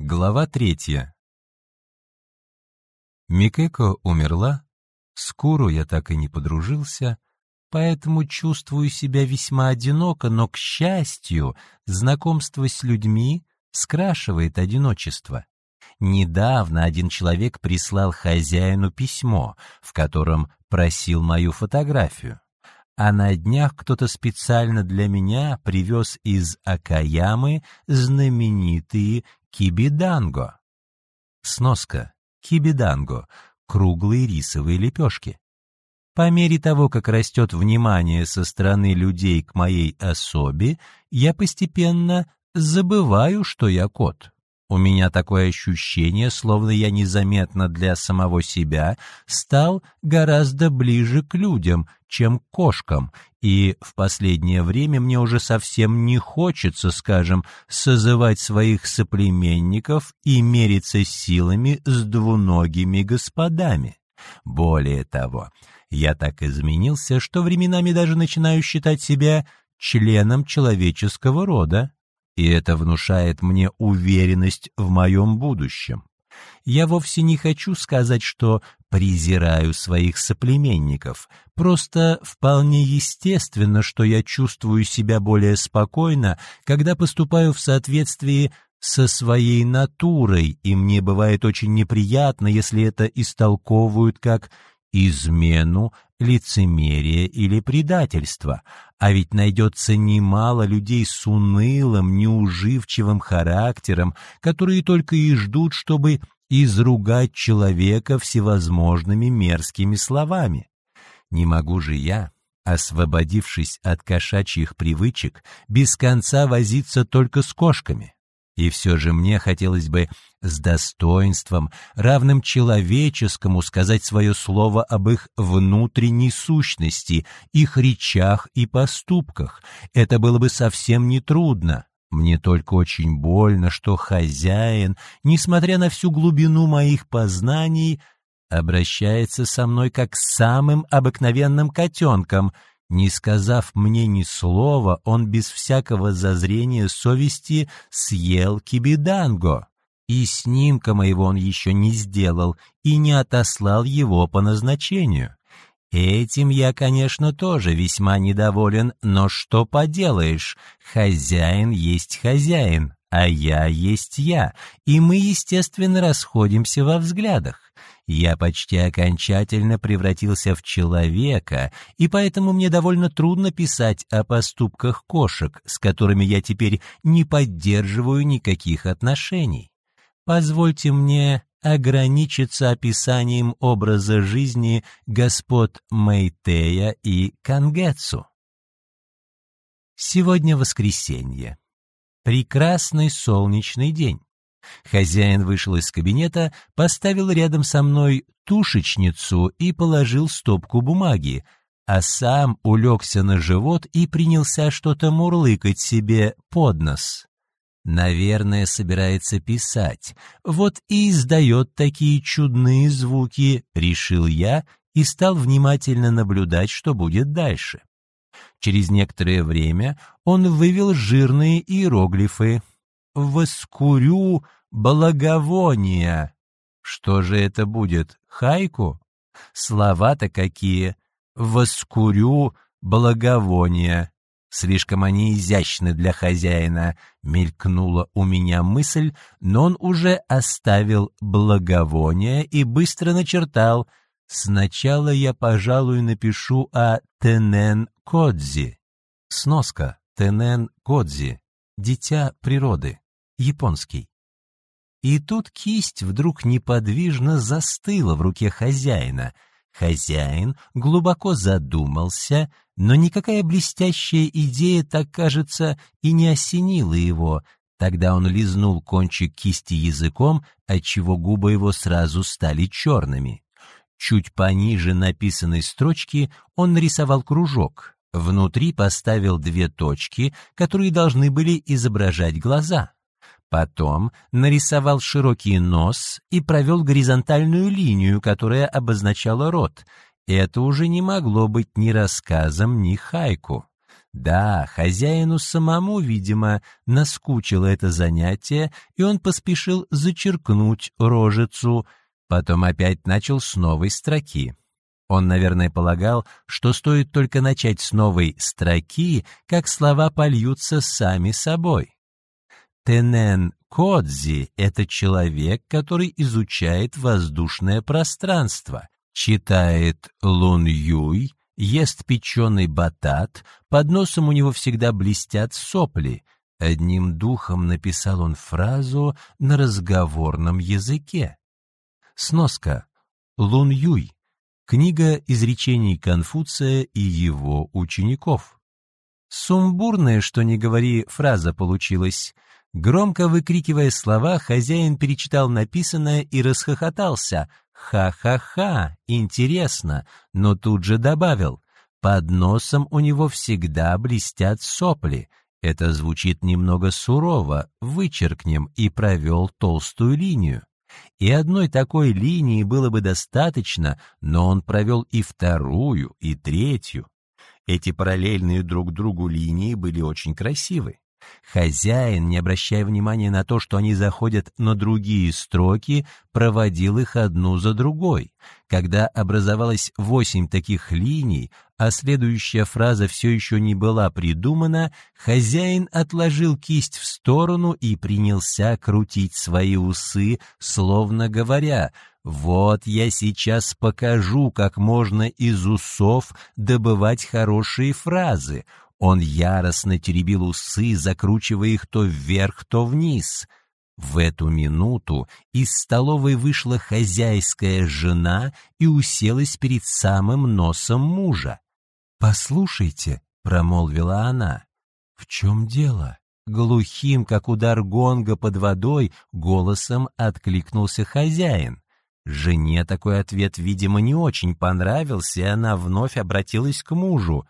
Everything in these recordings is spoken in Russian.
Глава третья. Микеко умерла, с Куру я так и не подружился, поэтому чувствую себя весьма одиноко, но, к счастью, знакомство с людьми скрашивает одиночество. Недавно один человек прислал хозяину письмо, в котором просил мою фотографию. А на днях кто-то специально для меня привез из Акаямы знаменитые кибиданго. Сноска. Кибиданго. Круглые рисовые лепешки. По мере того, как растет внимание со стороны людей к моей особе, я постепенно забываю, что я кот. У меня такое ощущение, словно я незаметно для самого себя стал гораздо ближе к людям, чем к кошкам, и в последнее время мне уже совсем не хочется, скажем, созывать своих соплеменников и мериться силами с двуногими господами. Более того, я так изменился, что временами даже начинаю считать себя членом человеческого рода и это внушает мне уверенность в моем будущем. Я вовсе не хочу сказать, что презираю своих соплеменников. Просто вполне естественно, что я чувствую себя более спокойно, когда поступаю в соответствии со своей натурой, и мне бывает очень неприятно, если это истолковывают как измену, лицемерие или предательство, а ведь найдется немало людей с унылым, неуживчивым характером, которые только и ждут, чтобы изругать человека всевозможными мерзкими словами. Не могу же я, освободившись от кошачьих привычек, без конца возиться только с кошками. И все же мне хотелось бы с достоинством, равным человеческому, сказать свое слово об их внутренней сущности, их речах и поступках. Это было бы совсем нетрудно. Мне только очень больно, что хозяин, несмотря на всю глубину моих познаний, обращается со мной как с самым обыкновенным котенком — не сказав мне ни слова, он без всякого зазрения совести съел кибиданго. И снимка моего он еще не сделал и не отослал его по назначению. Этим я, конечно, тоже весьма недоволен, но что поделаешь, хозяин есть хозяин, а я есть я, и мы, естественно, расходимся во взглядах. Я почти окончательно превратился в человека, и поэтому мне довольно трудно писать о поступках кошек, с которыми я теперь не поддерживаю никаких отношений. Позвольте мне ограничиться описанием образа жизни господ Мэйтея и Кангетсу. Сегодня воскресенье. Прекрасный солнечный день. Хозяин вышел из кабинета, поставил рядом со мной тушечницу и положил стопку бумаги, а сам улегся на живот и принялся что-то мурлыкать себе под нос. Наверное, собирается писать. Вот и издает такие чудные звуки, решил я и стал внимательно наблюдать, что будет дальше. Через некоторое время он вывел жирные иероглифы. «Воскурю благовония. Что же это будет, хайку? Слова-то какие. Воскурю благовония. Слишком они изящны для хозяина, мелькнула у меня мысль, но он уже оставил благовония и быстро начертал. Сначала я, пожалуй, напишу о Тенен Кодзи. Сноска. Тенен Кодзи. Дитя природы. Японский. И тут кисть вдруг неподвижно застыла в руке хозяина. Хозяин глубоко задумался, но никакая блестящая идея, так кажется, и не осенила его. Тогда он лизнул кончик кисти языком, отчего губы его сразу стали черными. Чуть пониже написанной строчки он нарисовал кружок. Внутри поставил две точки, которые должны были изображать глаза. Потом нарисовал широкий нос и провел горизонтальную линию, которая обозначала рот. Это уже не могло быть ни рассказом, ни хайку. Да, хозяину самому, видимо, наскучило это занятие, и он поспешил зачеркнуть рожицу, потом опять начал с новой строки. Он, наверное, полагал, что стоит только начать с новой строки, как слова польются сами собой. Тенен Кодзи — это человек, который изучает воздушное пространство, читает Лун Юй, ест печеный батат, под носом у него всегда блестят сопли. Одним духом написал он фразу на разговорном языке. Сноска. Лун Юй. Книга изречений Конфуция и его учеников. Сумбурная, что не говори, фраза получилась. Громко выкрикивая слова, хозяин перечитал написанное и расхохотался — Ха-ха-ха, интересно, но тут же добавил, под носом у него всегда блестят сопли. Это звучит немного сурово, вычеркнем и провел толстую линию. И одной такой линии было бы достаточно, но он провел и вторую, и третью. Эти параллельные друг другу линии были очень красивы. Хозяин, не обращая внимания на то, что они заходят на другие строки, проводил их одну за другой. Когда образовалось восемь таких линий, а следующая фраза все еще не была придумана, хозяин отложил кисть в сторону и принялся крутить свои усы, словно говоря «Вот я сейчас покажу, как можно из усов добывать хорошие фразы». Он яростно теребил усы, закручивая их то вверх, то вниз. В эту минуту из столовой вышла хозяйская жена и уселась перед самым носом мужа. «Послушайте», — промолвила она, — «в чем дело?» Глухим, как удар гонга под водой, голосом откликнулся хозяин. Жене такой ответ, видимо, не очень понравился, и она вновь обратилась к мужу.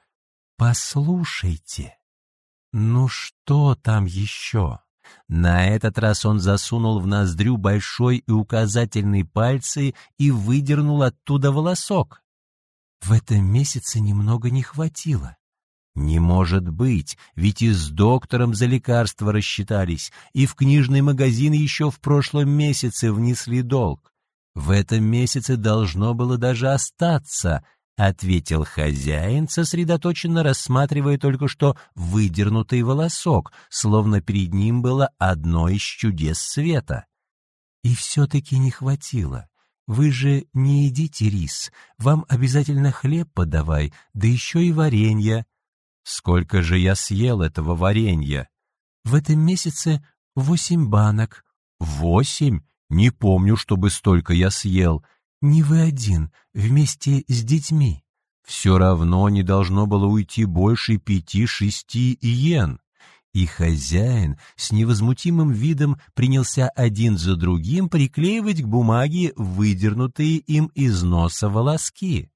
«Послушайте, ну что там еще?» На этот раз он засунул в ноздрю большой и указательный пальцы и выдернул оттуда волосок. В этом месяце немного не хватило. Не может быть, ведь и с доктором за лекарства рассчитались, и в книжный магазин еще в прошлом месяце внесли долг. В этом месяце должно было даже остаться — ответил хозяин, сосредоточенно рассматривая только что выдернутый волосок, словно перед ним было одно из чудес света. И все-таки не хватило. Вы же не едите рис, вам обязательно хлеб подавай, да еще и варенье. Сколько же я съел этого варенья? В этом месяце восемь банок. Восемь? Не помню, чтобы столько я съел. Не вы один, вместе с детьми. Все равно не должно было уйти больше пяти-шести иен. И хозяин с невозмутимым видом принялся один за другим приклеивать к бумаге выдернутые им из носа волоски.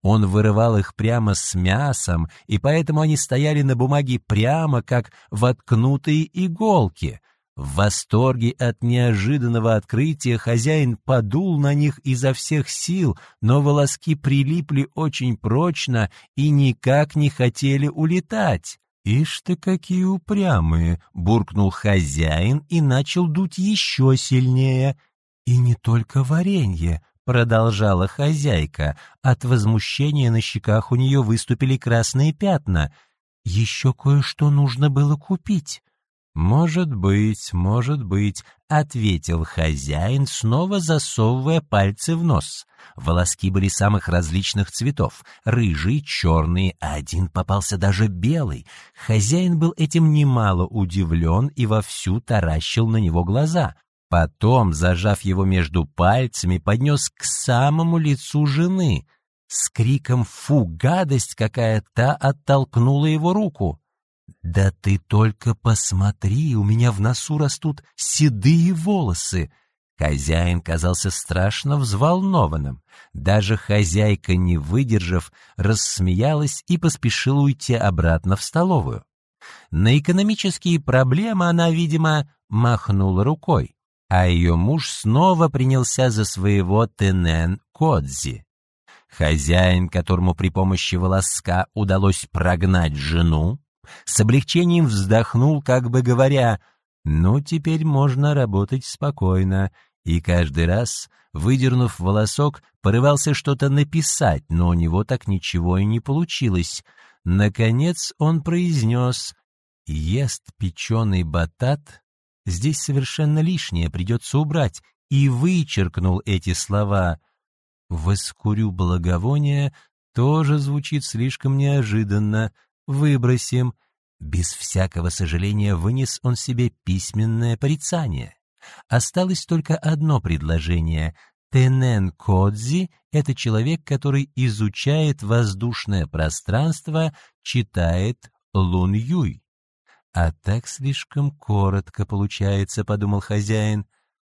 Он вырывал их прямо с мясом, и поэтому они стояли на бумаге прямо, как воткнутые иголки, в восторге от неожиданного открытия хозяин подул на них изо всех сил, но волоски прилипли очень прочно и никак не хотели улетать. «Ишь ты, какие упрямые!» — буркнул хозяин и начал дуть еще сильнее. «И не только варенье», — продолжала хозяйка. От возмущения на щеках у нее выступили красные пятна. «Еще кое-что нужно было купить». «Может быть, может быть», — ответил хозяин, снова засовывая пальцы в нос. Волоски были самых различных цветов — рыжий, черный, а один попался даже белый. Хозяин был этим немало удивлен и вовсю таращил на него глаза. Потом, зажав его между пальцами, поднес к самому лицу жены. С криком «Фу, гадость какая-то!» оттолкнула его руку. «Да ты только посмотри, у меня в носу растут седые волосы!» Хозяин казался страшно взволнованным. Даже хозяйка, не выдержав, рассмеялась и поспешила уйти обратно в столовую. На экономические проблемы она, видимо, махнула рукой, а ее муж снова принялся за своего Тенен Кодзи. Хозяин, которому при помощи волоска удалось прогнать жену, с облегчением вздохнул, как бы говоря, «Ну, теперь можно работать спокойно», и каждый раз, выдернув волосок, порывался что-то написать, но у него так ничего и не получилось. Наконец он произнес «Ест печеный батат, здесь совершенно лишнее, придется убрать», и вычеркнул эти слова. «Воскурю благовоние» тоже звучит слишком неожиданно. Выбросим. Без всякого сожаления вынес он себе письменное порицание. Осталось только одно предложение. Тенен Кодзи — это человек, который изучает воздушное пространство, читает Лун Юй. «А так слишком коротко получается», — подумал хозяин.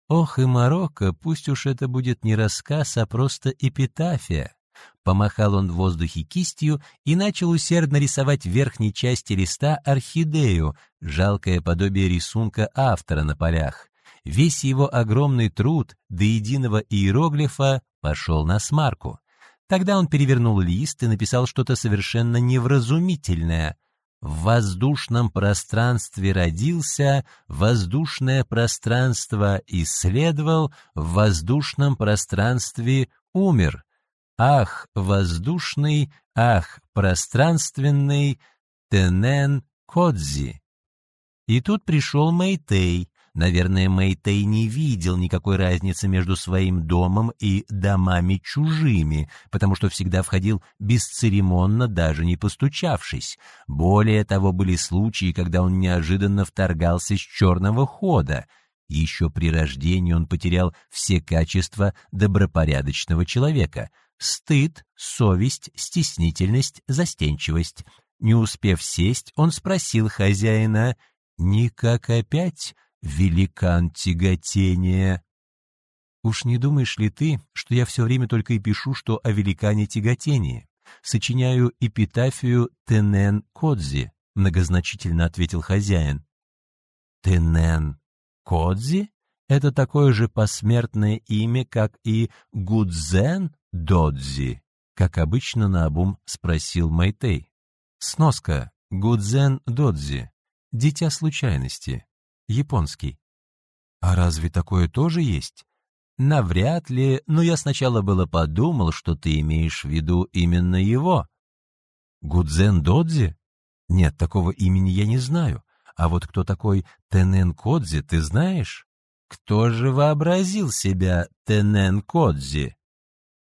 «Ох и Марокко, пусть уж это будет не рассказ, а просто эпитафия». Помахал он в воздухе кистью и начал усердно рисовать в верхней части листа орхидею, жалкое подобие рисунка автора на полях. Весь его огромный труд до единого иероглифа пошел на смарку. Тогда он перевернул лист и написал что-то совершенно невразумительное. В воздушном пространстве родился, воздушное пространство исследовал, в воздушном пространстве умер. Ах, воздушный, ах, пространственный, Тенен Кодзи. И тут пришел Мэйтей, Наверное, Мэйтэй не видел никакой разницы между своим домом и домами чужими, потому что всегда входил бесцеремонно, даже не постучавшись. Более того, были случаи, когда он неожиданно вторгался с черного хода. Еще при рождении он потерял все качества добропорядочного человека — стыд, совесть, стеснительность, застенчивость. Не успев сесть, он спросил хозяина, «Никак опять?» великан тяготения. Уж не думаешь ли ты, что я все время только и пишу, что о великане тяготения? Сочиняю эпитафию Тенен Кодзи, многозначительно ответил хозяин. Тенен Кодзи? Это такое же посмертное имя, как и Гудзен Додзи, как обычно наобум спросил Майтей. Сноска. Гудзен Додзи. Дитя случайности японский. А разве такое тоже есть? Навряд ли, но я сначала было подумал, что ты имеешь в виду именно его. Гудзен Додзи? Нет, такого имени я не знаю. А вот кто такой Тенен Кодзи, ты знаешь? Кто же вообразил себя Тенен Кодзи?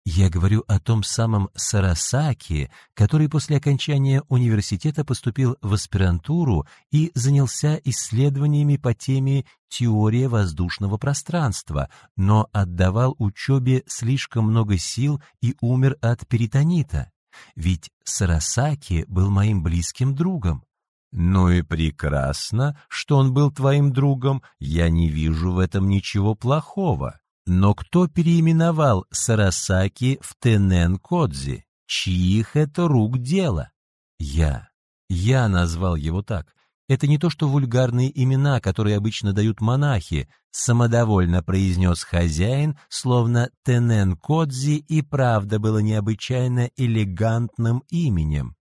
Я говорю о том самом Сарасаки, который после окончания университета поступил в аспирантуру и занялся исследованиями по теме «Теория воздушного пространства», но отдавал учебе слишком много сил и умер от перитонита. Ведь Сарасаки был моим близким другом. «Ну и прекрасно, что он был твоим другом, я не вижу в этом ничего плохого». Но кто переименовал Сарасаки в Тенен-Кодзи? Чьих это рук дело? Я. Я назвал его так. Это не то, что вульгарные имена, которые обычно дают монахи, самодовольно произнес хозяин, словно Тенен-Кодзи и правда было необычайно элегантным именем.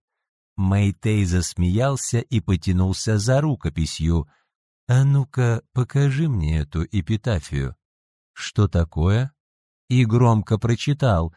Мэйтей засмеялся и потянулся за рукописью. «А ну-ка, покажи мне эту эпитафию». Что такое? И громко прочитал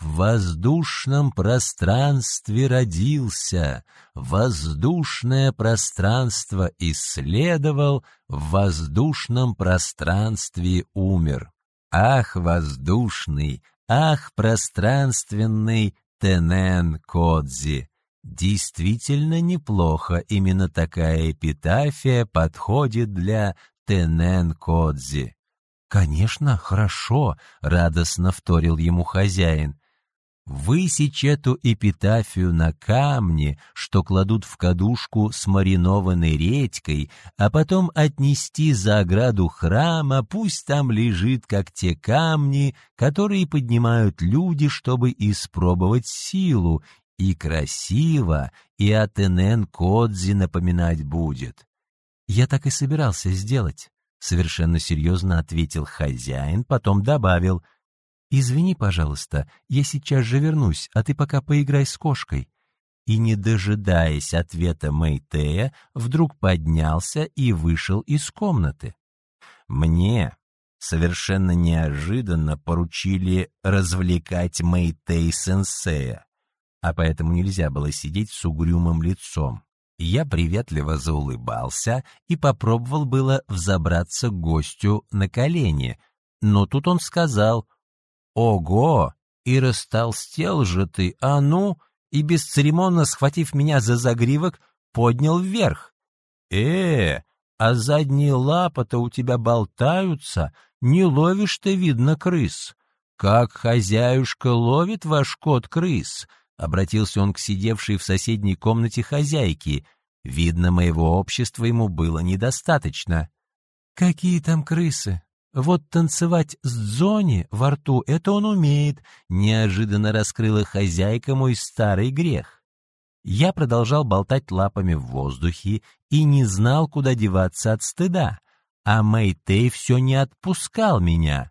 «В воздушном пространстве родился, воздушное пространство исследовал, в воздушном пространстве умер. Ах, воздушный, ах, пространственный Тенен Кодзи!» Действительно неплохо, именно такая эпитафия подходит для Тенен Кодзи. «Конечно, хорошо», — радостно вторил ему хозяин. «Высечь эту эпитафию на камне, что кладут в кадушку с маринованной редькой, а потом отнести за ограду храма, пусть там лежит, как те камни, которые поднимают люди, чтобы испробовать силу, и красиво, и Атенен Кодзи напоминать будет». Я так и собирался сделать. — совершенно серьезно ответил хозяин, потом добавил, «Извини, пожалуйста, я сейчас же вернусь, а ты пока поиграй с кошкой». и, не дожидаясь ответа Мэйтея, вдруг поднялся и вышел из комнаты. Мне совершенно неожиданно поручили развлекать Мэйтей-сенсея, а поэтому нельзя было сидеть с угрюмым лицом. Я приветливо заулыбался и попробовал было взобраться к гостю на колени, но тут он сказал «Ого! И растолстел же ты, а ну!» и, бесцеремонно схватив меня за загривок, поднял вверх. «Э, а задние лапы-то у тебя болтаются, не ловишь ты, видно, крыс. Как хозяюшка ловит ваш кот крыс?» — обратился он к сидевшей в соседней комнате хозяйке. Видно, моего общества ему было недостаточно. «Какие там крысы? Вот танцевать с Дзони во рту — это он умеет», — неожиданно раскрыла хозяйка мой старый грех. Я продолжал болтать лапами в воздухе и не знал, куда деваться от стыда, а Мэйтей все не отпускал меня.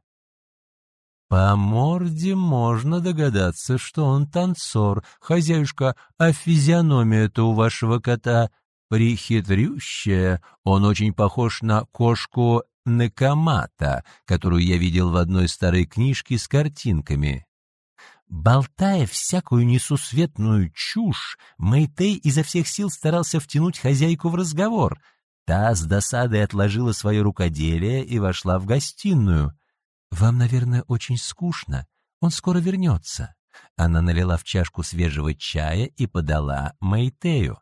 По морде можно догадаться, что он танцор. Хозяюшка, а физиономия-то у вашего кота прихитрющая. Он очень похож на кошку Накамата, которую я видел в одной старой книжке с картинками. Болтая всякую несусветную чушь, Мэйтей изо всех сил старался втянуть хозяйку в разговор. Та с досадой отложила свое рукоделие и вошла в гостиную. «Вам, наверное, очень скучно. Он скоро вернется». Она налила в чашку свежего чая и подала Мэйтею.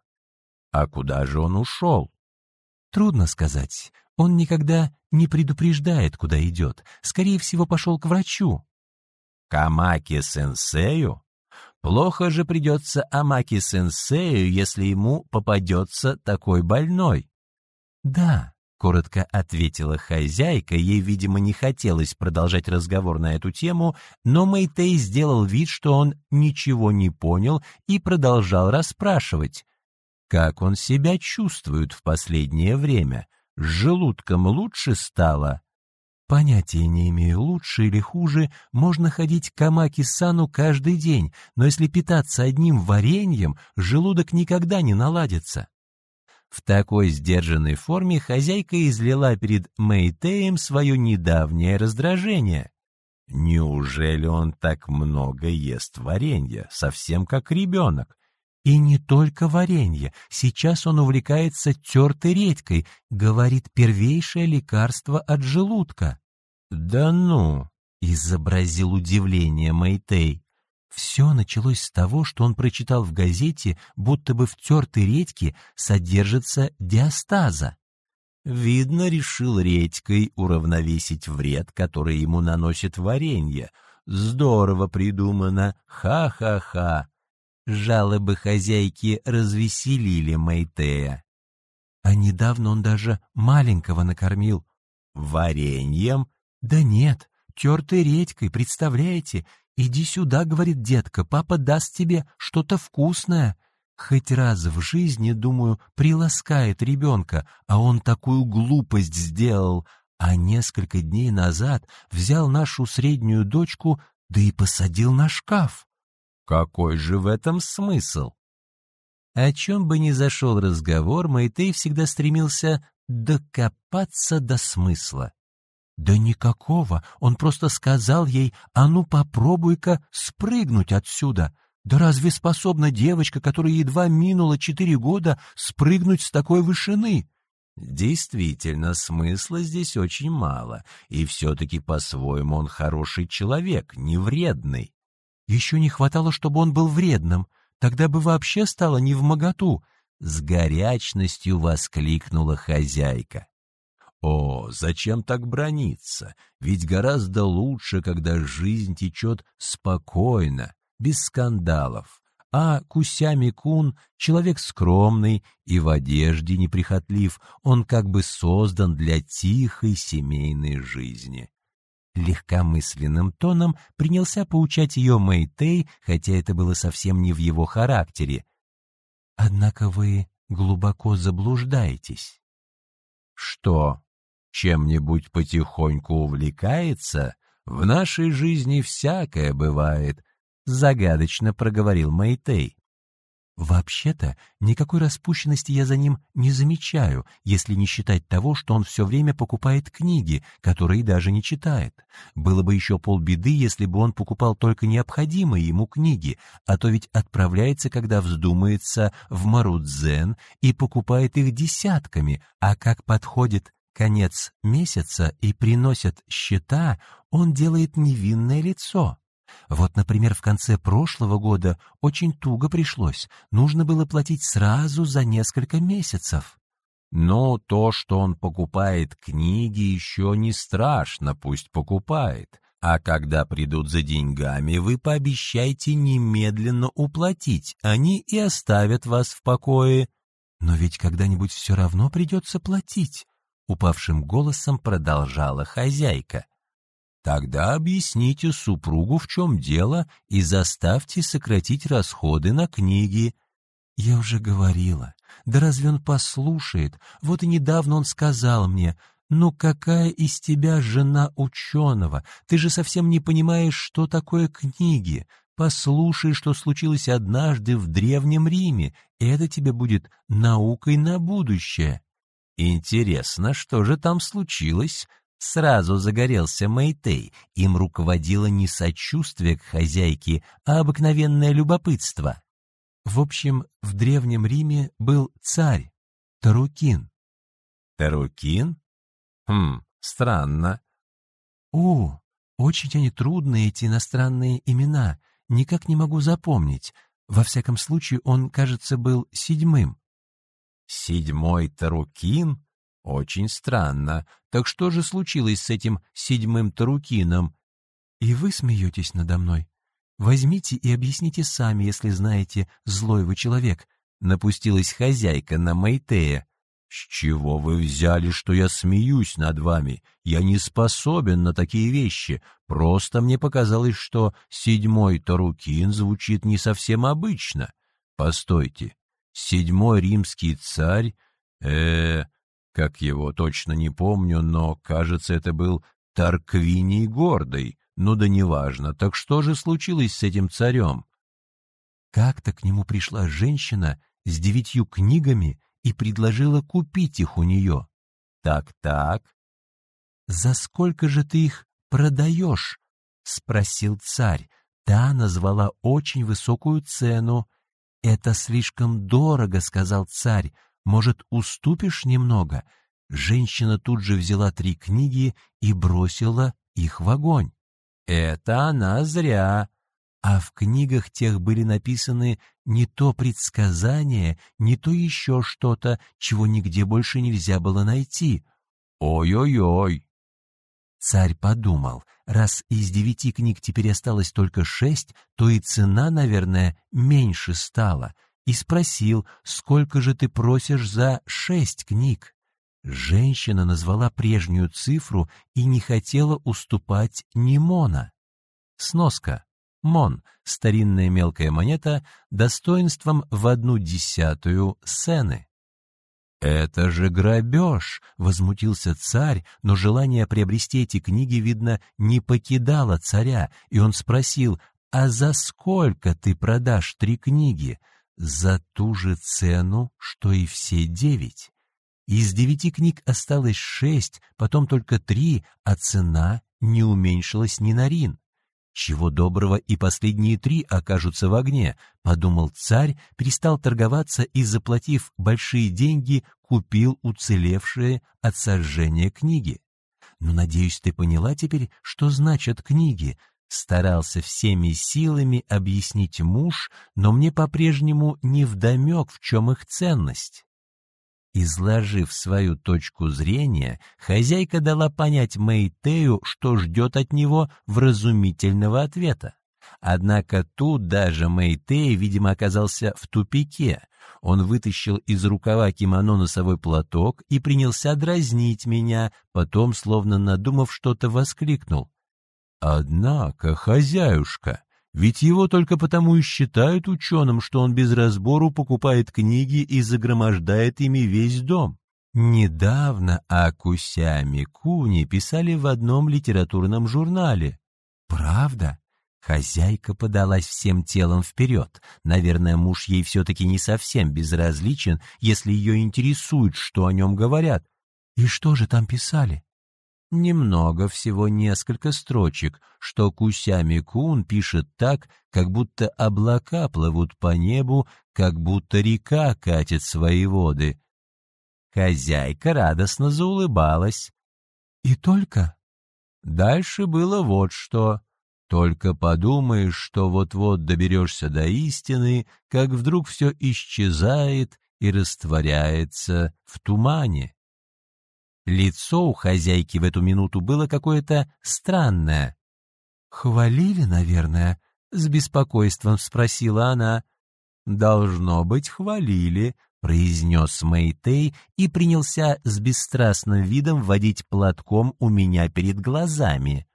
«А куда же он ушел?» «Трудно сказать. Он никогда не предупреждает, куда идет. Скорее всего, пошел к врачу. Камаки-сенсею? Плохо же придется Амаки-сенсею, если ему попадется такой больной. Да, коротко ответила хозяйка, ей, видимо, не хотелось продолжать разговор на эту тему, но Мэйтей сделал вид, что он ничего не понял и продолжал расспрашивать. Как он себя чувствует в последнее время? С желудком лучше стало? Понятия не имею, лучше или хуже, можно ходить к Амаки-сану каждый день, но если питаться одним вареньем, желудок никогда не наладится. В такой сдержанной форме хозяйка излила перед Мэйтеем свое недавнее раздражение. Неужели он так много ест варенья, совсем как ребенок? И не только варенье. Сейчас он увлекается тертой редькой, говорит, первейшее лекарство от желудка. Да ну, изобразил удивление Мэйтей. Все началось с того, что он прочитал в газете, будто бы в тертой редьке содержится диастаза. Видно, решил редькой уравновесить вред, который ему наносит варенье. Здорово придумано, ха-ха-ха. Жалобы хозяйки развеселили Мэйтея. А недавно он даже маленького накормил. Вареньем? Да нет, тертой редькой, представляете? Иди сюда, говорит детка, папа даст тебе что-то вкусное. Хоть раз в жизни, думаю, приласкает ребенка, а он такую глупость сделал, а несколько дней назад взял нашу среднюю дочку, да и посадил на шкаф. Какой же в этом смысл? О чем бы ни зашел разговор, Мэйтей всегда стремился докопаться до смысла. Да никакого, он просто сказал ей, а ну попробуй-ка спрыгнуть отсюда. Да разве способна девочка, которая едва минула четыре года, спрыгнуть с такой вышины? Действительно, смысла здесь очень мало, и все-таки по-своему он хороший человек, не вредный. Еще не хватало, чтобы он был вредным. Тогда бы вообще стало не в моготу. С горячностью воскликнула хозяйка. О, зачем так брониться? Ведь гораздо лучше, когда жизнь течет спокойно, без скандалов. А Кусями-кун — человек скромный и в одежде неприхотлив, он как бы создан для тихой семейной жизни. Легкомысленным тоном принялся поучать ее Мэйтей, хотя это было совсем не в его характере. «Однако вы глубоко заблуждаетесь». «Что, чем-нибудь потихоньку увлекается? В нашей жизни всякое бывает», — загадочно проговорил Мэйтей. Вообще-то, никакой распущенности я за ним не замечаю, если не считать того, что он все время покупает книги, которые даже не читает. Было бы еще полбеды, если бы он покупал только необходимые ему книги, а то ведь отправляется, когда вздумается, в Марудзен и покупает их десятками, а как подходит конец месяца и приносят счета, он делает невинное лицо. Вот, например, в конце прошлого года очень туго пришлось. Нужно было платить сразу за несколько месяцев. Но то, что он покупает книги, еще не страшно, пусть покупает. А когда придут за деньгами, вы пообещайте немедленно уплатить, они и оставят вас в покое. Но ведь когда-нибудь все равно придется платить, — упавшим голосом продолжала хозяйка. Тогда объясните супругу, в чем дело, и заставьте сократить расходы на книги. Я уже говорила. Да разве он послушает? Вот и недавно он сказал мне, «Ну какая из тебя жена ученого? Ты же совсем не понимаешь, что такое книги. Послушай, что случилось однажды в Древнем Риме. Это тебе будет наукой на будущее». Интересно, что же там случилось? Сразу загорелся Мэйтей, им руководило не сочувствие к хозяйке, а обыкновенное любопытство. В общем, в Древнем Риме был царь, Тарукин. Тарукин? Хм, странно. О, очень они трудные, эти иностранные имена, никак не могу запомнить. Во всяком случае, он, кажется, был седьмым. Седьмой Тарукин? Очень странно. Так что же случилось с этим седьмым Тарукином? И вы смеетесь надо мной? Возьмите и объясните сами, если знаете, злой вы человек. Напустилась хозяйка на Майтея. «С чего вы взяли, что я смеюсь над вами? Я не способен на такие вещи. Просто мне показалось, что седьмой Тарукин звучит не совсем обычно. Постойте, седьмой римский царь... э, -э как его точно не помню, но, кажется, это был Тарквиний Гордый. Ну да неважно. Так что же случилось с этим царем? Как-то к нему пришла женщина с девятью книгами и предложила купить их у нее. Так-так. «За сколько же ты их продаешь?» — спросил царь. Та назвала очень высокую цену. «Это слишком дорого», — сказал царь. Может, уступишь немного?» Женщина тут же взяла три книги и бросила их в огонь. «Это она зря!» А в книгах тех были написаны не то предсказания, не то еще что-то, чего нигде больше нельзя было найти. «Ой-ой-ой!» Царь подумал, раз из девяти книг теперь осталось только шесть, то и цена, наверное, меньше стала — и спросил, сколько же ты просишь за шесть книг. Женщина назвала прежнюю цифру и не хотела уступать ни мона. Сноска. Мон — старинная мелкая монета, достоинством в одну десятую сены. «Это же грабеж!» — возмутился царь, но желание приобрести эти книги, видно, не покидало царя, и он спросил, «А за сколько ты продашь три книги?» за ту же цену, что и все девять. Из девяти книг осталось шесть, потом только три, а цена не уменьшилась ни на рин. Чего доброго и последние три окажутся в огне, подумал царь, перестал торговаться и, заплатив большие деньги, купил уцелевшие от сожжения книги. Но, надеюсь, ты поняла теперь, что значат книги, Старался всеми силами объяснить муж, но мне по-прежнему не вдомек, в чем их ценность. Изложив свою точку зрения, хозяйка дала понять Мэйтею, что ждет от него вразумительного ответа. Однако тут даже Мэйтей, видимо, оказался в тупике. Он вытащил из рукава кимоно носовой платок и принялся дразнить меня, потом, словно надумав что-то, воскликнул. Однако, хозяюшка, ведь его только потому и считают ученым, что он без разбору покупает книги и загромождает ими весь дом. Недавно о Кусяме Куни писали в одном литературном журнале. Правда? Хозяйка подалась всем телом вперед. Наверное, муж ей все-таки не совсем безразличен, если ее интересует, что о нем говорят. И что же там писали? Немного, всего несколько строчек, что Кусями Кун пишет так, как будто облака плывут по небу, как будто река катит свои воды. Хозяйка радостно заулыбалась. И только? Дальше было вот что. Только подумаешь, что вот-вот доберешься до истины, как вдруг все исчезает и растворяется в тумане. Лицо у хозяйки в эту минуту было какое-то странное. «Хвалили, наверное?» — с беспокойством спросила она. «Должно быть, хвалили», — произнес Мэйтей и принялся с бесстрастным видом водить платком у меня перед глазами.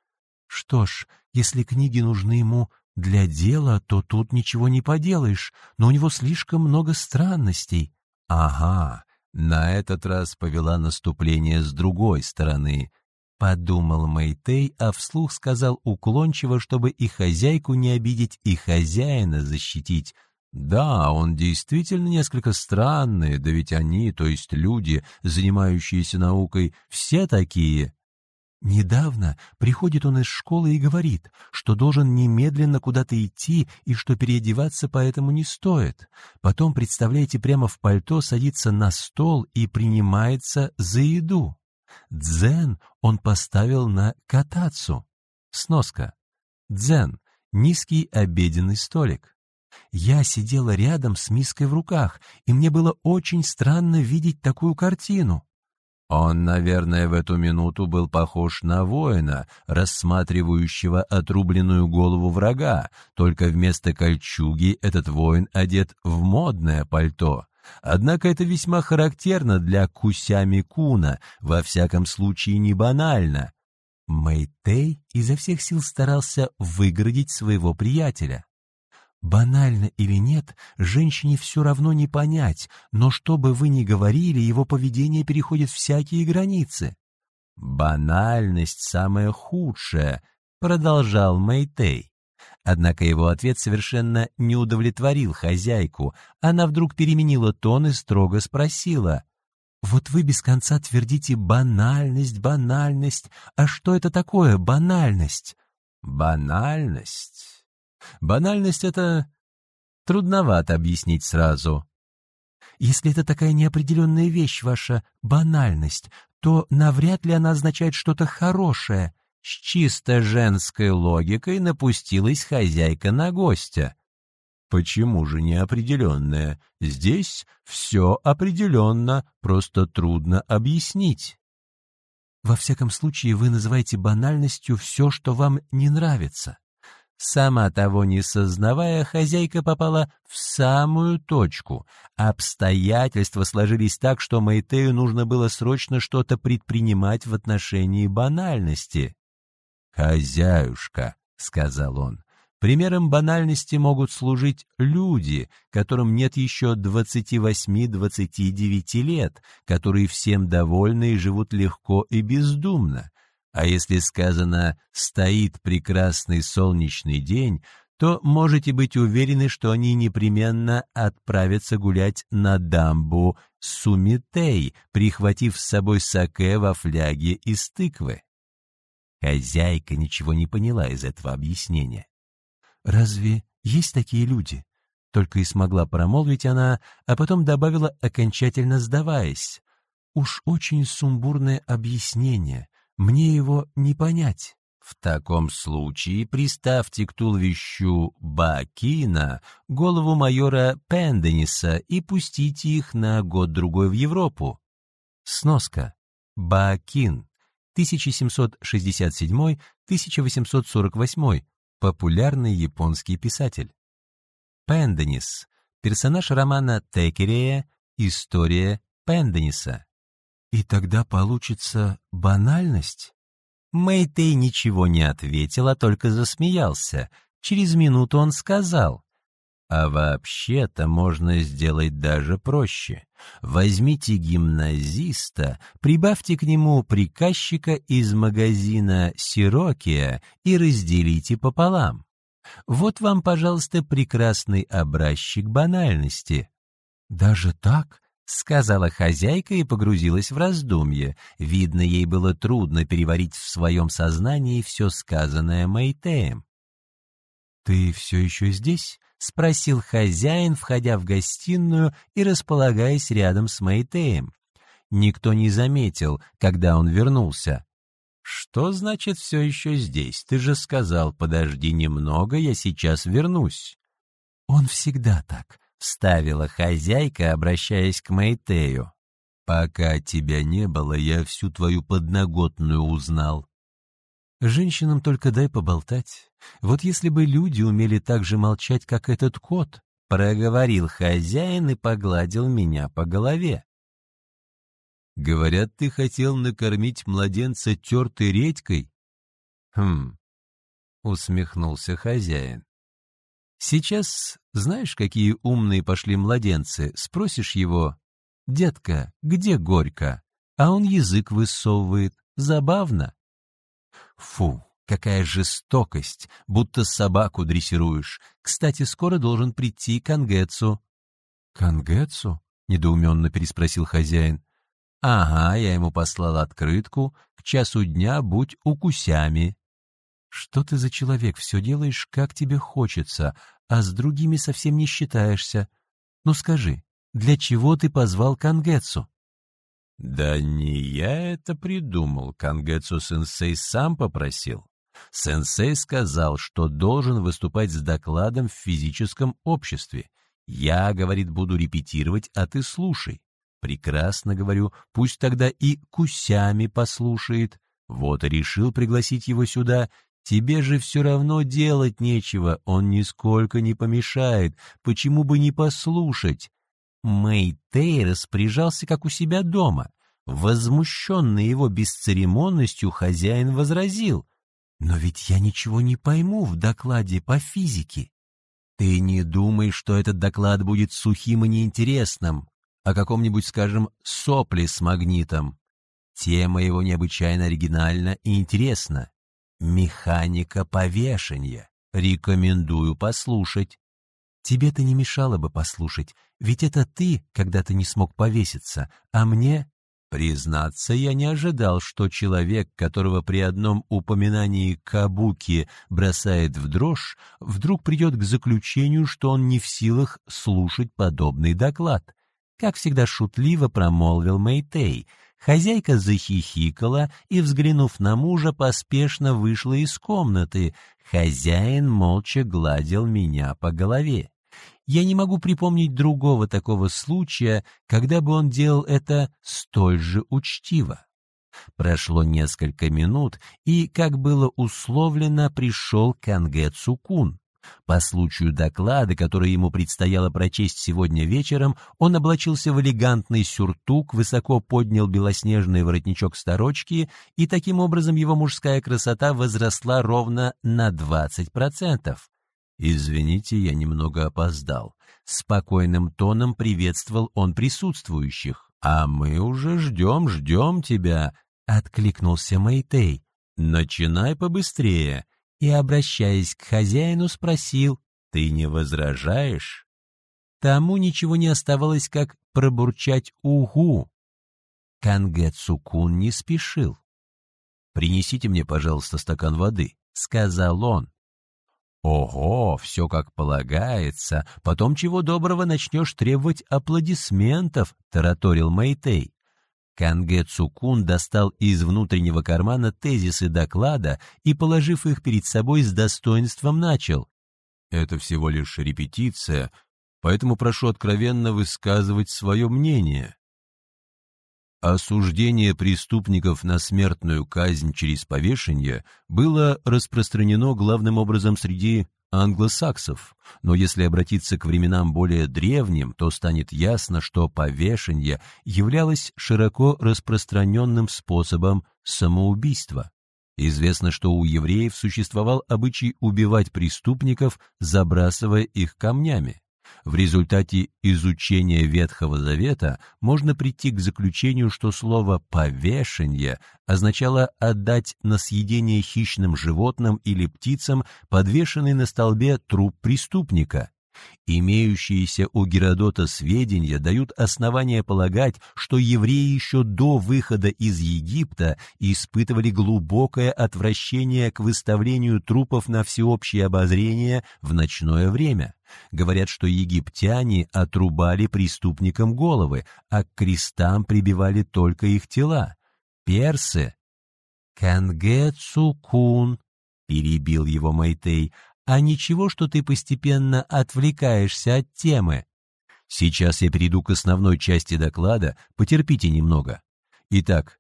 «Что ж, если книги нужны ему для дела, то тут ничего не поделаешь, но у него слишком много странностей. Ага, на этот раз повела наступление с другой стороны. Подумал Мэйтей, а вслух сказал уклончиво, чтобы и хозяйку не обидеть, и хозяина защитить. Да, он действительно несколько странный, да ведь они, то есть люди, занимающиеся наукой, все такие. Недавно приходит он из школы и говорит, что должен немедленно куда-то идти и что переодеваться поэтому не стоит. Потом, представляете, прямо в пальто садится на стол и принимается за еду. Дзен он поставил на катацу. Сноска. Дзен — низкий обеденный столик. Я сидела рядом с миской в руках, и мне было очень странно видеть такую картину. Он, наверное, в эту минуту был похож на воина, рассматривающего отрубленную голову врага, только вместо кольчуги этот воин одет в модное пальто. Однако это весьма характерно для Кусями Куна, во всяком случае не банально. Мэйтей изо всех сил старался выгородить своего приятеля. Банально или нет, женщине все равно не понять, но что бы вы ни говорили, его поведение переходит всякие границы. «Банальность самая худшая», — продолжал Мэйтей. Однако его ответ совершенно не удовлетворил хозяйку. Она вдруг переменила тон и строго спросила. «Вот вы без конца твердите «банальность, банальность». А что это такое банальность?» «Банальность?» Банальность — это трудновато объяснить сразу. Если это такая неопределенная вещь, ваша банальность, то навряд ли она означает что-то хорошее. С чисто женской логикой напустилась хозяйка на гостя. Почему же неопределенное? Здесь все определенно, просто трудно объяснить. Во всяком случае, вы называете банальностью все, что вам не нравится. Сама того не сознавая, хозяйка попала в самую точку. Обстоятельства сложились так, что Мэйтею нужно было срочно что-то предпринимать в отношении банальности. «Хозяюшка», — сказал он, — «примером банальности могут служить люди, которым нет еще двадцати восьми-двадцати девяти лет, которые всем довольны и живут легко и бездумно». А если сказано «стоит прекрасный солнечный день», то можете быть уверены, что они непременно отправятся гулять на дамбу Сумитей, прихватив с собой саке во фляге из тыквы. Хозяйка ничего не поняла из этого объяснения. «Разве есть такие люди?» Только и смогла промолвить она, а потом добавила, окончательно сдаваясь. «Уж очень сумбурное объяснение. Мне его не понять. В таком случае приставьте к туловищу Бакина голову майора Пендениса и пустите их на год-другой в Европу. Сноска. Бакин. 1767-1848. Популярный японский писатель. Пенденис. Персонаж романа Текерея «История Пендениса». И тогда получится банальность? Мэйтэй ничего не ответил, а только засмеялся. Через минуту он сказал, «А вообще-то можно сделать даже проще. Возьмите гимназиста, прибавьте к нему приказчика из магазина «Сирокия» и разделите пополам. Вот вам, пожалуйста, прекрасный образчик банальности». «Даже так?» — сказала хозяйка и погрузилась в раздумье. Видно, ей было трудно переварить в своем сознании все сказанное Мэйтеем. «Ты все еще здесь?» — спросил хозяин, входя в гостиную и располагаясь рядом с Мэйтеем. Никто не заметил, когда он вернулся. «Что значит все еще здесь? Ты же сказал, подожди немного, я сейчас вернусь». «Он всегда так», — вставила хозяйка, обращаясь к Мэйтею. «Пока тебя не было, я всю твою подноготную узнал». Женщинам только дай поболтать. Вот если бы люди умели так же молчать, как этот кот, проговорил хозяин и погладил меня по голове. Говорят, ты хотел накормить младенца тертой редькой? Хм, усмехнулся хозяин. Сейчас знаешь, какие умные пошли младенцы? Спросишь его, «Детка, где горько?» А он язык высовывает. Забавно. Фу, какая жестокость, будто собаку дрессируешь. Кстати, скоро должен прийти Кангетсу. Кангетсу? недоуменно переспросил хозяин. Ага, я ему послал открытку. К часу дня будь укусями. Что ты за человек? Все делаешь, как тебе хочется, а с другими совсем не считаешься. Ну скажи, для чего ты позвал Кангетсу? Да не я это придумал, Кангетсу-сенсей сам попросил. Сенсей сказал, что должен выступать с докладом в физическом обществе. Я, говорит, буду репетировать, а ты слушай. Прекрасно, говорю, пусть тогда и кусями послушает. Вот решил пригласить его сюда. Тебе же все равно делать нечего, он нисколько не помешает. Почему бы не послушать? Мэй Тей распоряжался, как у себя дома. Возмущенный его бесцеремонностью, хозяин возразил. «Но ведь я ничего не пойму в докладе по физике». «Ты не думай, что этот доклад будет сухим и неинтересным о каком-нибудь, скажем, сопле с магнитом. Тема его необычайно оригинальна и интересна. Механика повешения. Рекомендую послушать. Тебе-то не мешало бы послушать, ведь это ты когда-то не смог повеситься, а мне... Признаться, я не ожидал, что человек, которого при одном упоминании кабуки бросает в дрожь, вдруг придет к заключению, что он не в силах слушать подобный доклад как всегда шутливо промолвил Мэйтей. Хозяйка захихикала и, взглянув на мужа, поспешно вышла из комнаты. Хозяин молча гладил меня по голове. Я не могу припомнить другого такого случая, когда бы он делал это столь же учтиво. Прошло несколько минут, и, как было условлено, пришел Канге Цукун. По случаю доклада, который ему предстояло прочесть сегодня вечером, он облачился в элегантный сюртук, высоко поднял белоснежный воротничок сторочки, и таким образом его мужская красота возросла ровно на 20%. «Извините, я немного опоздал». Спокойным тоном приветствовал он присутствующих. «А мы уже ждем, ждем тебя», — откликнулся Мэйтей. «Начинай побыстрее» и, обращаясь к хозяину, спросил, «Ты не возражаешь?» Тому ничего не оставалось, как пробурчать «Угу». Канге Цукун не спешил. «Принесите мне, пожалуйста, стакан воды», — сказал он. «Ого, все как полагается, потом чего доброго начнешь требовать аплодисментов», — тараторил Мэйтей. Канге Цукун достал из внутреннего кармана тезисы доклада и, положив их перед собой, с достоинством начал. «Это всего лишь репетиция, поэтому прошу откровенно высказывать свое мнение. Осуждение преступников на смертную казнь через повешение было распространено главным образом среди англосаксов, но если обратиться к временам более древним, то станет ясно, что повешение являлось широко распространенным способом самоубийства. Известно, что у евреев существовал обычай убивать преступников, забрасывая их камнями. В результате изучения Ветхого Завета можно прийти к заключению, что слово «повешенье» означало отдать на съедение хищным животным или птицам подвешенный на столбе труп преступника. Имеющиеся у Геродота сведения дают основания полагать, что евреи еще до выхода из Египта испытывали глубокое отвращение к выставлению трупов на всеобщее обозрение в ночное время. Говорят, что египтяне отрубали преступникам головы, а к крестам прибивали только их тела. Персы... «Кангецукун», — перебил его Майтей, — а ничего, что ты постепенно отвлекаешься от темы. Сейчас я перейду к основной части доклада, потерпите немного. Итак,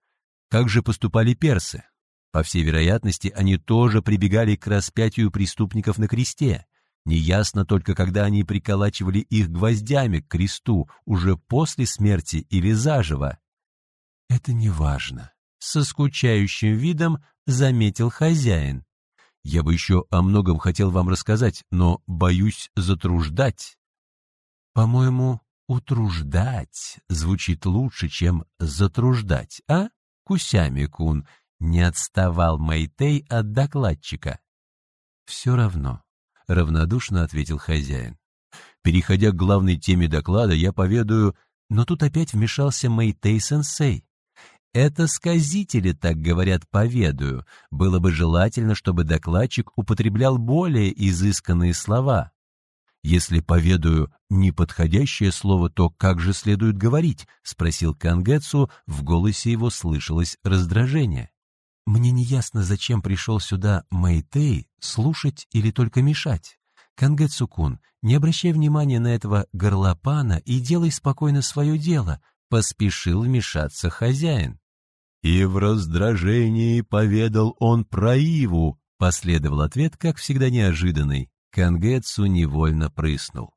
как же поступали персы? По всей вероятности, они тоже прибегали к распятию преступников на кресте. Неясно только, когда они приколачивали их гвоздями к кресту, уже после смерти или заживо. «Это не важно», — со скучающим видом заметил хозяин. Я бы еще о многом хотел вам рассказать, но боюсь затруждать. По-моему, утруждать звучит лучше, чем затруждать, а, Кусями-кун? Не отставал Мэйтей от докладчика. Все равно, равнодушно ответил хозяин. Переходя к главной теме доклада, я поведаю, но тут опять вмешался Мэйтей-сенсей. Это сказители так говорят поведаю. Было бы желательно, чтобы докладчик употреблял более изысканные слова. Если поведаю неподходящее слово, то как же следует говорить? спросил Кангетсу, в голосе его слышалось раздражение. Мне не ясно, зачем пришел сюда Мэйтей, слушать или только мешать. Кангетсу-кун, не обращай внимания на этого горлопана и делай спокойно свое дело, поспешил вмешаться хозяин. И в раздражении поведал он про Иву, последовал ответ, как всегда неожиданный. Кангетсу невольно прыснул.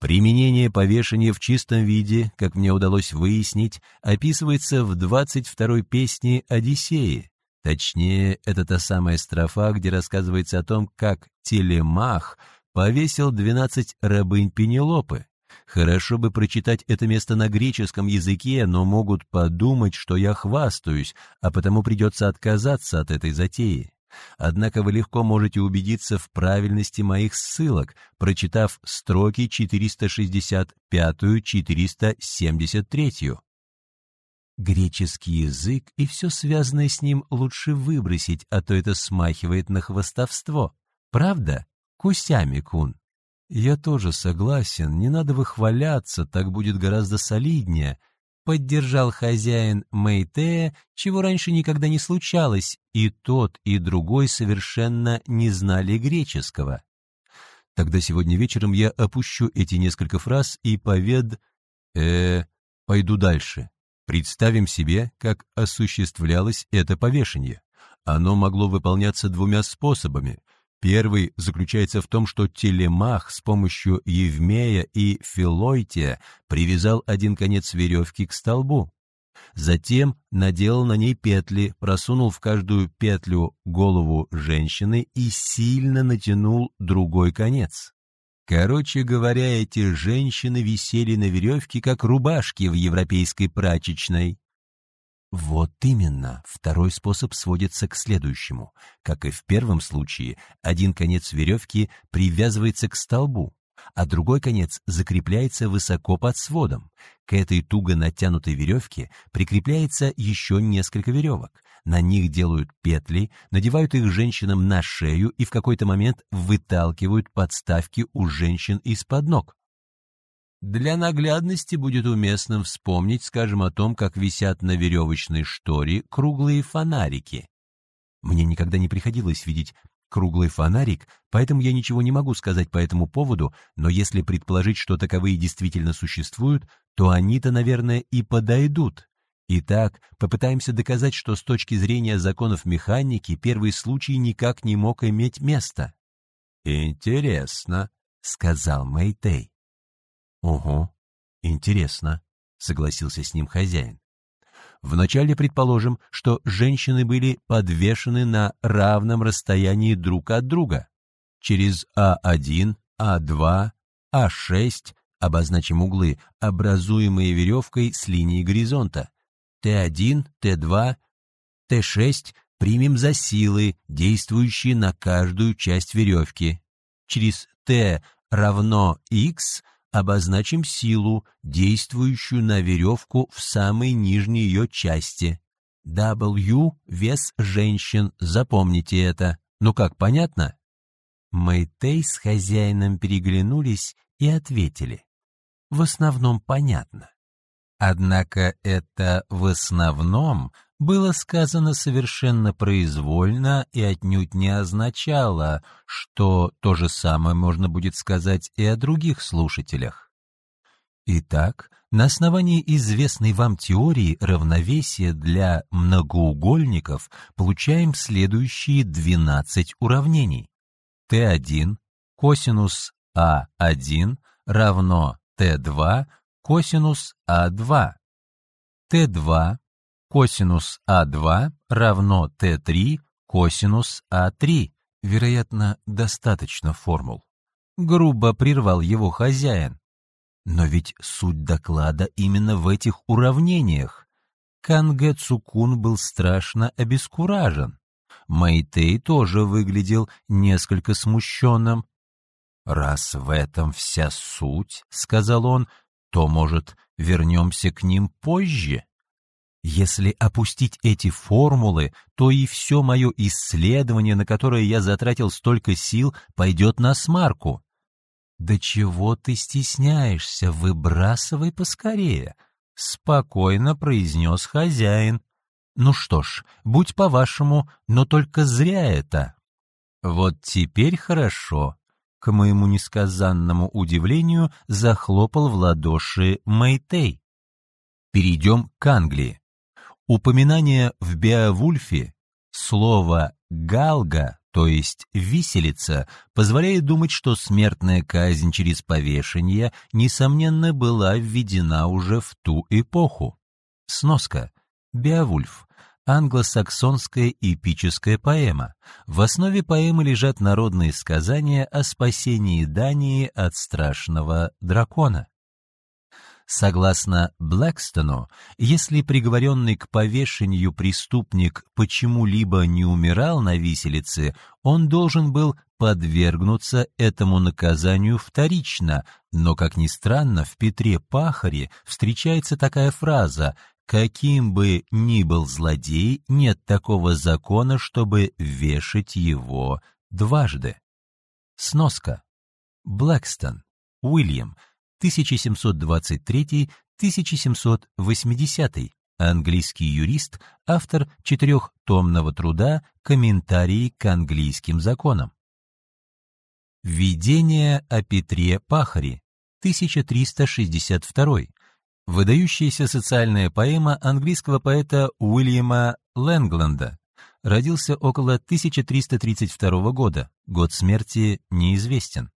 Применение повешения в чистом виде, как мне удалось выяснить, описывается в 22-й песне «Одиссеи». Точнее, это та самая строфа, где рассказывается о том, как Телемах повесил 12 рабынь Пенелопы. Хорошо бы прочитать это место на греческом языке, но могут подумать, что я хвастаюсь, а потому придется отказаться от этой затеи. Однако вы легко можете убедиться в правильности моих ссылок, прочитав строки 465-473. Греческий язык и все связанное с ним лучше выбросить, а то это смахивает на хвастовство. Правда, Кусями-кун? «Я тоже согласен, не надо выхваляться, так будет гораздо солиднее», поддержал хозяин Мэйтея, чего раньше никогда не случалось, и тот, и другой совершенно не знали греческого. Тогда сегодня вечером я опущу эти несколько фраз и повед... э пойду дальше. Представим себе, как осуществлялось это повешение. Оно могло выполняться двумя способами. Первый заключается в том, что Телемах с помощью Евмея и Филойтия привязал один конец веревки к столбу. Затем наделал на ней петли, просунул в каждую петлю голову женщины и сильно натянул другой конец. Короче говоря, эти женщины висели на веревке, как рубашки в европейской прачечной. Вот именно, второй способ сводится к следующему. Как и в первом случае, один конец веревки привязывается к столбу, а другой конец закрепляется высоко под сводом. К этой туго натянутой веревке прикрепляется еще несколько веревок. На них делают петли, надевают их женщинам на шею и в какой-то момент выталкивают подставки у женщин из-под ног. Для наглядности будет уместным вспомнить, скажем, о том, как висят на веревочной шторе круглые фонарики. Мне никогда не приходилось видеть круглый фонарик, поэтому я ничего не могу сказать по этому поводу, но если предположить, что таковые действительно существуют, то они-то, наверное, и подойдут. Итак, попытаемся доказать, что с точки зрения законов механики первый случай никак не мог иметь места. «Интересно», — сказал Мэйтей. «Ого, интересно», — согласился с ним хозяин. Вначале предположим, что женщины были подвешены на равном расстоянии друг от друга. Через А1, А2, А6, обозначим углы, образуемые веревкой с линией горизонта. Т1, Т2, Т6 примем за силы, действующие на каждую часть веревки. Через Т равно Х обозначим силу, действующую на веревку в самой нижней ее части. W — вес женщин, запомните это. Ну как, понятно? Мэйтей с хозяином переглянулись и ответили. В основном понятно. Однако это «в основном» было сказано совершенно произвольно и отнюдь не означало, что то же самое можно будет сказать и о других слушателях. Итак, на основании известной вам теории равновесия для многоугольников получаем следующие 12 уравнений. Т1 косинус А1 равно Т2 косинус А2. Т2 косинус А2 равно Т3 косинус А3. Вероятно, достаточно формул. Грубо прервал его хозяин. Но ведь суть доклада именно в этих уравнениях. Канге Цукун был страшно обескуражен. Мэйтей тоже выглядел несколько смущенным. «Раз в этом вся суть, — сказал он, — то, может, вернемся к ним позже?» Если опустить эти формулы, то и все мое исследование, на которое я затратил столько сил, пойдет на смарку. «Да чего ты стесняешься? Выбрасывай поскорее!» — спокойно произнес хозяин. «Ну что ж, будь по-вашему, но только зря это». «Вот теперь хорошо», — к моему несказанному удивлению захлопал в ладоши Мэйтей. Перейдем к Англии. Упоминание в Беовульфе слова «галга» то есть виселица, позволяет думать, что смертная казнь через повешение, несомненно, была введена уже в ту эпоху. Сноска. Беовульф. Англосаксонская эпическая поэма. В основе поэмы лежат народные сказания о спасении Дании от страшного дракона. Согласно Блэкстону, если приговоренный к повешению преступник почему-либо не умирал на виселице, он должен был подвергнуться этому наказанию вторично, но, как ни странно, в Петре Пахаре встречается такая фраза «Каким бы ни был злодей, нет такого закона, чтобы вешать его дважды». Сноска. Блэкстон. Уильям. 1723-1780, английский юрист, автор четырехтомного труда «Комментарии к английским законам». Введение о Петре Пахаре, 1362, выдающаяся социальная поэма английского поэта Уильяма Лэнгленда, родился около 1332 года, год смерти неизвестен.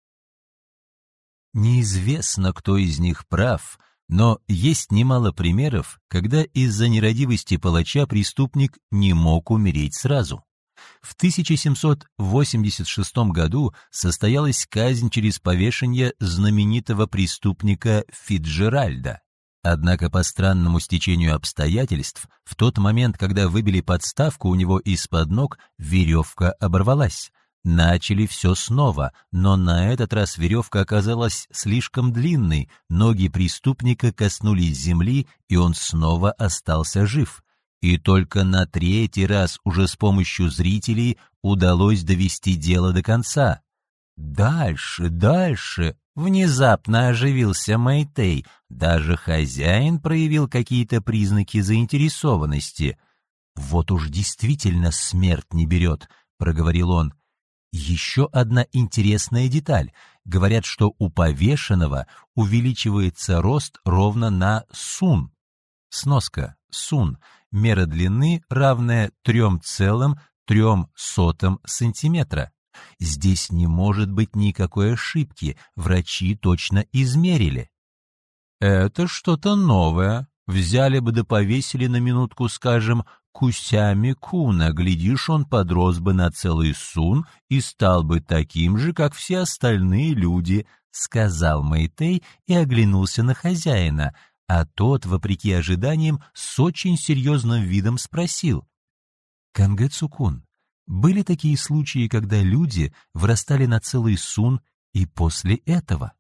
Неизвестно, кто из них прав, но есть немало примеров, когда из-за нерадивости палача преступник не мог умереть сразу. В 1786 году состоялась казнь через повешение знаменитого преступника Фиджеральда. Однако по странному стечению обстоятельств, в тот момент, когда выбили подставку у него из-под ног, веревка оборвалась. Начали все снова, но на этот раз веревка оказалась слишком длинной, ноги преступника коснулись земли, и он снова остался жив. И только на третий раз уже с помощью зрителей удалось довести дело до конца. Дальше, дальше. Внезапно оживился Мэйтей. Даже хозяин проявил какие-то признаки заинтересованности. «Вот уж действительно смерть не берет», — проговорил он. Еще одна интересная деталь. Говорят, что у повешенного увеличивается рост ровно на сун. Сноска. Сун. Мера длины, равная 3,3 сантиметра. Здесь не может быть никакой ошибки, врачи точно измерили. Это что-то новое. Взяли бы да повесили на минутку, скажем, кусями куна, глядишь, он подрос бы на целый сун и стал бы таким же, как все остальные люди, — сказал Мэйтей и оглянулся на хозяина, а тот, вопреки ожиданиям, с очень серьезным видом спросил. «Кангэ Цукун, были такие случаи, когда люди вырастали на целый сун и после этого?»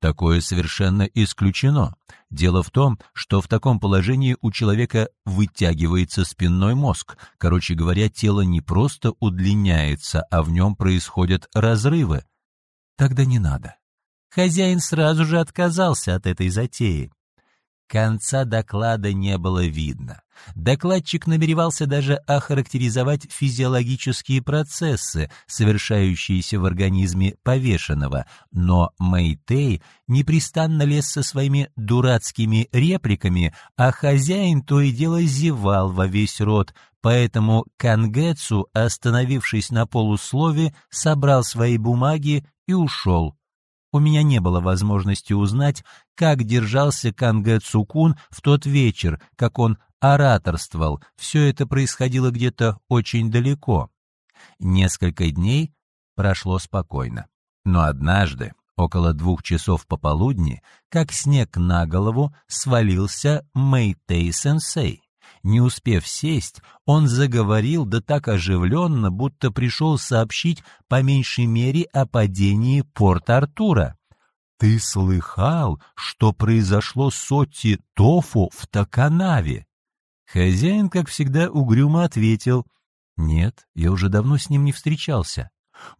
Такое совершенно исключено. Дело в том, что в таком положении у человека вытягивается спинной мозг. Короче говоря, тело не просто удлиняется, а в нем происходят разрывы. Тогда не надо. Хозяин сразу же отказался от этой затеи. Конца доклада не было видно. Докладчик намеревался даже охарактеризовать физиологические процессы, совершающиеся в организме повешенного, но Мэйтей непрестанно лез со своими дурацкими репликами, а хозяин то и дело зевал во весь рот, поэтому Кангетсу, остановившись на полуслове, собрал свои бумаги и ушел. У меня не было возможности узнать, как держался Кангэ Цукун в тот вечер, как он ораторствовал. Все это происходило где-то очень далеко. Несколько дней прошло спокойно. Но однажды, около двух часов пополудни, как снег на голову, свалился Мэйтей-сенсей. Не успев сесть, он заговорил да так оживленно, будто пришел сообщить по меньшей мере о падении Порт-Артура. «Ты слыхал, что произошло с Отти Тофу в Таканаве?» Хозяин, как всегда, угрюмо ответил, «Нет, я уже давно с ним не встречался».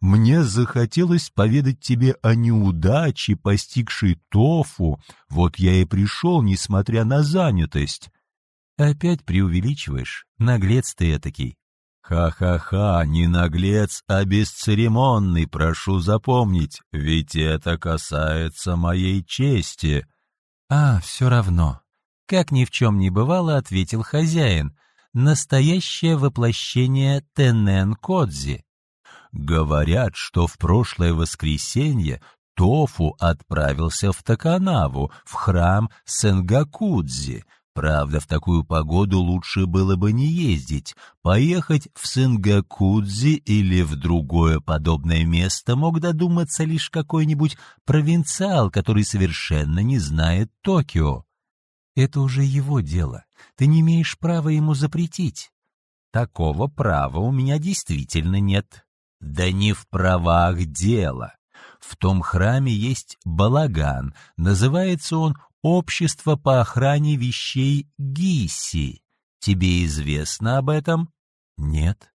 Мне захотелось поведать тебе о неудаче, постигшей Тофу. Вот я и пришел, несмотря на занятость. Опять преувеличиваешь, наглец ты этакий. Ха-ха-ха, не наглец, а бесцеремонный, прошу запомнить, ведь это касается моей чести. А, все равно. Как ни в чем не бывало, ответил хозяин. Настоящее воплощение Тенен Кодзи. Говорят, что в прошлое воскресенье Тофу отправился в Таканаву, в храм Сенгакудзи, Правда, в такую погоду лучше было бы не ездить. Поехать в Сингакудзи или в другое подобное место мог додуматься лишь какой-нибудь провинциал, который совершенно не знает Токио. Это уже его дело. Ты не имеешь права ему запретить. Такого права у меня действительно нет. Да не в правах дело. В том храме есть балаган, называется он Общество по охране вещей Гиси. Тебе известно об этом? Нет.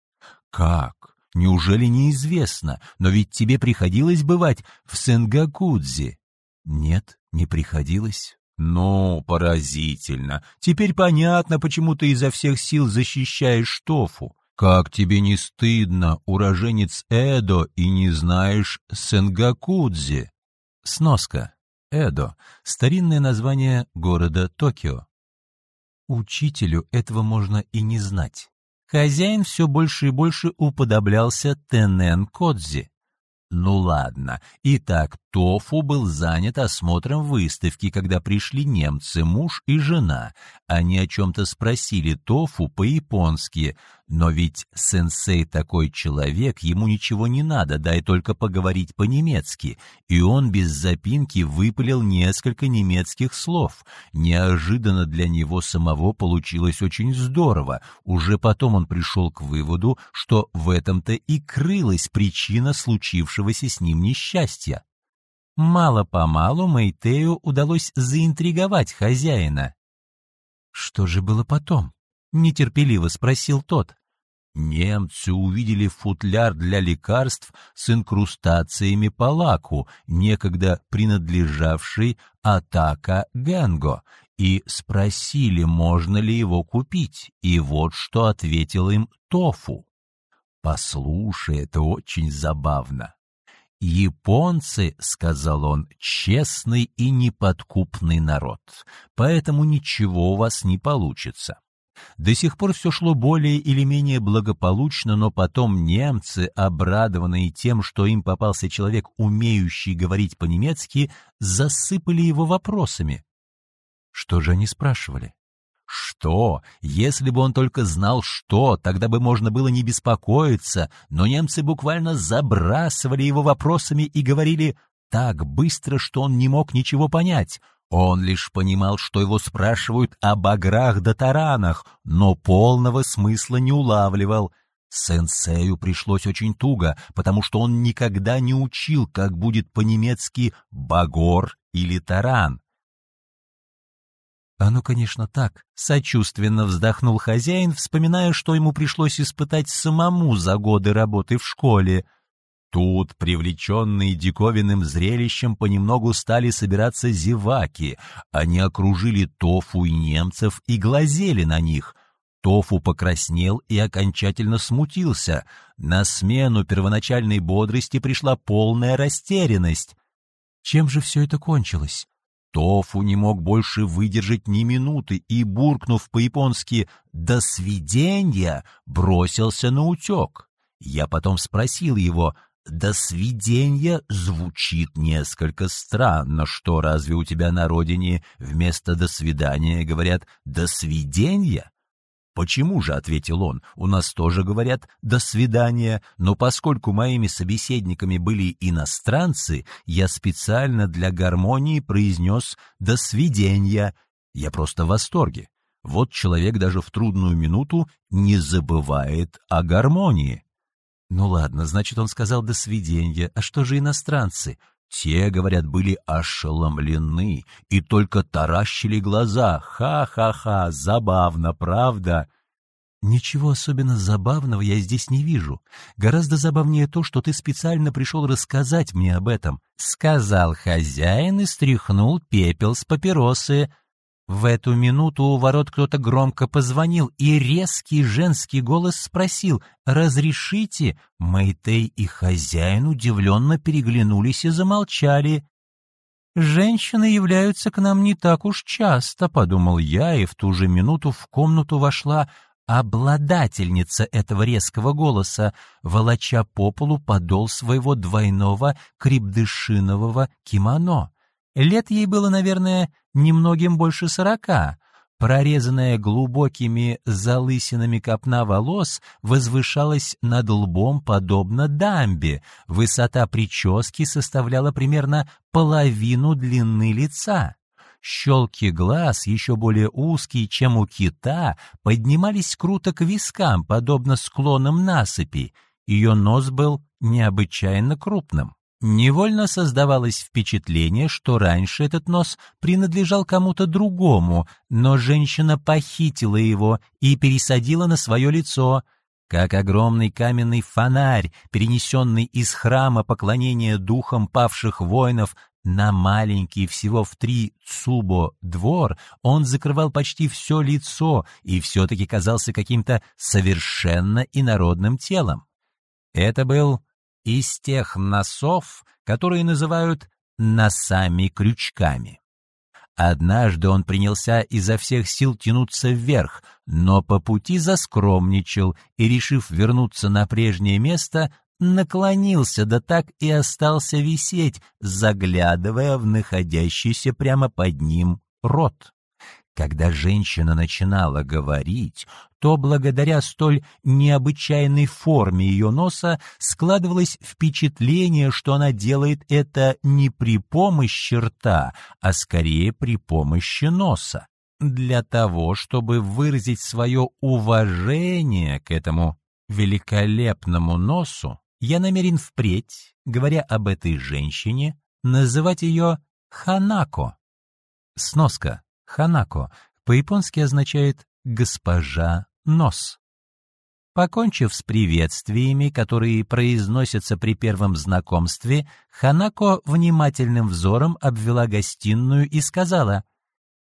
Как? Неужели неизвестно? Но ведь тебе приходилось бывать в Сенгакудзе. Нет, не приходилось. Ну, поразительно. Теперь понятно, почему ты изо всех сил защищаешь Тофу. Как тебе не стыдно, уроженец Эдо, и не знаешь Сенгакудзе? Сноска. Эдо — старинное название города Токио. Учителю этого можно и не знать. Хозяин все больше и больше уподоблялся Тенен Кодзи. Ну ладно. Итак, Тофу был занят осмотром выставки, когда пришли немцы, муж и жена. Они о чем-то спросили Тофу по-японски. Но ведь сенсей такой человек, ему ничего не надо, дай только поговорить по-немецки. И он без запинки выпалил несколько немецких слов. Неожиданно для него самого получилось очень здорово. Уже потом он пришел к выводу, что в этом-то и крылась причина случившегося с ним несчастья. Мало-помалу Мэйтею удалось заинтриговать хозяина. Что же было потом? Нетерпеливо спросил тот. Немцы увидели футляр для лекарств с инкрустациями по лаку, некогда принадлежавший Атака Генго, и спросили, можно ли его купить, и вот что ответил им Тофу. «Послушай, это очень забавно. «Японцы, — сказал он, — честный и неподкупный народ, поэтому ничего у вас не получится. До сих пор все шло более или менее благополучно, но потом немцы, обрадованные тем, что им попался человек, умеющий говорить по-немецки, засыпали его вопросами. Что же они спрашивали? Что? Если бы он только знал что, тогда бы можно было не беспокоиться, но немцы буквально забрасывали его вопросами и говорили так быстро, что он не мог ничего понять. Он лишь понимал, что его спрашивают о баграх да таранах, но полного смысла не улавливал. Сенсею пришлось очень туго, потому что он никогда не учил, как будет по-немецки «багор» или «таран». «Оно, конечно, так», — сочувственно вздохнул хозяин, вспоминая, что ему пришлось испытать самому за годы работы в школе. Тут, привлеченные диковинным зрелищем, понемногу стали собираться зеваки. Они окружили Тофу и немцев и глазели на них. Тофу покраснел и окончательно смутился. На смену первоначальной бодрости пришла полная растерянность. Чем же все это кончилось? Тофу не мог больше выдержать ни минуты и, буркнув по-японски «до свидения», бросился на утек. Я потом спросил его «до свидения» звучит несколько странно, что разве у тебя на родине вместо «до свидания» говорят «до свидения»? «Почему же?» — ответил он. «У нас тоже говорят «до свидания», но поскольку моими собеседниками были иностранцы, я специально для гармонии произнес «до свидения». Я просто в восторге. Вот человек даже в трудную минуту не забывает о гармонии. Ну ладно, значит, он сказал «до свидения». А что же иностранцы? Те, говорят, были ошеломлены и только таращили глаза. Ха-ха-ха, забавно, правда? Ничего особенно забавного я здесь не вижу. Гораздо забавнее то, что ты специально пришел рассказать мне об этом. Сказал хозяин и стряхнул пепел с папиросы. В эту минуту у ворот кто-то громко позвонил, и резкий женский голос спросил «Разрешите?» Мэйтей и хозяин удивленно переглянулись и замолчали. «Женщины являются к нам не так уж часто», — подумал я, и в ту же минуту в комнату вошла обладательница этого резкого голоса, волоча по полу подол своего двойного крепдышинового кимоно. Лет ей было, наверное, немногим больше сорока. Прорезанная глубокими залысинами копна волос возвышалась над лбом подобно дамбе. Высота прически составляла примерно половину длины лица. Щелки глаз, еще более узкие, чем у кита, поднимались круто к вискам, подобно склонам насыпи. Ее нос был необычайно крупным. Невольно создавалось впечатление, что раньше этот нос принадлежал кому-то другому, но женщина похитила его и пересадила на свое лицо. Как огромный каменный фонарь, перенесенный из храма поклонения духам павших воинов на маленький всего в три цубо двор, он закрывал почти все лицо и все-таки казался каким-то совершенно инородным телом. Это был из тех носов, которые называют носами-крючками. Однажды он принялся изо всех сил тянуться вверх, но по пути заскромничал и, решив вернуться на прежнее место, наклонился, да так и остался висеть, заглядывая в находящийся прямо под ним рот. Когда женщина начинала говорить, то благодаря столь необычайной форме ее носа складывалось впечатление, что она делает это не при помощи рта, а скорее при помощи носа. Для того, чтобы выразить свое уважение к этому великолепному носу, я намерен впредь, говоря об этой женщине, называть ее Ханако. Сноска. Ханако по-японски означает «госпожа нос». Покончив с приветствиями, которые произносятся при первом знакомстве, Ханако внимательным взором обвела гостиную и сказала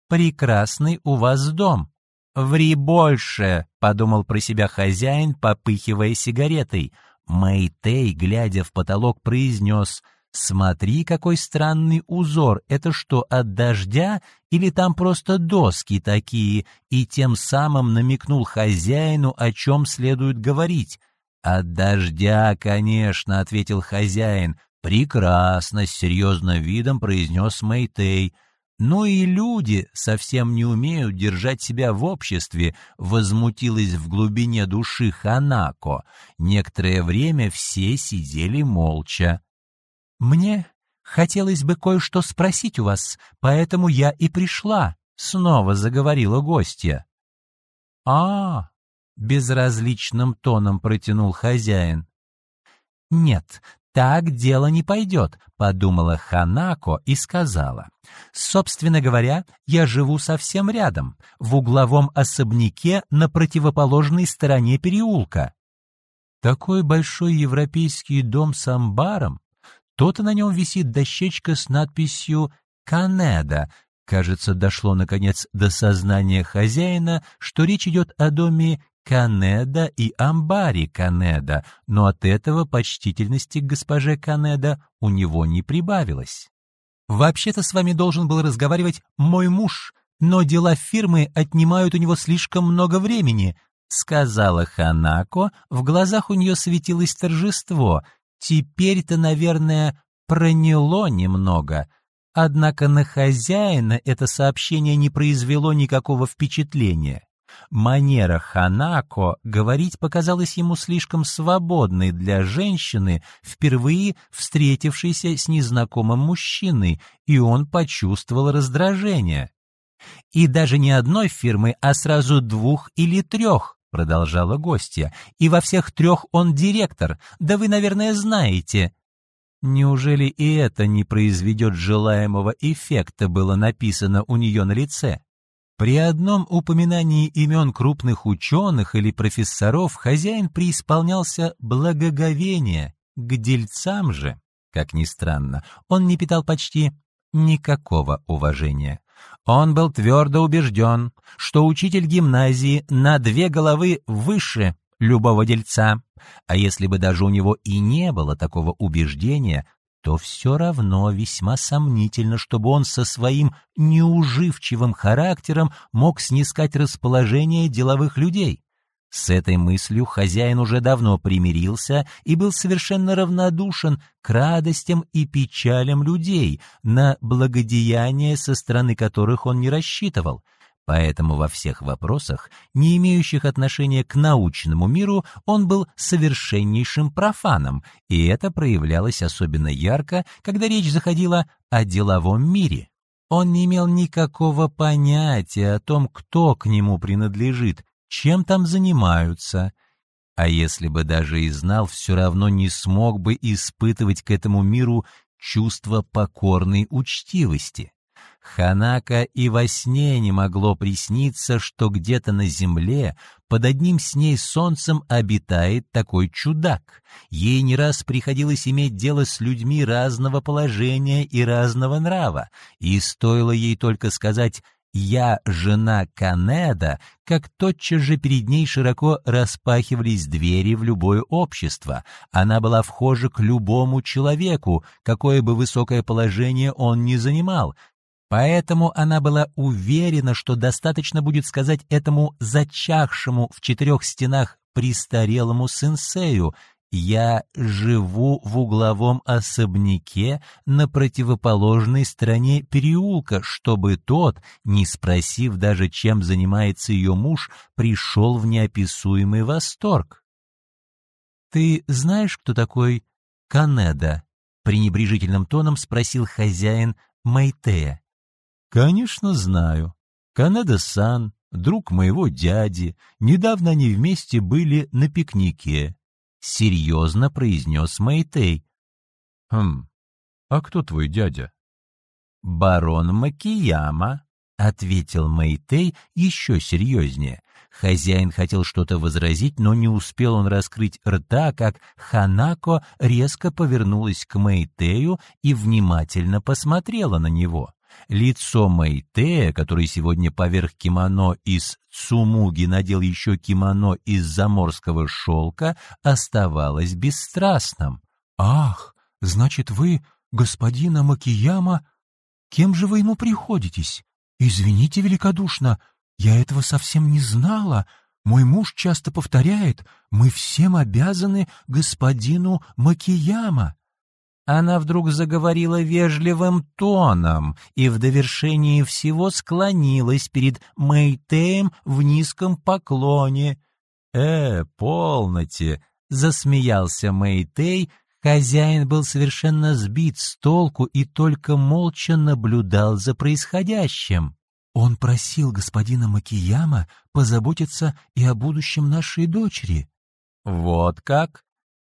«Прекрасный у вас дом». «Ври больше», — подумал про себя хозяин, попыхивая сигаретой. Мэйтей, глядя в потолок, произнес «Смотри, какой странный узор! Это что, от дождя или там просто доски такие?» И тем самым намекнул хозяину, о чем следует говорить. «От дождя, конечно», — ответил хозяин. «Прекрасно», — с серьезным видом произнес Мэйтей. но и люди совсем не умеют держать себя в обществе, возмутилась в глубине души Ханако. Некоторое время все сидели молча. «Мне хотелось бы кое-что спросить у вас, поэтому я и пришла», — снова заговорила гостья. «А, — безразличным тоном протянул хозяин. «Нет, «Так дело не пойдет», — подумала Ханако и сказала. «Собственно говоря, я живу совсем рядом, в угловом особняке на противоположной стороне переулка». Такой большой европейский дом с амбаром, то-то на нем висит дощечка с надписью «Канеда», Кажется, дошло, наконец, до сознания хозяина, что речь идет о доме Канеда и Амбари Канеда, но от этого почтительности к госпоже Канеда у него не прибавилось. «Вообще-то с вами должен был разговаривать мой муж, но дела фирмы отнимают у него слишком много времени», сказала Ханако, в глазах у нее светилось торжество. «Теперь-то, наверное, проняло немного». Однако на хозяина это сообщение не произвело никакого впечатления. Манера Ханако говорить показалась ему слишком свободной для женщины, впервые встретившейся с незнакомым мужчиной, и он почувствовал раздражение. «И даже не одной фирмы, а сразу двух или трех», — продолжала гостья, «и во всех трех он директор, да вы, наверное, знаете». Неужели и это не произведет желаемого эффекта, было написано у нее на лице? При одном упоминании имен крупных ученых или профессоров хозяин преисполнялся благоговения, к дельцам же, как ни странно, он не питал почти никакого уважения. Он был твердо убежден, что учитель гимназии на две головы выше любого дельца, а если бы даже у него и не было такого убеждения, то все равно весьма сомнительно, чтобы он со своим неуживчивым характером мог снискать расположение деловых людей. С этой мыслью хозяин уже давно примирился и был совершенно равнодушен к радостям и печалям людей, на благодеяния со стороны которых он не рассчитывал. Поэтому во всех вопросах, не имеющих отношения к научному миру, он был совершеннейшим профаном, и это проявлялось особенно ярко, когда речь заходила о деловом мире. Он не имел никакого понятия о том, кто к нему принадлежит, чем там занимаются. А если бы даже и знал, все равно не смог бы испытывать к этому миру чувство покорной учтивости. Ханака и во сне не могло присниться, что где-то на земле под одним с ней солнцем обитает такой чудак. Ей не раз приходилось иметь дело с людьми разного положения и разного нрава, и стоило ей только сказать «Я жена Канеда», как тотчас же перед ней широко распахивались двери в любое общество. Она была вхожа к любому человеку, какое бы высокое положение он ни занимал, Поэтому она была уверена, что достаточно будет сказать этому зачахшему в четырех стенах престарелому сенсею «Я живу в угловом особняке на противоположной стороне переулка, чтобы тот, не спросив даже, чем занимается ее муж, пришел в неописуемый восторг». «Ты знаешь, кто такой Канеда?» — пренебрежительным тоном спросил хозяин Майтея. «Конечно, знаю. Канада-сан, друг моего дяди, недавно они вместе были на пикнике», — серьезно произнес Мэйтей. «Хм, а кто твой дядя?» «Барон Макияма», — ответил Мэйтей еще серьезнее. Хозяин хотел что-то возразить, но не успел он раскрыть рта, как Ханако резко повернулась к Мэйтею и внимательно посмотрела на него. Лицо Мэйтея, который сегодня поверх кимоно из цумуги надел еще кимоно из заморского шелка, оставалось бесстрастным. «Ах, значит, вы, господина Макияма, кем же вы ему приходитесь? Извините великодушно, я этого совсем не знала. Мой муж часто повторяет, мы всем обязаны господину Макияма». Она вдруг заговорила вежливым тоном и в довершении всего склонилась перед Мэйтеем в низком поклоне. «Э, полноте!» — засмеялся Мэйтей. Хозяин был совершенно сбит с толку и только молча наблюдал за происходящим. Он просил господина Макияма позаботиться и о будущем нашей дочери. Вот как?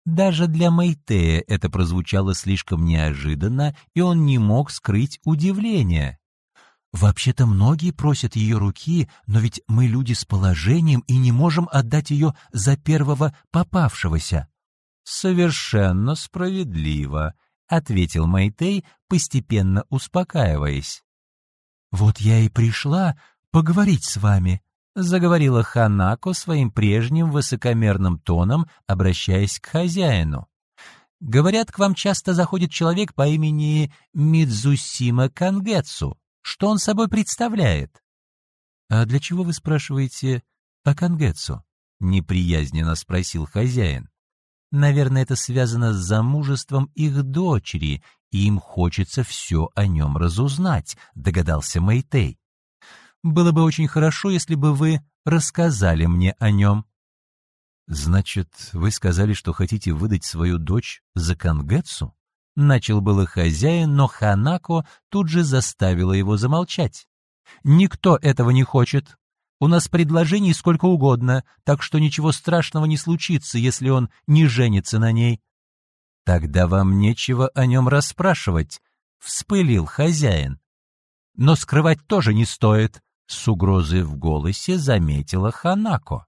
Даже для Мэйтея это прозвучало слишком неожиданно, и он не мог скрыть удивление. «Вообще-то многие просят ее руки, но ведь мы люди с положением и не можем отдать ее за первого попавшегося». «Совершенно справедливо», — ответил Майтей, постепенно успокаиваясь. «Вот я и пришла поговорить с вами», — заговорила Ханако своим прежним высокомерным тоном, обращаясь к хозяину. «Говорят, к вам часто заходит человек по имени Мидзусима Кангетсу. Что он собой представляет?» «А для чего вы спрашиваете о Кангетсу?» — неприязненно спросил хозяин. «Наверное, это связано с замужеством их дочери, и им хочется все о нем разузнать», — догадался Мэйтей. Было бы очень хорошо, если бы вы рассказали мне о нем». «Значит, вы сказали, что хотите выдать свою дочь за Кангетсу?» Начал было хозяин, но Ханако тут же заставила его замолчать. «Никто этого не хочет. У нас предложений сколько угодно, так что ничего страшного не случится, если он не женится на ней». «Тогда вам нечего о нем расспрашивать», — вспылил хозяин. «Но скрывать тоже не стоит. С угрозой в голосе заметила Ханако.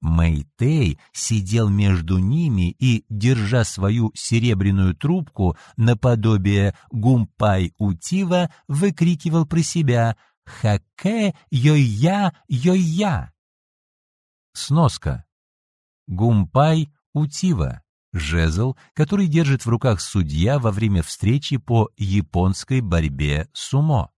Мэйтей сидел между ними и, держа свою серебряную трубку наподобие гумпай-утива, выкрикивал про себя «Хаке, йой-я, йой-я!» Сноска. Гумпай-утива. Жезл, который держит в руках судья во время встречи по японской борьбе сумо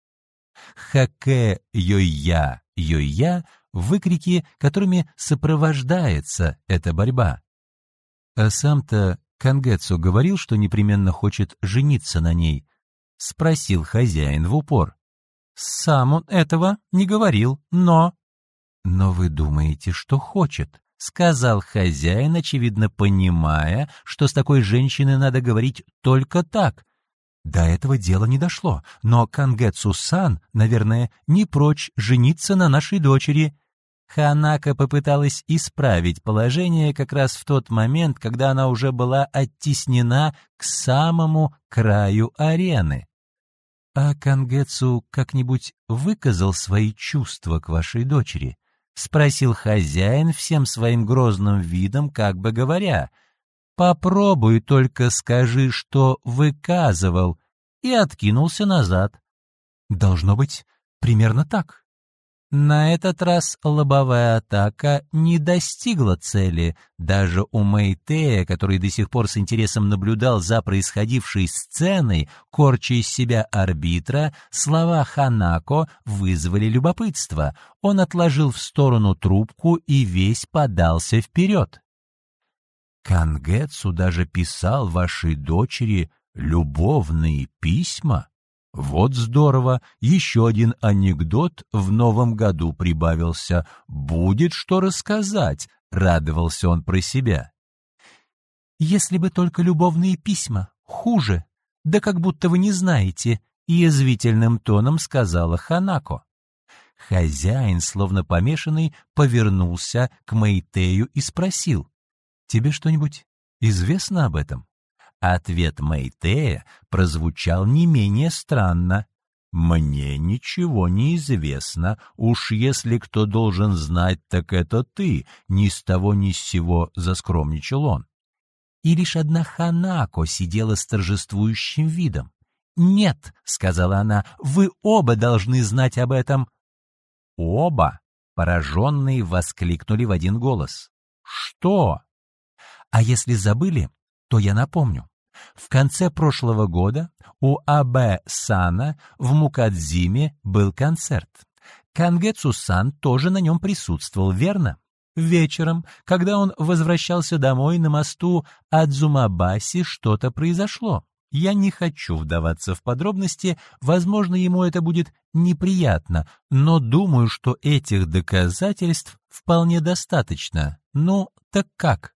хаке йой-я, йой-я — выкрики, которыми сопровождается эта борьба. А сам-то Кангетсу говорил, что непременно хочет жениться на ней, — спросил хозяин в упор. Сам он этого не говорил, но... Но вы думаете, что хочет, — сказал хозяин, очевидно понимая, что с такой женщиной надо говорить только так, до этого дела не дошло, но Кангетсу-сан, наверное, не прочь жениться на нашей дочери. Ханака попыталась исправить положение как раз в тот момент, когда она уже была оттеснена к самому краю арены. «А Кангетсу как-нибудь выказал свои чувства к вашей дочери?» — спросил хозяин всем своим грозным видом, как бы говоря — Попробуй только скажи, что выказывал, и откинулся назад. Должно быть примерно так. На этот раз лобовая атака не достигла цели. Даже у Мэйтея, который до сих пор с интересом наблюдал за происходившей сценой, корча из себя арбитра, слова Ханако вызвали любопытство. Он отложил в сторону трубку и весь подался вперед. Кангетсу даже писал вашей дочери любовные письма. Вот здорово, еще один анекдот в новом году прибавился. Будет что рассказать, радовался он про себя. Если бы только любовные письма, хуже. Да как будто вы не знаете, язвительным тоном сказала Ханако. Хозяин, словно помешанный, повернулся к Мэйтею и спросил. Тебе что-нибудь известно об этом? Ответ Мэйтея прозвучал не менее странно. «Мне ничего не известно. Уж если кто должен знать, так это ты. Ни с того ни с сего заскромничал он». И лишь одна Ханако сидела с торжествующим видом. «Нет», — сказала она, — «вы оба должны знать об этом». «Оба?» — пораженные воскликнули в один голос. «Что?» А если забыли, то я напомню. В конце прошлого года у А.Б. Сана в Мукадзиме был концерт. Кангетсу-сан тоже на нем присутствовал, верно? Вечером, когда он возвращался домой на мосту Адзумабаси, что-то произошло. Я не хочу вдаваться в подробности, возможно, ему это будет неприятно, но думаю, что этих доказательств вполне достаточно. Ну, так как?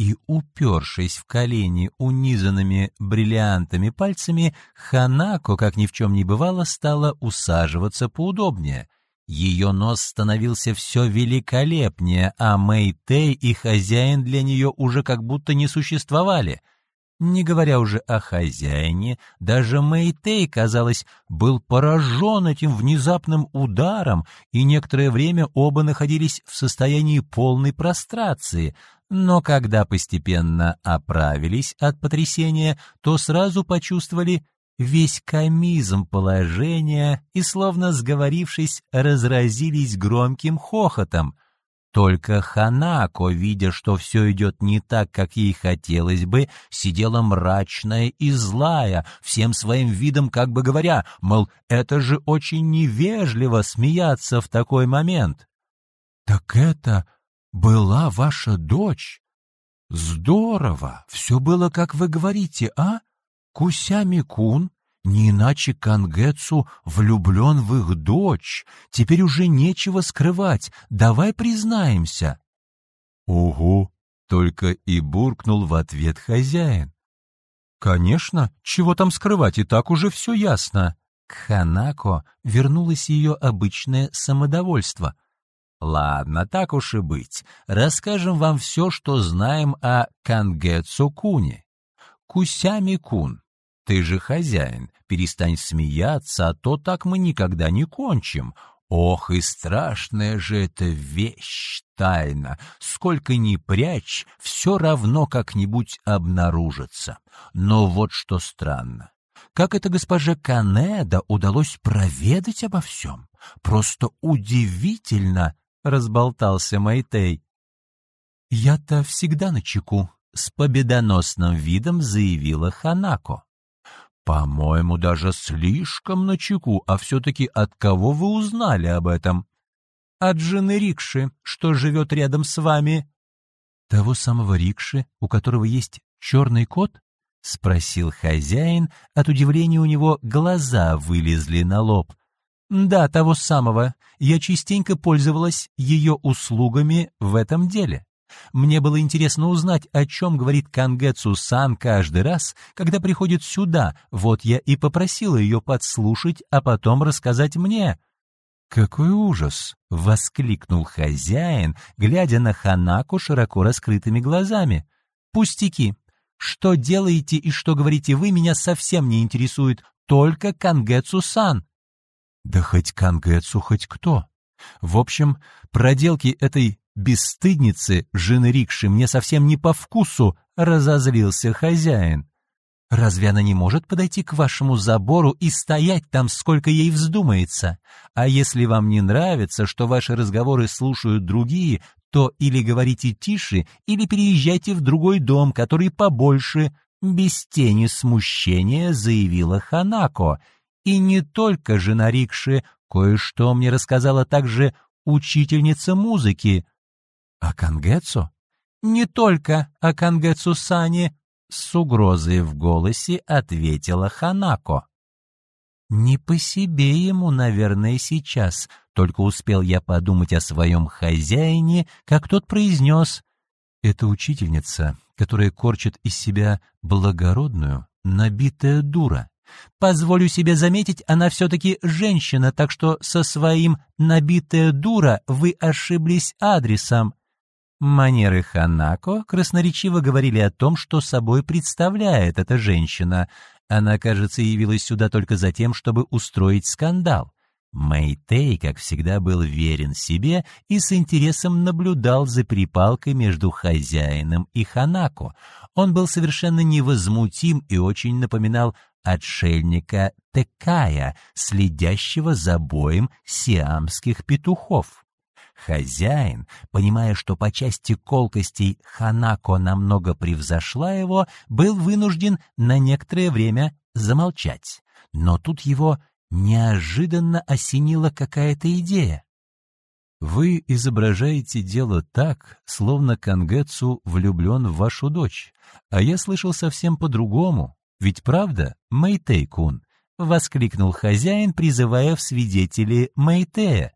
И, упершись в колени унизанными бриллиантами пальцами, Ханако, как ни в чем не бывало, стала усаживаться поудобнее. Ее нос становился все великолепнее, а Мэй-Тэй и хозяин для нее уже как будто не существовали — не говоря уже о хозяине, даже Мэйтей, казалось, был поражен этим внезапным ударом, и некоторое время оба находились в состоянии полной прострации, но когда постепенно оправились от потрясения, то сразу почувствовали весь комизм положения и, словно сговорившись, разразились громким хохотом — только Ханако, видя, что все идет не так, как ей хотелось бы, сидела мрачная и злая, всем своим видом как бы говоря, мол, это же очень невежливо смеяться в такой момент. «Так это была ваша дочь? Здорово! Все было, как вы говорите, а? Кусями-кун не иначе Кангетсу влюблен в их дочь. Теперь уже нечего скрывать. Давай признаемся. Угу, только и буркнул в ответ хозяин. Конечно, чего там скрывать, и так уже все ясно. К Ханако вернулось ее обычное самодовольство. Ладно, так уж и быть. Расскажем вам все, что знаем о Кангетсу Куне. Кусями-кун ты же хозяин, перестань смеяться, а то так мы никогда не кончим. Ох, и страшная же эта вещь, тайна. Сколько ни прячь, все равно как-нибудь обнаружится. Но вот что странно. Как это госпоже Канеда удалось проведать обо всем? Просто удивительно, — разболтался Майтей. «Я-то всегда на чеку», — с победоносным видом заявила Ханако. «По-моему, даже слишком начеку, а все-таки от кого вы узнали об этом?» «От жены Рикши, что живет рядом с вами». «Того самого Рикши, у которого есть черный кот?» — спросил хозяин. От удивления у него глаза вылезли на лоб. «Да, того самого. Я частенько пользовалась ее услугами в этом деле». Мне было интересно узнать, о чем говорит Кангетсу-сан каждый раз, когда приходит сюда, вот я и попросила ее подслушать, а потом рассказать мне. «Какой ужас!» — воскликнул хозяин, глядя на Ханаку широко раскрытыми глазами. «Пустяки! Что делаете и что говорите вы, меня совсем не интересует, только Кангетсу-сан!» «Да хоть Кангетсу, хоть кто!» В общем, проделки этой бесстыдницы, жены Рикши, мне совсем не по вкусу, разозлился хозяин. Разве она не может подойти к вашему забору и стоять там, сколько ей вздумается? А если вам не нравится, что ваши разговоры слушают другие, то или говорите тише, или переезжайте в другой дом, который побольше, без тени смущения заявила Ханако. И не только жена Рикши, кое-что мне рассказала также учительница музыки, «А Кангетсу?» «Не только о Кангетсу Сане», — с угрозой в голосе ответила Ханако. «Не по себе ему, наверное, сейчас», только успел я подумать о своем хозяине, как тот произнес. «Это учительница, которая корчит из себя благородную, набитая дура. Позволю себе заметить, она все-таки женщина, так что со своим «набитая дура» вы ошиблись адресом. Манеры Ханако красноречиво говорили о том, что собой представляет эта женщина. Она, кажется, явилась сюда только за тем, чтобы устроить скандал. Мэйтей, как всегда, был верен себе и с интересом наблюдал за перепалкой между хозяином и Ханако. Он был совершенно невозмутим и очень напоминал отшельника Текая, следящего за боем сиамских петухов. Хозяин, понимая, что по части колкостей Ханако намного превзошла его, был вынужден на некоторое время замолчать. Но тут его неожиданно осенила какая-то идея. Вы изображаете дело так, словно Кангетсу влюблен в вашу дочь, а я слышал совсем по-другому. Ведь правда, Мэйтэй-кун?» — воскликнул хозяин, призывая в свидетели Мэйтэя.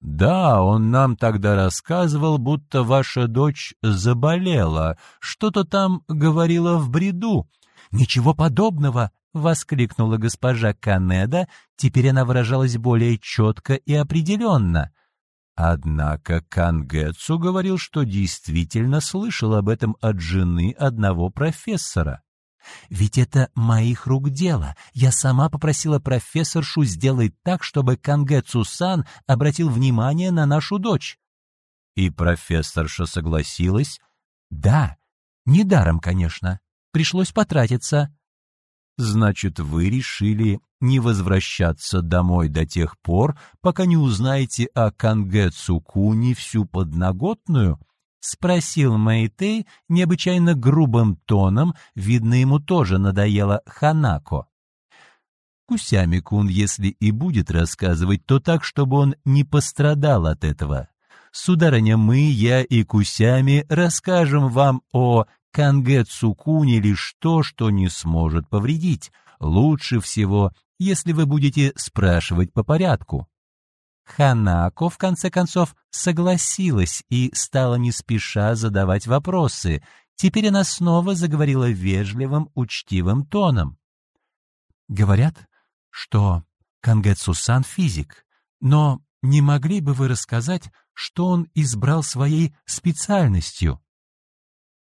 «Да, он нам тогда рассказывал, будто ваша дочь заболела, что-то там говорила в бреду». «Ничего подобного!» — воскликнула госпожа Канеда, теперь она выражалась более четко и определенно. Однако Кангэцу говорил, что действительно слышал об этом от жены одного профессора. Ведь это моих рук дело. Я сама попросила профессоршу сделать так, чтобы Кангэцу-сан обратил внимание на нашу дочь. И профессорша согласилась? Да, недаром, конечно. Пришлось потратиться. Значит, вы решили не возвращаться домой до тех пор, пока не узнаете о Кангэ Цукуни всю подноготную? — спросил Мэйтэй необычайно грубым тоном, видно, ему тоже надоело Ханако. Кусями-кун, если и будет рассказывать, то так, чтобы он не пострадал от этого. Сударыня, мы, я и Кусями расскажем вам о Кангэ Цукуни лишь то, что не сможет повредить. Лучше всего, если вы будете спрашивать по порядку. Ханако, в конце концов, согласилась и стала не спеша задавать вопросы. Теперь она снова заговорила вежливым, учтивым тоном. «Говорят, что Кангетсу-сан физик, но не могли бы вы рассказать, что он избрал своей специальностью?»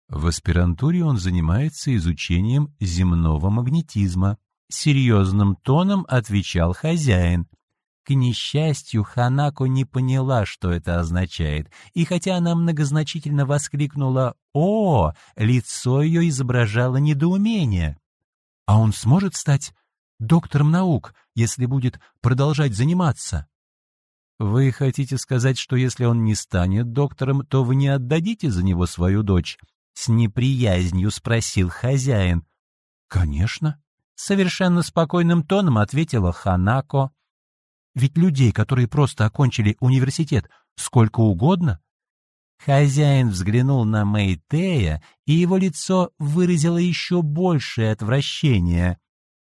В аспирантуре он занимается изучением земного магнетизма. Серьезным тоном отвечал хозяин. К несчастью, Ханако не поняла, что это означает, и хотя она многозначительно воскликнула «О!», лицо ее изображало недоумение. «А он сможет стать доктором наук, если будет продолжать заниматься?» «Вы хотите сказать, что если он не станет доктором, то вы не отдадите за него свою дочь?» С неприязнью спросил хозяин. «Конечно», — совершенно спокойным тоном ответила Ханако. Ведь людей, которые просто окончили университет, сколько угодно. Хозяин взглянул на Мэйтея, и его лицо выразило еще большее отвращение.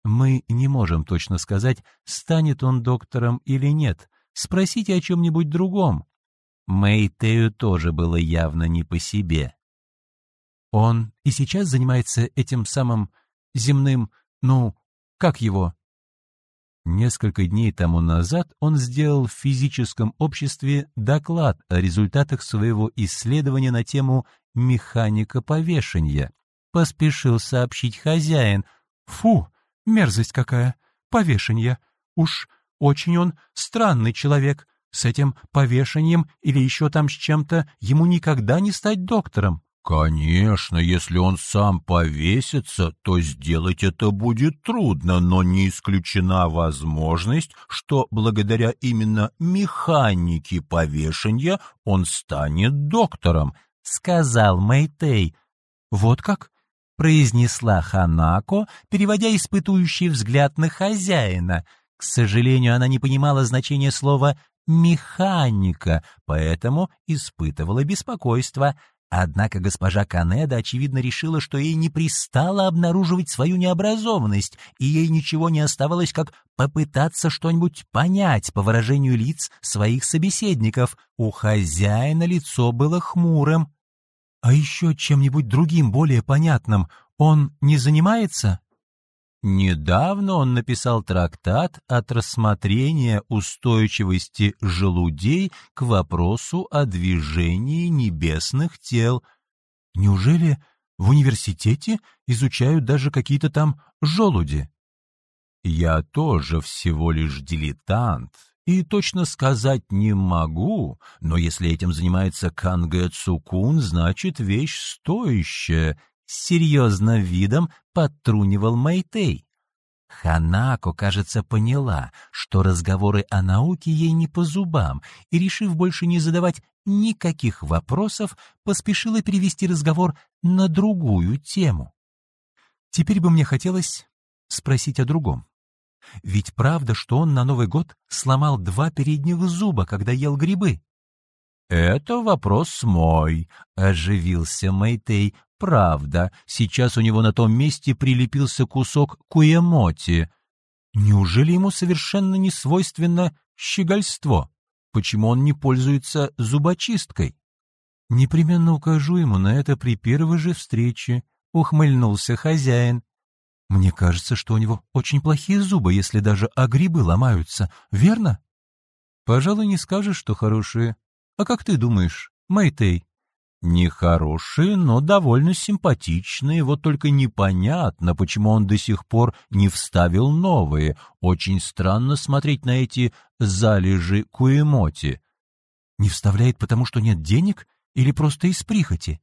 «Мы не можем точно сказать, станет он доктором или нет. Спросите о чем-нибудь другом». Мэйтею тоже было явно не по себе. «Он и сейчас занимается этим самым земным, ну, как его, Несколько дней тому назад он сделал в физическом обществе доклад о результатах своего исследования на тему «механика повешения». Поспешил сообщить хозяин. «Фу, мерзость какая! Повешение! Уж очень он странный человек. С этим повешением или еще там с чем-то ему никогда не стать доктором». Конечно, если он сам повесится, то сделать это будет трудно, но не исключена возможность, что благодаря именно механике повешения он станет доктором, сказал Мэйтей. Вот как? произнесла Ханако, переводя испытующий взгляд на хозяина. К сожалению, она не понимала значения слова «механика», поэтому испытывала беспокойство. Однако госпожа Канеда, очевидно, решила, что ей не пристало обнаруживать свою необразованность, и ей ничего не оставалось, как попытаться что-нибудь понять по выражению лиц своих собеседников. У хозяина лицо было хмурым. «А еще чем-нибудь другим, более понятным, он не занимается?» Недавно он написал трактат от рассмотрения устойчивости желудей к вопросу о движении небесных тел. Неужели в университете изучают даже какие-то там желуди? Я тоже всего лишь дилетант, и точно сказать не могу, но если этим занимается Кангэ Цукун, значит вещь стоящая, с серьезным видом подтрунивал Мэйтей. Ханако, кажется, поняла, что разговоры о науке ей не по зубам, и, решив больше не задавать никаких вопросов, поспешила перевести разговор на другую тему. Теперь бы мне хотелось спросить о другом. Ведь правда, что он на Новый год сломал два передних зуба, когда ел грибы? «Это вопрос мой», — оживился Мэйтей. «Правда, сейчас у него на том месте прилепился кусок куемоти. Неужели ему совершенно не свойственно щегольство? Почему он не пользуется зубочисткой?» «Непременно укажу ему на это при первой же встрече», — ухмыльнулся хозяин. «Мне кажется, что у него очень плохие зубы, если даже о грибы ломаются, верно?» «Пожалуй, не скажешь, что хорошие. А как ты думаешь, Мэйтей?» «Нехорошие, но довольно симпатичные, вот только непонятно, почему он до сих пор не вставил новые. Очень странно смотреть на эти залежи куемоти». «Не вставляет, потому что нет денег или просто из прихоти?»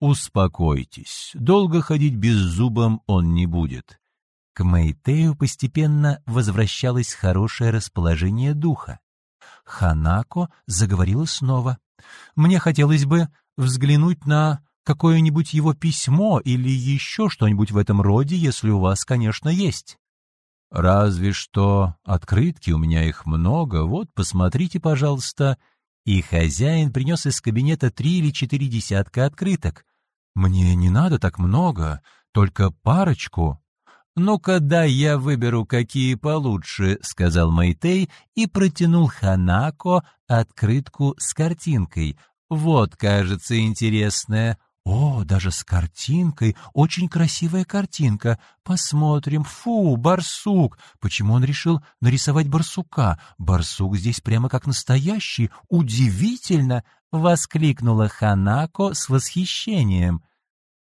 «Успокойтесь, долго ходить без зубом он не будет». К Мэйтею постепенно возвращалось хорошее расположение духа. Ханако заговорила снова. «Мне хотелось бы взглянуть на какое-нибудь его письмо или еще что-нибудь в этом роде, если у вас, конечно, есть». «Разве что открытки, у меня их много, вот, посмотрите, пожалуйста». И хозяин принес из кабинета три или четыре десятка открыток. «Мне не надо так много, только парочку». «Ну-ка, дай я выберу, какие получше», — сказал Майтей и протянул Ханако открытку с картинкой. «Вот, кажется, интересная». «О, даже с картинкой! Очень красивая картинка! Посмотрим! Фу, барсук! Почему он решил нарисовать барсука? Барсук здесь прямо как настоящий! Удивительно!» — воскликнула Ханако с восхищением.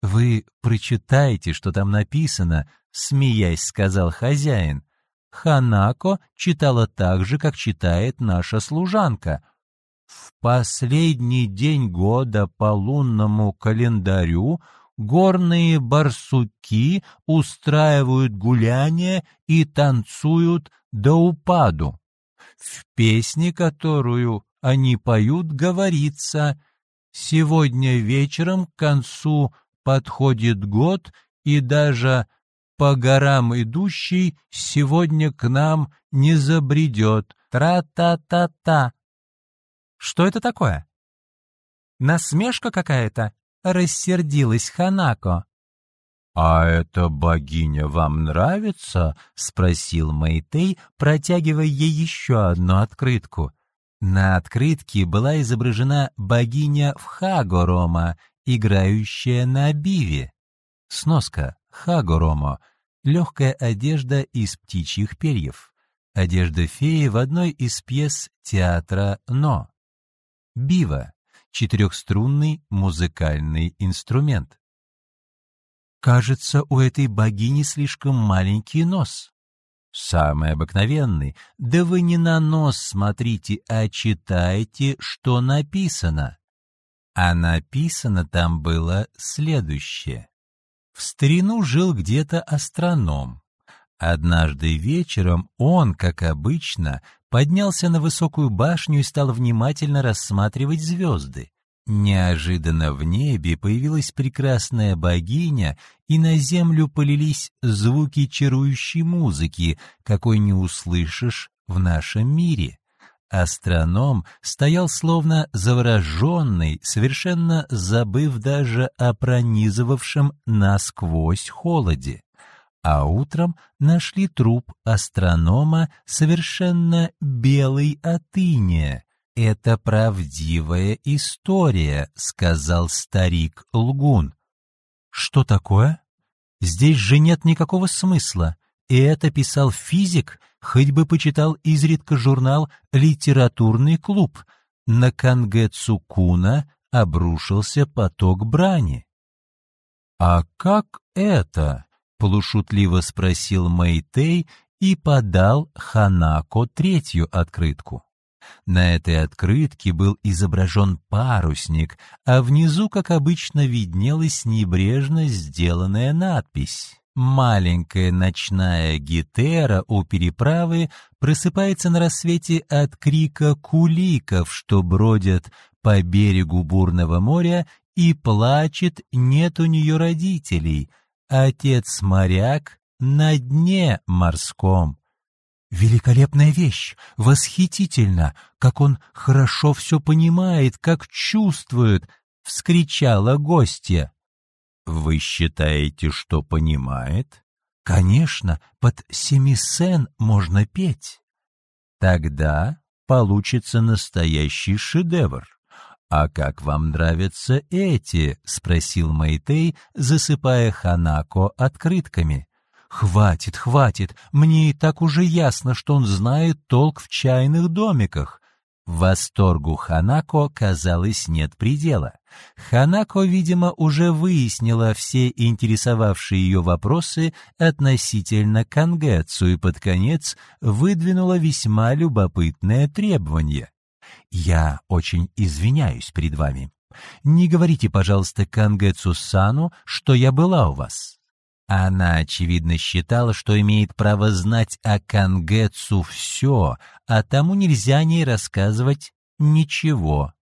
«Вы прочитайте, что там написано», — смеясь сказал хозяин. Ханако читала так же, как читает наша служанка. В последний день года по лунному календарю горные барсуки устраивают гуляния и танцуют до упаду. В песне, которую они поют, говорится «Сегодня вечером к концу подходит год, и даже по горам идущий сегодня к нам не забредет. Тра-та-та-та. Что это такое? Насмешка какая-то? Рассердилась Ханако. «А эта богиня вам нравится?» — спросил Мэйтей, протягивая ей еще одну открытку. На открытке была изображена богиня Вхагорома, играющая на биве. Сноска. Хагоромо. Легкая одежда из птичьих перьев. Одежда феи в одной из пьес театра «Но». Бива. Четырехструнный музыкальный инструмент. Кажется, у этой богини слишком маленький нос. Самый обыкновенный. Да вы не на нос смотрите, а читайте, что написано. А написано там было следующее. В старину жил где-то астроном. Однажды вечером он, как обычно, поднялся на высокую башню и стал внимательно рассматривать звезды. Неожиданно в небе появилась прекрасная богиня, и на землю полились звуки чарующей музыки, какой не услышишь в нашем мире. Астроном стоял словно завороженный, совершенно забыв даже о пронизывавшем насквозь холоде. А утром нашли труп астронома совершенно белый от иния. «Это правдивая история», — сказал старик Лгун. «Что такое? Здесь же нет никакого смысла. И это писал физик, хоть бы почитал изредка журнал «Литературный клуб». На Канге Цукуна обрушился поток брани. «А как это?» — полушутливо спросил Мэйтей и подал Ханако третью открытку. На этой открытке был изображен парусник, а внизу, как обычно, виднелась небрежно сделанная надпись Маленькая ночная гитера у переправы просыпается на рассвете от крика куликов, что бродят по берегу бурного моря, и плачет, нет у нее родителей. Отец-моряк на дне морском. «Великолепная вещь! Восхитительно! Как он хорошо все понимает, как чувствует!» — вскричала гостья. «Вы считаете, что понимает?» «Конечно, под семисен можно петь». «Тогда получится настоящий шедевр». «А как вам нравятся эти?» — спросил Мэйтей, засыпая Ханако открытками. «Хватит, хватит, мне и так уже ясно, что он знает толк в чайных домиках». Восторгу Ханако, казалось, нет предела. Ханако, видимо, уже выяснила все интересовавшие ее вопросы относительно Кангэцу и под конец выдвинула весьма любопытное требование. «Я очень извиняюсь перед вами. Не говорите, пожалуйста, Кангэцу Сану, что я была у вас. Она, очевидно, считала, что имеет право знать о Кангэцу все, а тому нельзя о ней рассказывать ничего.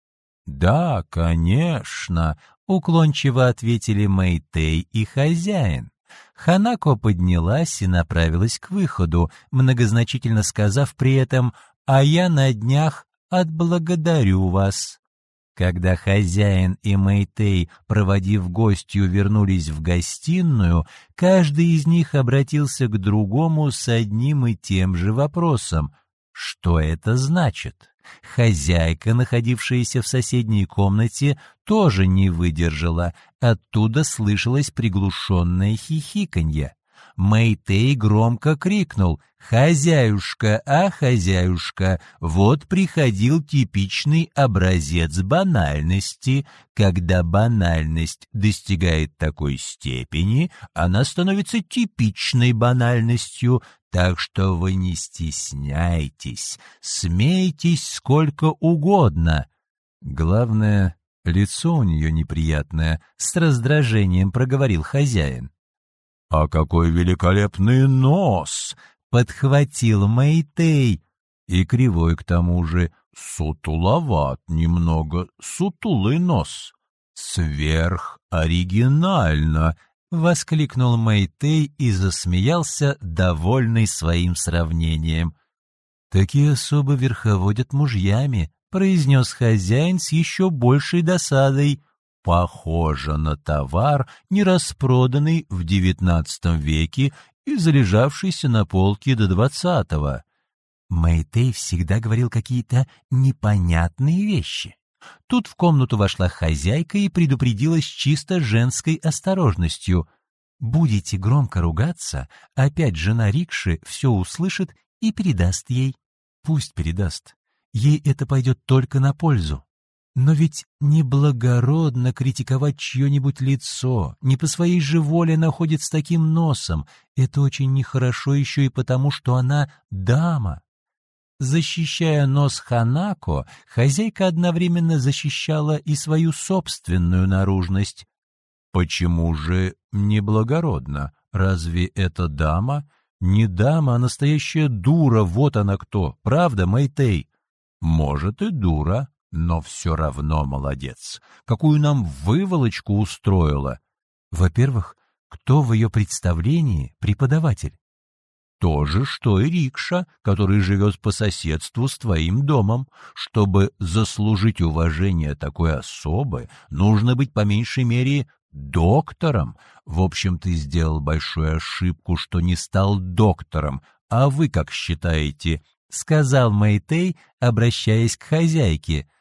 «Да, конечно», — уклончиво ответили Мэйтей и хозяин. Ханако поднялась и направилась к выходу, многозначительно сказав при этом «А я на днях отблагодарю вас». Когда хозяин и Мэйтей, проводив гостью, вернулись в гостиную, каждый из них обратился к другому с одним и тем же вопросом. Что это значит? Хозяйка, находившаяся в соседней комнате, тоже не выдержала. Оттуда слышалось приглушенное хихиканье. Мэйтей громко крикнул «Хозяюшка, а хозяюшка, вот приходил типичный образец банальности. Когда банальность достигает такой степени, она становится типичной банальностью, так что вы не стесняйтесь, смейтесь сколько угодно». Главное, лицо у нее неприятное, с раздражением проговорил хозяин. «А какой великолепный нос!» — подхватил Мэйтей. И кривой к тому же, сутуловат немного, сутулый нос. «Сверх оригинально!» — воскликнул Мэйтей и засмеялся, довольный своим сравнением. «Такие особо верховодят мужьями», — произнес хозяин с еще большей досадой похожа на товар, не распроданный в девятнадцатом веке и залежавшийся на полке до двадцатого. Мэйтей всегда говорил какие-то непонятные вещи. Тут в комнату вошла хозяйка и предупредила с чисто женской осторожностью. «Будете громко ругаться, опять жена рикши все услышит и передаст ей». «Пусть передаст. Ей это пойдет только на пользу. Но ведь неблагородно критиковать чье-нибудь лицо, не по своей же воле находит с таким носом. Это очень нехорошо еще и потому, что она дама. Защищая нос Ханако, хозяйка одновременно защищала и свою собственную наружность. Почему же неблагородно? Разве это дама? Не дама, а настоящая дура, вот она кто, правда, Мэйтей? Может и дура, но все равно молодец. Какую нам выволочку устроила. Во-первых, кто в ее представлении преподаватель? То же, что и рикша, который живет по соседству с твоим домом. Чтобы заслужить уважение такой особы, нужно быть по меньшей мере доктором. В общем, ты сделал большую ошибку, что не стал доктором. А вы как считаете? — сказал Мэйтей, обращаясь к хозяйке —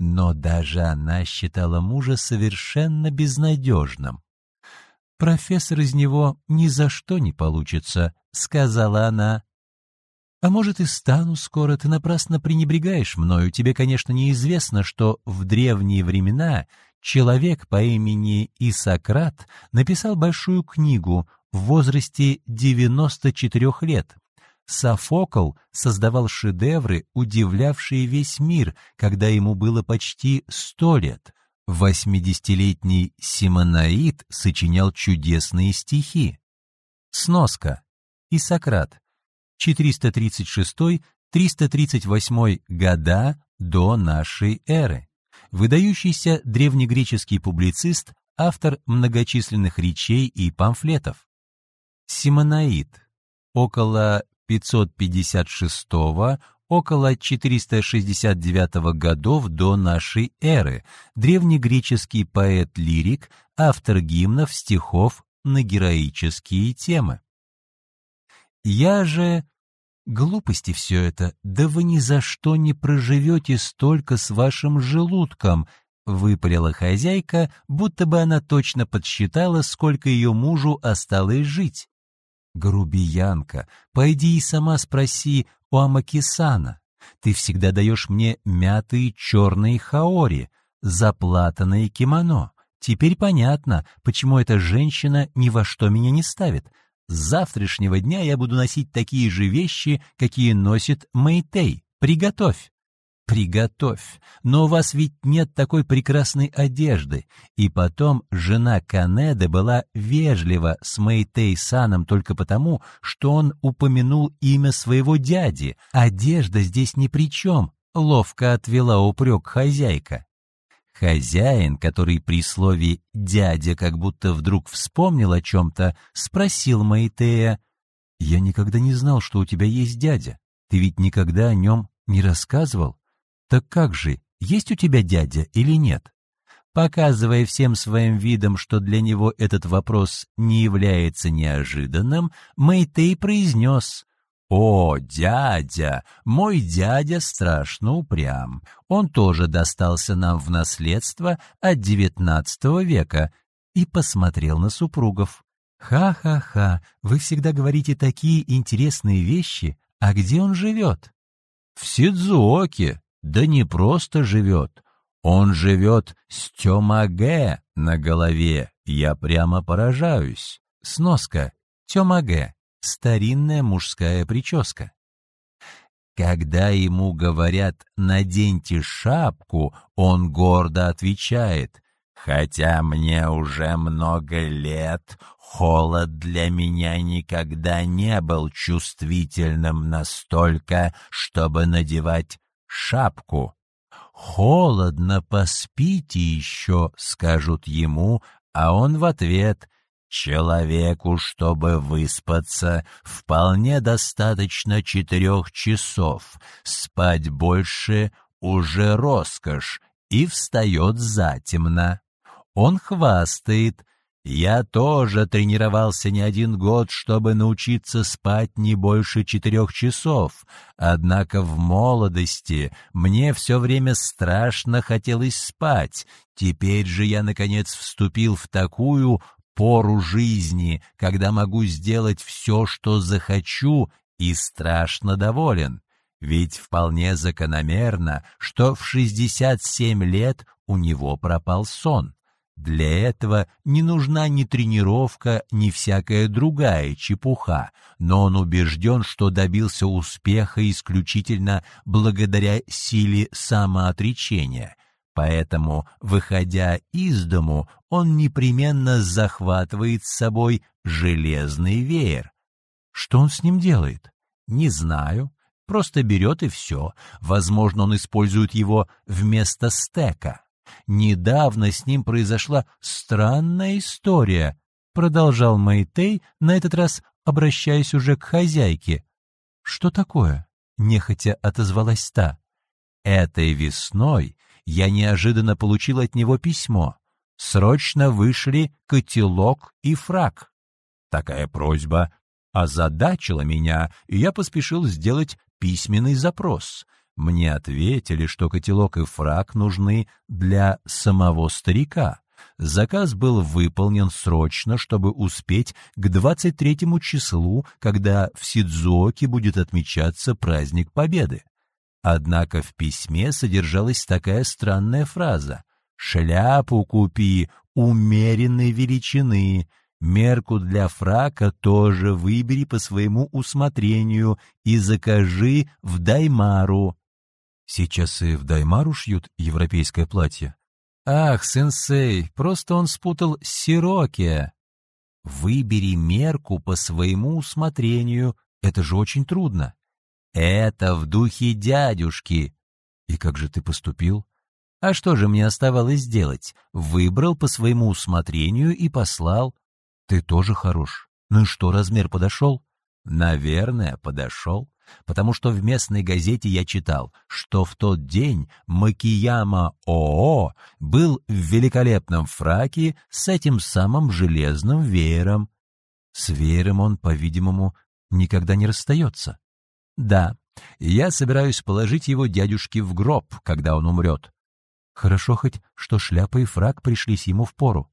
но даже она считала мужа совершенно безнадежным. «Профессор из него ни за что не получится», — сказала она. «А может, и стану скоро, ты напрасно пренебрегаешь мною. Тебе, конечно, неизвестно, что в древние времена человек по имени Исократ написал большую книгу в возрасте 94 лет, Софокл создавал шедевры, удивлявшие весь мир, когда ему было почти сто лет. Восьмидесятилетний Симонаид сочинял чудесные стихи. Сноска. Исократ. 436-338 года до нашей эры. Выдающийся древнегреческий публицист, автор многочисленных речей и памфлетов. Симонаид. Около 556 около 469 годов до нашей эры, древнегреческий поэт-лирик, автор гимнов, стихов на героические темы. Я же... Глупости все это, да вы ни за что не проживете столько с вашим желудком, выпалила хозяйка, будто бы она точно подсчитала, сколько ее мужу осталось жить. Грубиянка, пойди и сама спроси у Амакисана. Ты всегда даешь мне мятые черные хаори, заплатанное кимоно. Теперь понятно, почему эта женщина ни во что меня не ставит. С завтрашнего дня я буду носить такие же вещи, какие носит Мэйтей. Приготовь. Приготовь. Но у вас ведь нет такой прекрасной одежды. И потом жена Канеды была вежлива с Мэйтей Саном только потому, что он упомянул имя своего дяди. Одежда здесь ни при чем. Ловко отвела упрек хозяйка. Хозяин, который при слове «дядя» как будто вдруг вспомнил о чем-то, спросил Маитея, «Я никогда не знал, что у тебя есть дядя. Ты ведь никогда о нем не рассказывал? Так как же, есть у тебя дядя или нет?» Показывая всем своим видом, что для него этот вопрос не является неожиданным, Мэйтей произнес «О, дядя! Мой дядя страшно упрям. Он тоже достался нам в наследство от девятнадцатого века» и посмотрел на супругов. «Ха-ха-ха, вы всегда говорите такие интересные вещи. А где он живет?» «В Сидзуоке. Да не просто живет. Он живет с Тёмаге на голове. Я прямо поражаюсь. Сноска. Тёмаге старинная мужская прическа. Когда ему говорят «наденьте шапку», он гордо отвечает «Хотя мне уже много лет, холод для меня никогда не был чувствительным настолько, чтобы надевать шапку». «Холодно, поспите еще», — скажут ему, а он в ответ Человеку, чтобы выспаться, вполне достаточно четырех часов. Спать больше уже роскошь, и встает затемно. Он хвастает. Я тоже тренировался не один год, чтобы научиться спать не больше четырех часов. Однако в молодости мне все время страшно хотелось спать. Теперь же я, наконец, вступил в такую пору жизни, когда могу сделать все, что захочу, и страшно доволен. Ведь вполне закономерно, что в 67 лет у него пропал сон. Для этого не нужна ни тренировка, ни всякая другая чепуха, но он убежден, что добился успеха исключительно благодаря силе самоотречения, Поэтому, выходя из дому, он непременно захватывает с собой железный веер. Что он с ним делает? Не знаю. Просто берет и все. Возможно, он использует его вместо стека. Недавно с ним произошла странная история, продолжал Мэйтей, на этот раз обращаясь уже к хозяйке. Что такое? Нехотя отозвалась та. Этой весной я неожиданно получил от него письмо. Срочно вышли котелок и фраг. Такая просьба озадачила меня, и я поспешил сделать письменный запрос. Мне ответили, что котелок и фраг нужны для самого старика. Заказ был выполнен срочно, чтобы успеть к 23 числу, когда в Сидзуоке будет отмечаться праздник Победы. Однако в письме содержалась такая странная фраза «Шляпу купи умеренной величины, мерку для фрака тоже выбери по своему усмотрению и закажи в Даймару». Сейчас и в Даймару шьют европейское платье. Ах, сенсей, просто он спутал Сироки. Выбери мерку по своему усмотрению, это же очень трудно. Это в духе дядюшки. И как же ты поступил? А что же мне оставалось делать? Выбрал по своему усмотрению и послал. Ты тоже хорош. Ну и что, размер подошел? Наверное, подошел, потому что в местной газете я читал, что в тот день Макияма ООО был в великолепном фраке с этим самым железным веером. С веером он, по-видимому, никогда не расстается. Да, я собираюсь положить его дядюшке в гроб, когда он умрет. Хорошо хоть, что шляпа и фрак пришлись ему в пору.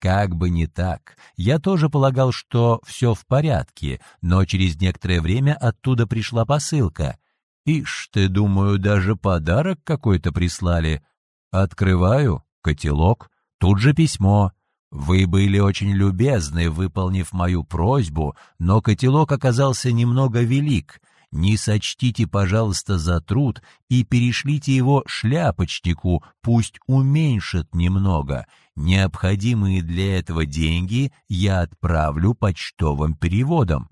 Как бы не так. Я тоже полагал, что все в порядке, но через некоторое время оттуда пришла посылка. Ишь ты, думаю, даже подарок какой-то прислали. Открываю, котелок, тут же письмо. Вы были очень любезны, выполнив мою просьбу, но котелок оказался немного велик не сочтите, пожалуйста, за труд и перешлите его шляпочнику, пусть уменьшит немного. Необходимые для этого деньги я отправлю почтовым переводом».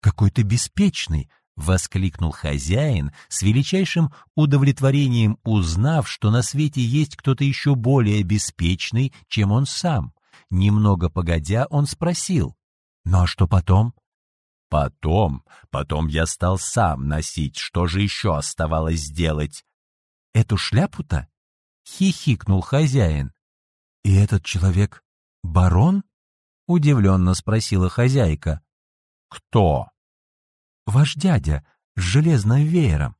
«Какой ты беспечный!» — воскликнул хозяин, с величайшим удовлетворением узнав, что на свете есть кто-то еще более беспечный, чем он сам. Немного погодя, он спросил, «Ну а что потом?» Потом, потом я стал сам носить, что же еще оставалось сделать? Эту шляпу-то? Хихикнул хозяин. И этот человек барон? Удивленно спросила хозяйка. Кто? Ваш дядя с железным веером.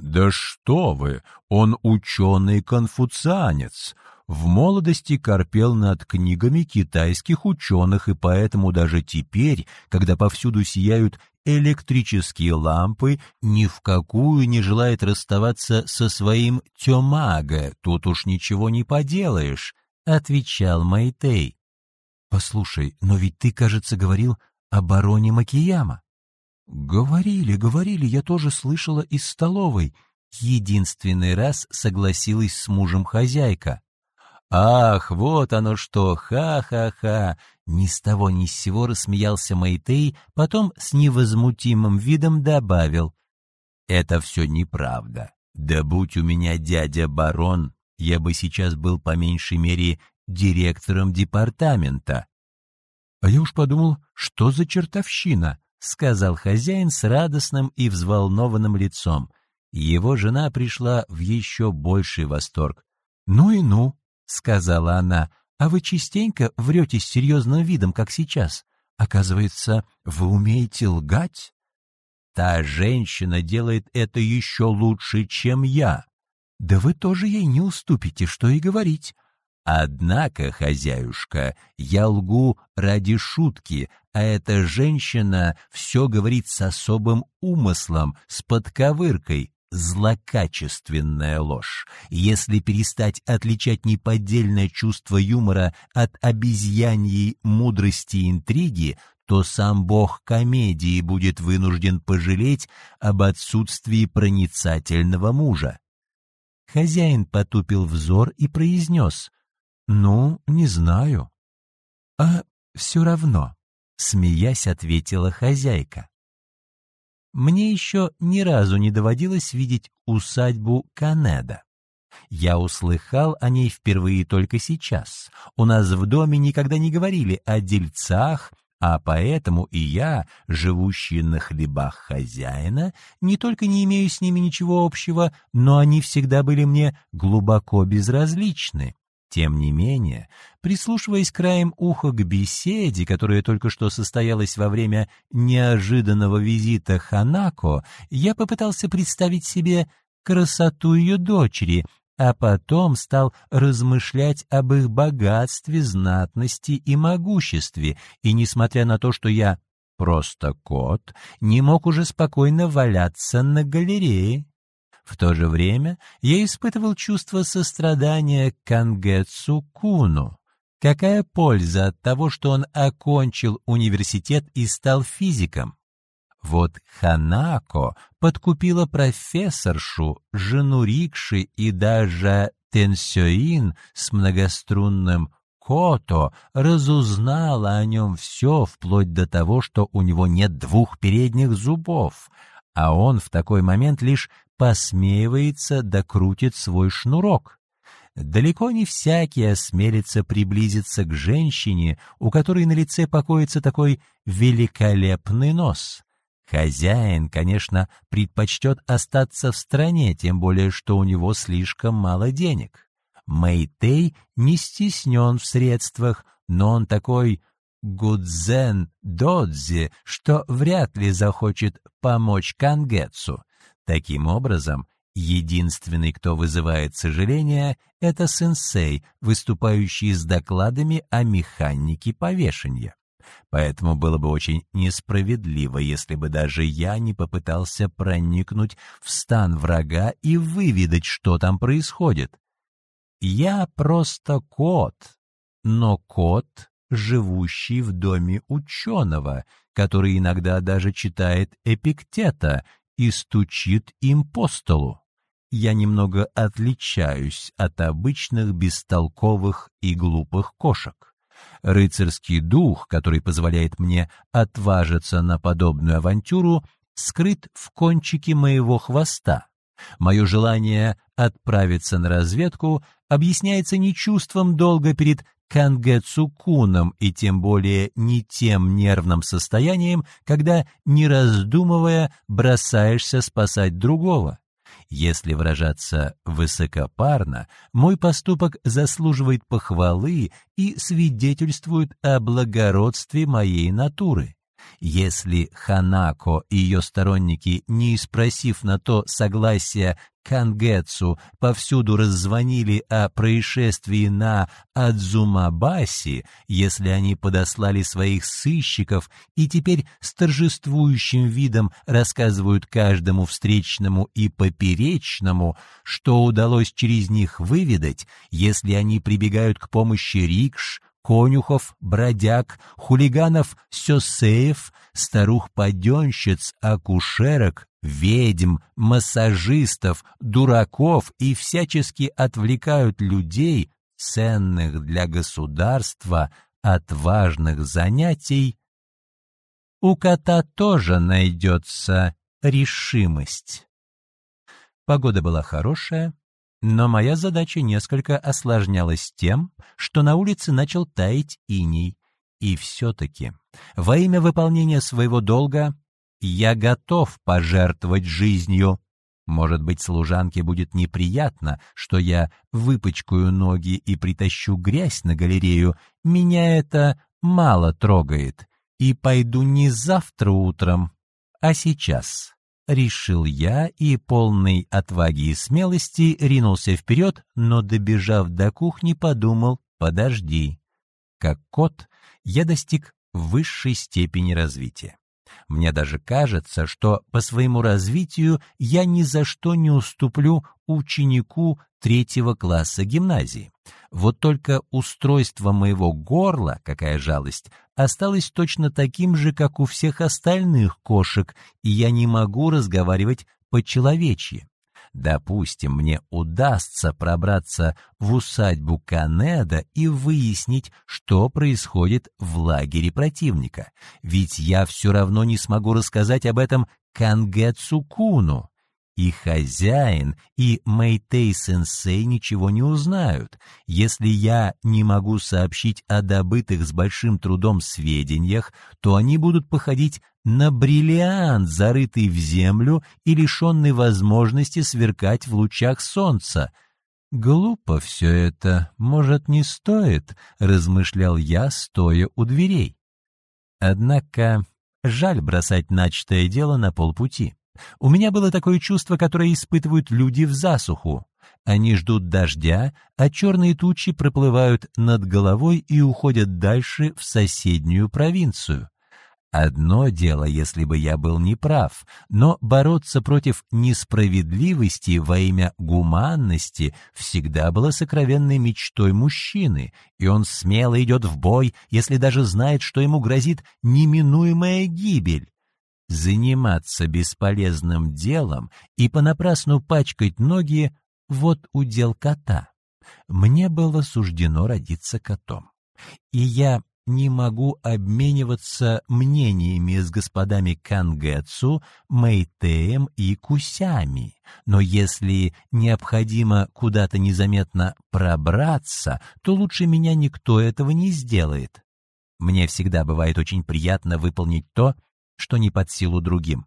Да что вы, он ученый-конфуцианец, в молодости корпел над книгами китайских ученых, и поэтому даже теперь, когда повсюду сияют электрические лампы, ни в какую не желает расставаться со своим тёмага, тут уж ничего не поделаешь, — отвечал Мэйтей. — Послушай, но ведь ты, кажется, говорил о бароне Макияма. — Говорили, говорили, я тоже слышала из столовой. Единственный раз согласилась с мужем хозяйка. «Ах, вот оно что! Ха-ха-ха!» Ни с того ни с сего рассмеялся Мэйтей, потом с невозмутимым видом добавил. «Это все неправда. Да будь у меня дядя барон, я бы сейчас был по меньшей мере директором департамента». «А я уж подумал, что за чертовщина?» — сказал хозяин с радостным и взволнованным лицом. Его жена пришла в еще больший восторг. «Ну и ну! — сказала она, — «а вы частенько врете с серьезным видом, как сейчас. Оказывается, вы умеете лгать?» «Та женщина делает это еще лучше, чем я». «Да вы тоже ей не уступите, что и говорить». «Однако, хозяюшка, я лгу ради шутки, а эта женщина все говорит с особым умыслом, с подковыркой, злокачественная ложь. Если перестать отличать неподдельное чувство юмора от обезьяньей мудрости и интриги, то сам бог комедии будет вынужден пожалеть об отсутствии проницательного мужа. Хозяин потупил взор и произнес, «Ну, не знаю». «А все равно», — смеясь ответила хозяйка. Мне еще ни разу не доводилось видеть усадьбу Канеда. Я услыхал о ней впервые только сейчас. У нас в доме никогда не говорили о дельцах, а поэтому и я, живущий на хлебах хозяина, не только не имею с ними ничего общего, но они всегда были мне глубоко безразличны. Тем не менее, прислушиваясь краем уха к беседе, которая только что состоялась во время неожиданного визита Ханако, я попытался представить себе красоту ее дочери, а потом стал размышлять об их богатстве, знатности и могуществе, и, несмотря на то, что я просто кот, не мог уже спокойно валяться на галерее. В то же время я испытывал чувство сострадания к Кангетсу Куну. Какая польза от того, что он окончил университет и стал физиком? Вот Ханако подкупила профессоршу, жену Рикши и даже Тенсёин с многострунным Кото разузнала о нем все, вплоть до того, что у него нет двух передних зубов, а он в такой момент лишь посмеивается да свой шнурок. Далеко не всякий осмелится приблизиться к женщине, у которой на лице покоится такой великолепный нос. Хозяин, конечно, предпочтет остаться в стране, тем более, что у него слишком мало денег. Мэйтей не стеснен в средствах, но он такой Гудзен Додзи, что вряд ли захочет помочь Кангетсу. Таким образом, единственный, кто вызывает сожаление, это сенсей, выступающий с докладами о механике повешения. Поэтому было бы очень несправедливо, если бы даже я не попытался проникнуть в стан врага и выведать, что там происходит. Я просто кот, но кот, живущий в доме ученого, который иногда даже читает Эпиктета и стучит им по столу. Я немного отличаюсь от обычных бестолковых и глупых кошек. Рыцарский дух, который позволяет мне отважиться на подобную авантюру, скрыт в кончике моего хвоста. Мое желание отправиться на разведку объясняется не чувством долга перед Кангэцукуном и тем более не тем нервным состоянием, когда, не раздумывая, бросаешься спасать другого. Если выражаться высокопарно, мой поступок заслуживает похвалы и свидетельствует о благородстве моей натуры. Если Ханако и ее сторонники, не спросив на то согласия Кангетсу, повсюду раззвонили о происшествии на Адзумабаси, если они подослали своих сыщиков и теперь с торжествующим видом рассказывают каждому встречному и поперечному, что удалось через них выведать, если они прибегают к помощи рикш, конюхов, бродяг, хулиганов, сёсеев, старух-паденщиц, акушерок, ведьм, массажистов, дураков и всячески отвлекают людей, ценных для государства, от важных занятий, у кота тоже найдется решимость. Погода была хорошая, но моя задача несколько осложнялась тем, что на улице начал таять иней. И все-таки, во имя выполнения своего долга, я готов пожертвовать жизнью. Может быть, служанке будет неприятно, что я выпачкаю ноги и притащу грязь на галерею. Меня это мало трогает. И пойду не завтра утром, а сейчас решил я и, полный отваги и смелости, ринулся вперед, но, добежав до кухни, подумал «подожди». Как кот, я достиг высшей степени развития. Мне даже кажется, что по своему развитию я ни за что не уступлю ученику третьего класса гимназии. Вот только устройство моего горла, какая жалость, осталось точно таким же, как у всех остальных кошек, и я не могу разговаривать по-человечьи. Допустим, мне удастся пробраться в усадьбу Канеда и выяснить, что происходит в лагере противника. Ведь я все равно не смогу рассказать об этом Канге Цукуну. И хозяин, и Мэйтей-сенсей ничего не узнают. Если я не могу сообщить о добытых с большим трудом сведениях, то они будут походить на бриллиант, зарытый в землю и лишенный возможности сверкать в лучах солнца. «Глупо все это, может, не стоит», — размышлял я, стоя у дверей. Однако жаль бросать начатое дело на полпути. У меня было такое чувство, которое испытывают люди в засуху. Они ждут дождя, а черные тучи проплывают над головой и уходят дальше в соседнюю провинцию. Одно дело, если бы я был неправ, но бороться против несправедливости во имя гуманности всегда было сокровенной мечтой мужчины, и он смело идет в бой, если даже знает, что ему грозит неминуемая гибель. Заниматься бесполезным делом и понапрасну пачкать ноги — вот удел кота. Мне было суждено родиться котом. И я не могу обмениваться мнениями с господами Кангэцу, Мэйтеем и Кусями, но если необходимо куда-то незаметно пробраться, то лучше меня никто этого не сделает. Мне всегда бывает очень приятно выполнить то, что не под силу другим.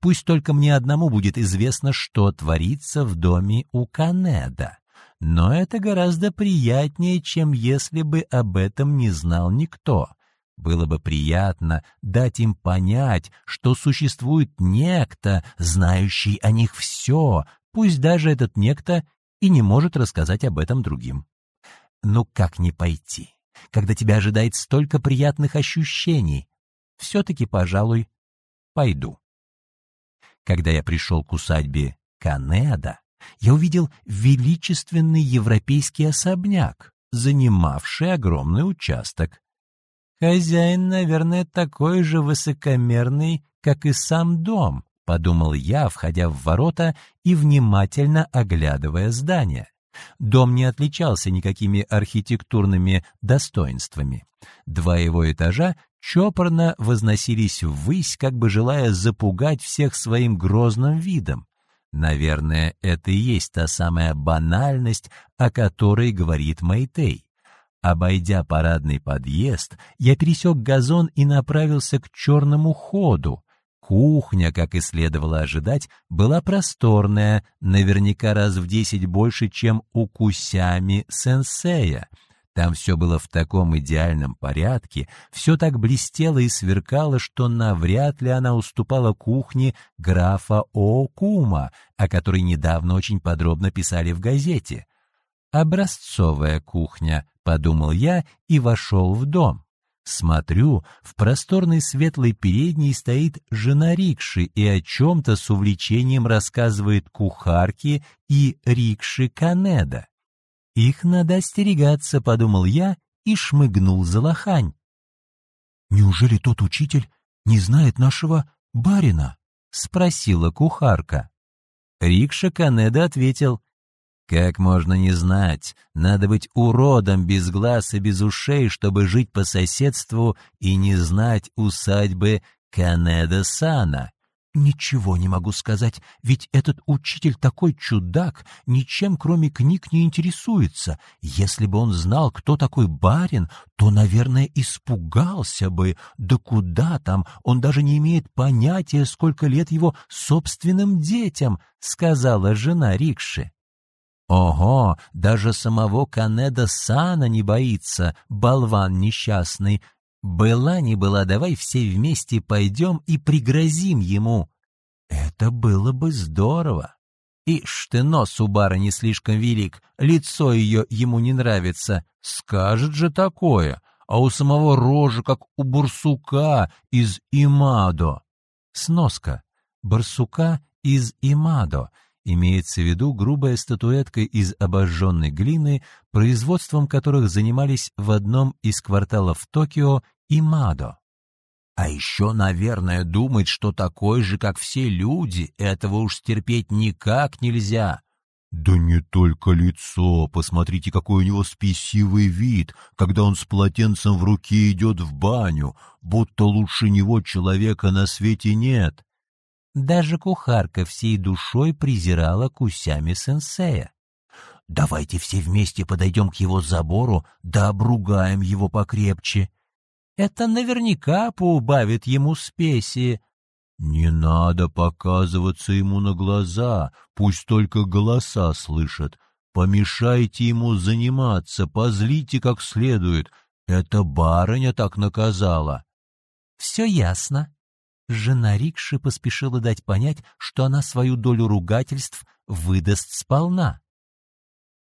Пусть только мне одному будет известно, что творится в доме у Канеда. Но это гораздо приятнее, чем если бы об этом не знал никто. Было бы приятно дать им понять, что существует некто, знающий о них все, пусть даже этот некто и не может рассказать об этом другим. Ну как не пойти, когда тебя ожидает столько приятных ощущений? Все-таки, пожалуй, пойду. Когда я пришел к усадьбе Канеда, я увидел величественный европейский особняк, занимавший огромный участок. «Хозяин, наверное, такой же высокомерный, как и сам дом», — подумал я, входя в ворота и внимательно оглядывая здание. Дом не отличался никакими архитектурными достоинствами. Два его этажа чопорно возносились ввысь, как бы желая запугать всех своим грозным видом. Наверное, это и есть та самая банальность, о которой говорит Мэйтей. Обойдя парадный подъезд, я пересек газон и направился к черному ходу. Кухня, как и следовало ожидать, была просторная, наверняка раз в десять больше, чем у Кусями сенсея — там все было в таком идеальном порядке, все так блестело и сверкало, что навряд ли она уступала кухне графа Оокума, о которой недавно очень подробно писали в газете. «Образцовая кухня», — подумал я и вошел в дом. Смотрю, в просторной светлой передней стоит жена рикши и о чем-то с увлечением рассказывает кухарке и рикши Канеда. «Их надо остерегаться», — подумал я и шмыгнул за лохань. «Неужели тот учитель не знает нашего барина?» — спросила кухарка. Рикша Канеда ответил, «Как можно не знать? Надо быть уродом без глаз и без ушей, чтобы жить по соседству и не знать усадьбы Канеда-сана. Ничего не могу сказать, ведь этот учитель такой чудак, ничем кроме книг не интересуется. Если бы он знал, кто такой барин, то, наверное, испугался бы. Да куда там, он даже не имеет понятия, сколько лет его собственным детям, сказала жена Рикши. Ого, даже самого Канеда Сана не боится, болван несчастный, была не была, давай все вместе пойдем и пригрозим ему. Это было бы здорово. Ишь ты, нос у барыни слишком велик, лицо ее ему не нравится. Скажет же такое, а у самого рожа, как у барсука из Имадо. Сноска. Барсука из Имадо имеется в виду грубая статуэтка из обожженной глины, производством которых занимались в одном из кварталов Токио и Мадо. А еще, наверное, думать, что такой же, как все люди, этого уж терпеть никак нельзя. Да не только лицо, посмотрите, какой у него спесивый вид, когда он с полотенцем в руке идет в баню, будто лучше него человека на свете нет. Даже кухарка всей душой презирала кусями сенсея. «Давайте все вместе подойдем к его забору, да обругаем его покрепче», это наверняка поубавит ему спеси. Не надо показываться ему на глаза, пусть только голоса слышат. Помешайте ему заниматься, позлите как следует. Это барыня так наказала. Все ясно. Жена Рикши поспешила дать понять, что она свою долю ругательств выдаст сполна.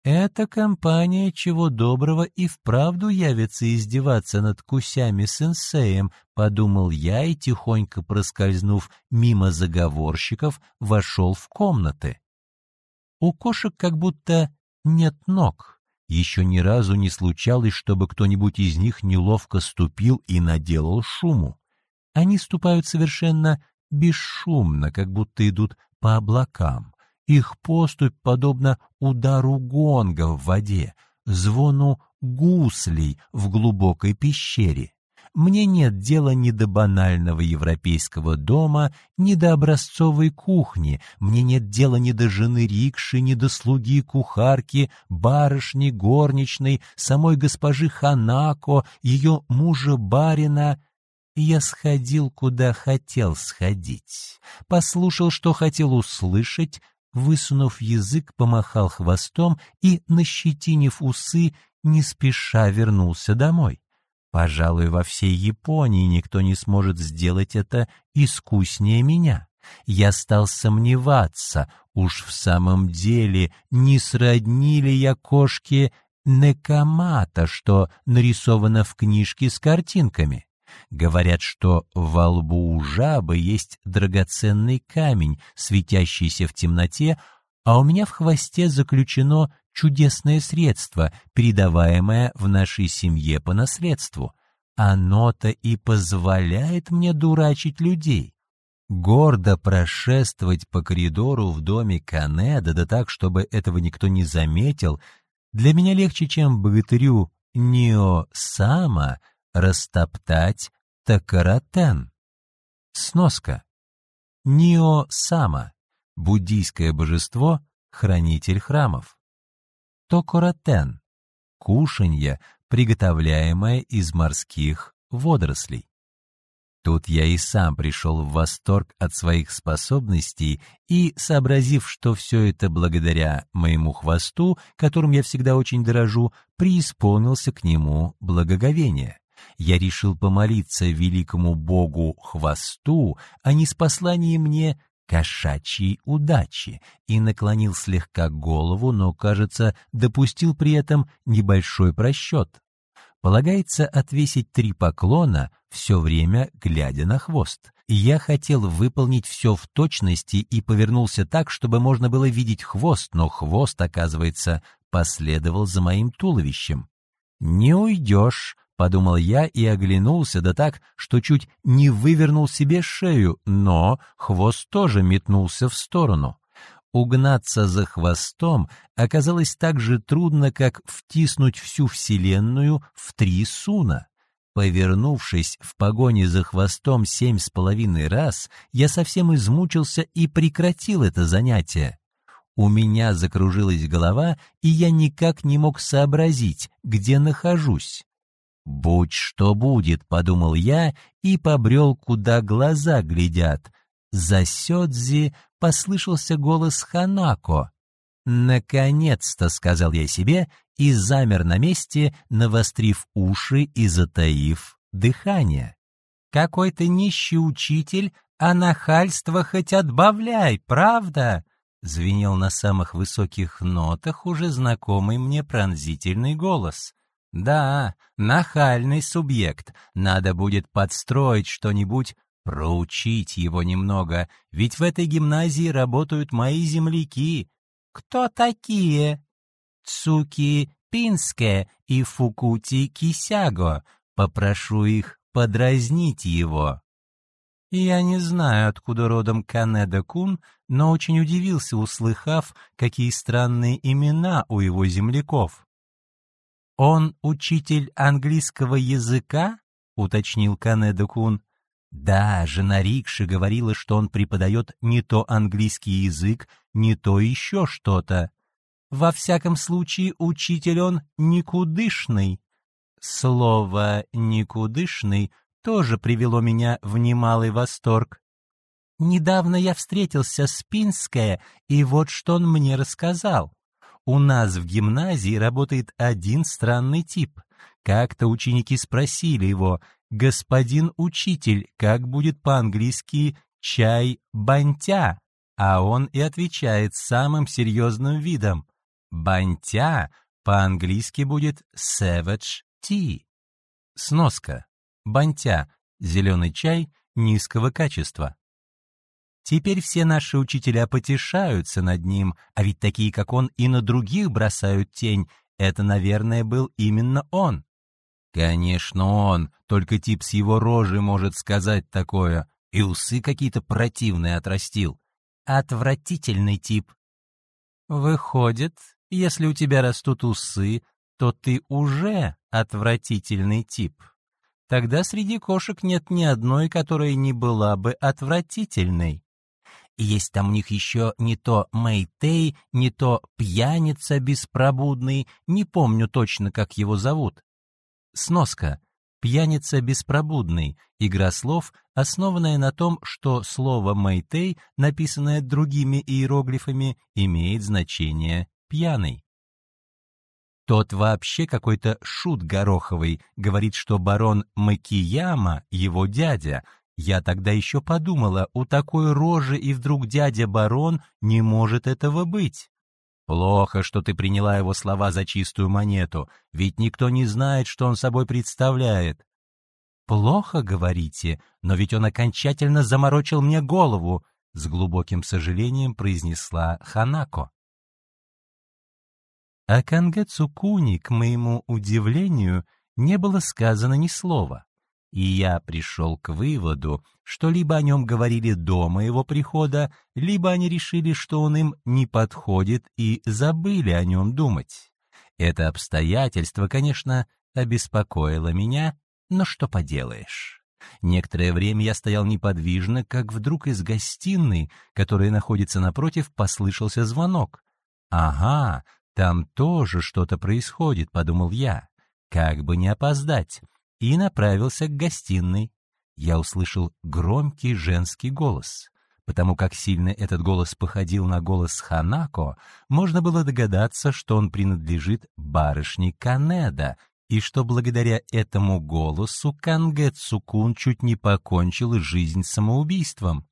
Эта компания чего доброго и вправду явится издеваться над кусями-сенсеем, подумал я и, тихонько проскользнув мимо заговорщиков, вошел в комнаты. У кошек как будто нет ног. Еще ни разу не случалось, чтобы кто-нибудь из них неловко ступил и наделал шуму. Они ступают совершенно бесшумно, как будто идут по облакам. Их поступь подобна удару гонга в воде, звону гуслей в глубокой пещере. Мне нет дела ни до банального европейского дома, ни до образцовой кухни, мне нет дела ни до жены рикши, ни до слуги кухарки, барышни, горничной, самой госпожи Ханако, ее мужа-барина. Я сходил, куда хотел сходить, послушал, что хотел услышать, высунув язык, помахал хвостом и, нащетинив усы, не спеша вернулся домой. Пожалуй, во всей Японии никто не сможет сделать это искуснее меня. Я стал сомневаться, уж в самом деле не сродни ли я кошке Некамата, что нарисовано в книжке с картинками. Говорят, что во лбу у жабы есть драгоценный камень, светящийся в темноте, а у меня в хвосте заключено чудесное средство, передаваемое в нашей семье по наследству. Оно-то и позволяет мне дурачить людей. Гордо прошествовать по коридору в доме Канеда, да так, чтобы этого никто не заметил, для меня легче, чем богатырю Нио Сама растоптать Такаратен. Сноска. Нио Сама. Буддийское божество, хранитель храмов токоратен – кушанье, приготовляемое из морских водорослей. Тут я и сам пришел в восторг от своих способностей и, сообразив, что все это благодаря моему хвосту, которым я всегда очень дорожу, преисполнился к нему благоговение. Я решил помолиться великому богу хвосту, а не с мне кошачьей удачи и наклонил слегка голову, но, кажется, допустил при этом небольшой просчет. Полагается отвесить три поклона, все время глядя на хвост. Я хотел выполнить все в точности и повернулся так, чтобы можно было видеть хвост, но хвост, оказывается, последовал за моим туловищем. «Не уйдешь», Подумал я и оглянулся, да так, что чуть не вывернул себе шею, но хвост тоже метнулся в сторону. Угнаться за хвостом оказалось так же трудно, как втиснуть всю Вселенную в три суна. Повернувшись в погоне за хвостом семь с половиной раз, я совсем измучился и прекратил это занятие. У меня закружилась голова, и я никак не мог сообразить, где нахожусь. «Будь что будет», — подумал я и побрел, куда глаза глядят. За Сёдзи послышался голос Ханако. «Наконец-то», — сказал я себе, и замер на месте, навострив уши и затаив дыхание. «Какой ты нищий учитель, а нахальство хоть отбавляй, правда?» Звенел на самых высоких нотах уже знакомый мне пронзительный голос. Да, нахальный субъект. Надо будет подстроить что-нибудь, проучить его немного, ведь в этой гимназии работают мои земляки. Кто такие? Цуки Пинске и Фукути Кисяго. Попрошу их подразнить его. Я не знаю, откуда родом Канеда-кун, но очень удивился, услыхав, какие странные имена у его земляков. «Он учитель английского языка?» — уточнил Канеда-кун. «Да, жена Рикши говорила, что он преподает не то английский язык, не то еще что-то. Во всяком случае, учитель он никудышный». Слово «никудышный» тоже привело меня в немалый восторг. Недавно я встретился с Пинская, и вот что он мне рассказал. У нас в гимназии работает один странный тип. Как-то ученики спросили его, «Господин учитель, как будет по-английски чай бантя?» А он и отвечает самым серьезным видом. «Бантя» по-английски будет «savage tea». Сноска. Бантя – зеленый чай низкого качества. Теперь все наши учителя потешаются над ним, а ведь такие, как он, и на других бросают тень. Это, наверное, был именно он. Конечно, он, только тип с его рожей может сказать такое. И усы какие-то противные отрастил. Отвратительный тип. Выходит, если у тебя растут усы, то ты уже отвратительный тип. Тогда среди кошек нет ни одной, которая не была бы отвратительной. Есть там у них еще не то Мэйтей, не то пьяница беспробудный, не помню точно, как его зовут. Сноска. Пьяница беспробудный. Игра слов, основанная на том, что слово Мэйтей, написанное другими иероглифами, имеет значение «пьяный». Тот вообще какой-то шут гороховый, говорит, что барон Макияма — его дядя, я тогда еще подумала, у такой рожи и вдруг дядя-барон не может этого быть. Плохо, что ты приняла его слова за чистую монету, ведь никто не знает, что он собой представляет. Плохо, говорите, но ведь он окончательно заморочил мне голову, с глубоким сожалением произнесла Ханако. О Канге Цукуни, к моему удивлению, не было сказано ни слова и я пришел к выводу, что либо о нем говорили до моего прихода, либо они решили, что он им не подходит и забыли о нем думать. Это обстоятельство, конечно, обеспокоило меня, но что поделаешь. Некоторое время я стоял неподвижно, как вдруг из гостиной, которая находится напротив, послышался звонок. «Ага, там тоже что-то происходит», — подумал я. «Как бы не опоздать» и направился к гостиной. Я услышал громкий женский голос. Потому как сильно этот голос походил на голос Ханако, можно было догадаться, что он принадлежит барышне Канеда, и что благодаря этому голосу Канге Цукун чуть не покончил жизнь самоубийством.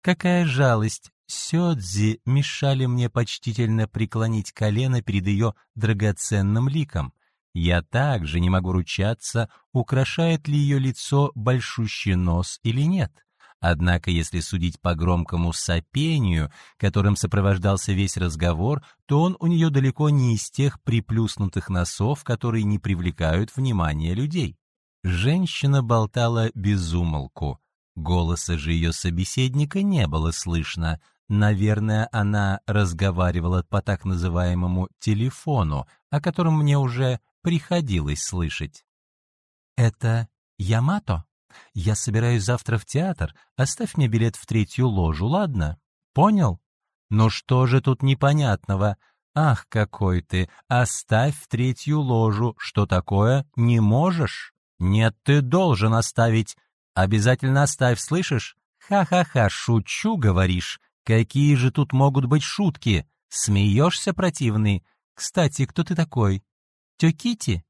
Какая жалость! Сёдзи мешали мне почтительно преклонить колено перед ее драгоценным ликом. Я также не могу ручаться, украшает ли ее лицо большущий нос или нет. Однако, если судить по громкому сопению, которым сопровождался весь разговор, то он у нее далеко не из тех приплюснутых носов, которые не привлекают внимания людей. Женщина болтала без умолку. Голоса же ее собеседника не было слышно. Наверное, она разговаривала по так называемому телефону, о котором мне уже приходилось слышать. «Это Ямато? Я собираюсь завтра в театр. Оставь мне билет в третью ложу, ладно? Понял? Ну что же тут непонятного? Ах, какой ты! Оставь в третью ложу. Что такое? Не можешь? Нет, ты должен оставить. Обязательно оставь, слышишь? Ха-ха-ха, шучу, говоришь. Какие же тут могут быть шутки? Смеешься, противный? Кстати, кто ты такой? Тёкити?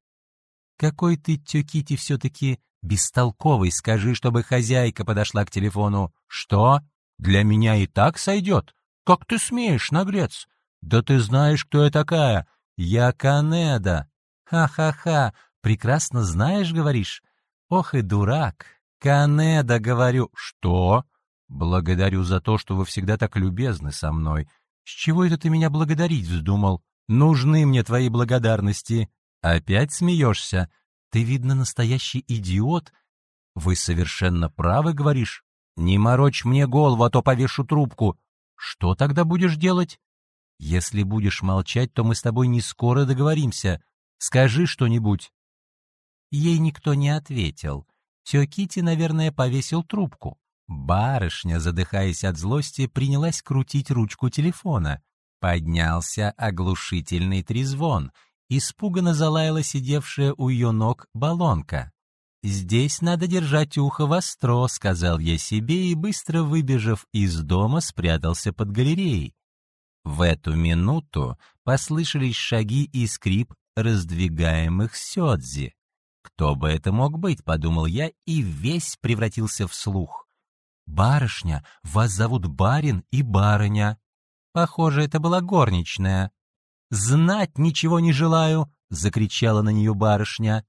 Какой ты, Тёкити, все-таки бестолковый, скажи, чтобы хозяйка подошла к телефону. Что? Для меня и так сойдет? Как ты смеешь, наглец? Да ты знаешь, кто я такая. Я Канеда. Ха-ха-ха, прекрасно знаешь, говоришь? Ох и дурак. Канеда, говорю. Что? Благодарю за то, что вы всегда так любезны со мной. С чего это ты меня благодарить вздумал? Нужны мне твои благодарности. Опять смеешься? Ты, видно, настоящий идиот. Вы совершенно правы, говоришь. Не морочь мне голову, а то повешу трубку. Что тогда будешь делать? Если будешь молчать, то мы с тобой не скоро договоримся. Скажи что-нибудь. Ей никто не ответил. Тёкити, наверное, повесил трубку. Барышня, задыхаясь от злости, принялась крутить ручку телефона. Поднялся оглушительный трезвон. Испуганно залаяла сидевшая у ее ног баллонка. «Здесь надо держать ухо востро», — сказал я себе и, быстро выбежав из дома, спрятался под галереей. В эту минуту послышались шаги и скрип раздвигаемых сёдзи. «Кто бы это мог быть?» — подумал я и весь превратился в слух. «Барышня, вас зовут барин и барыня». Похоже, это была горничная. «Знать ничего не желаю!» — закричала на нее барышня.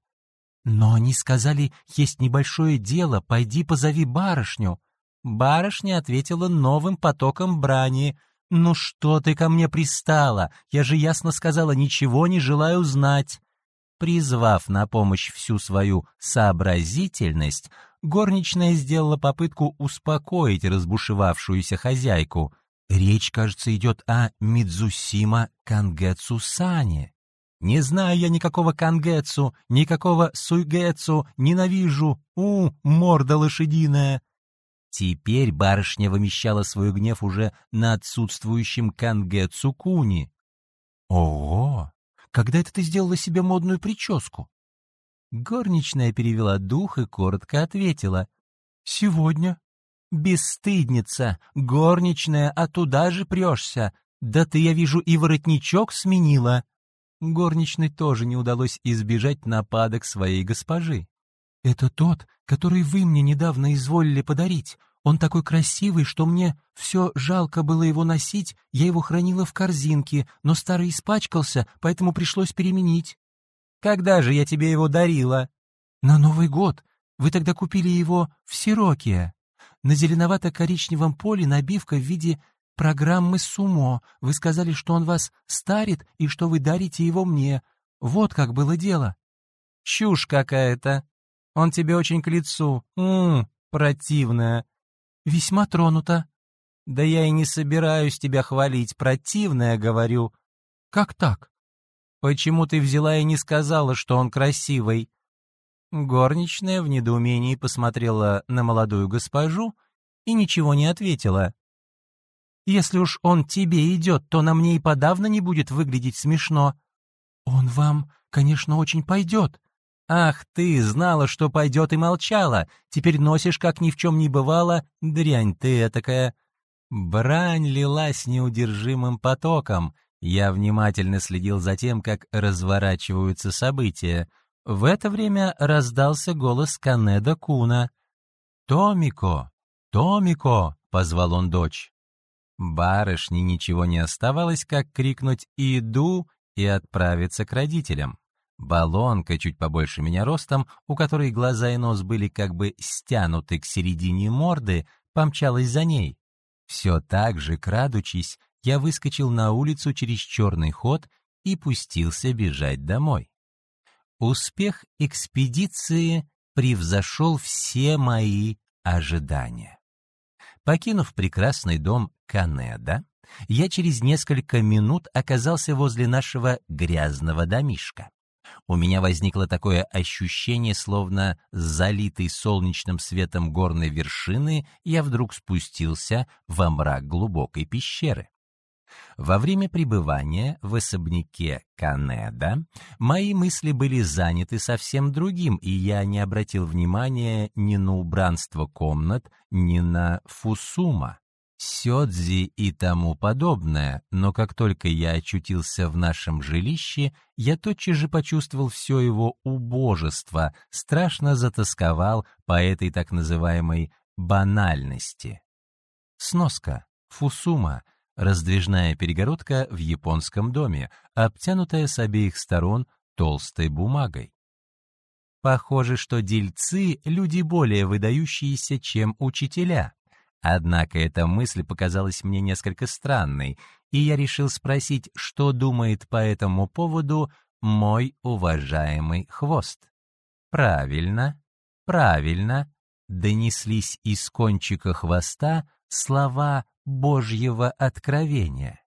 «Но они сказали, есть небольшое дело, пойди позови барышню». Барышня ответила новым потоком брани. «Ну что ты ко мне пристала? Я же ясно сказала, ничего не желаю знать». Призвав на помощь всю свою сообразительность, горничная сделала попытку успокоить разбушевавшуюся хозяйку. Речь, кажется, идет о Мидзусима Кангетсусане. Не знаю я никакого кангэцу, никакого суйгэцу, ненавижу, у, морда лошадиная. Теперь барышня вымещала свой гнев уже на отсутствующем кангэцу Куни. Ого! Когда это ты сделала себе модную прическу? Горничная перевела дух и коротко ответила. «Сегодня». «Бесстыдница! Горничная, а туда же прешься! Да ты, я вижу, и воротничок сменила!» Горничной тоже не удалось избежать нападок своей госпожи. «Это тот, который вы мне недавно изволили подарить. Он такой красивый, что мне все жалко было его носить, я его хранила в корзинке, но старый испачкался, поэтому пришлось переменить». «Когда же я тебе его дарила?» «На Новый год. Вы тогда купили его в Сирокия. На зеленовато-коричневом поле набивка в виде программы СУМО. Вы сказали, что он вас старит и что вы дарите его мне. Вот как было дело». «Чушь какая-то. Он тебе очень к лицу. Ммм, противная». «Весьма тронута». «Да я и не собираюсь тебя хвалить. Противная, говорю». «Как так?» «Почему ты взяла и не сказала, что он красивый?» Горничная в недоумении посмотрела на молодую госпожу и ничего не ответила. «Если уж он тебе идет, то на мне и подавно не будет выглядеть смешно». «Он вам, конечно, очень пойдет». «Ах ты, знала, что пойдет и молчала. Теперь носишь, как ни в чем не бывало, дрянь ты этакая». Брань лилась неудержимым потоком. Я внимательно следил за тем, как разворачиваются события. В это время раздался голос Канеда Куна. «Томико! Томико!» — позвал он дочь. Барышне ничего не оставалось, как крикнуть «Иду!» и отправиться к родителям. Балонка, чуть побольше меня ростом, у которой глаза и нос были как бы стянуты к середине морды, помчалась за ней. Все так же, крадучись, я выскочил на улицу через черный ход и пустился бежать домой. Успех экспедиции превзошел все мои ожидания. Покинув прекрасный дом Канеда, я через несколько минут оказался возле нашего грязного домишка. У меня возникло такое ощущение, словно залитый солнечным светом горной вершины, я вдруг спустился во мрак глубокой пещеры. Во время пребывания в особняке Канеда мои мысли были заняты совсем другим, и я не обратил внимания ни на убранство комнат, ни на фусума, сёдзи и тому подобное, но как только я очутился в нашем жилище, я тотчас же почувствовал все его убожество, страшно затасковал по этой так называемой банальности. Сноска. Фусума — раздвижная перегородка в японском доме, обтянутая с обеих сторон толстой бумагой. Похоже, что дельцы — люди более выдающиеся, чем учителя. Однако эта мысль показалась мне несколько странной, и я решил спросить, что думает по этому поводу мой уважаемый хвост. Правильно, правильно, донеслись из кончика хвоста слова Божьего откровения.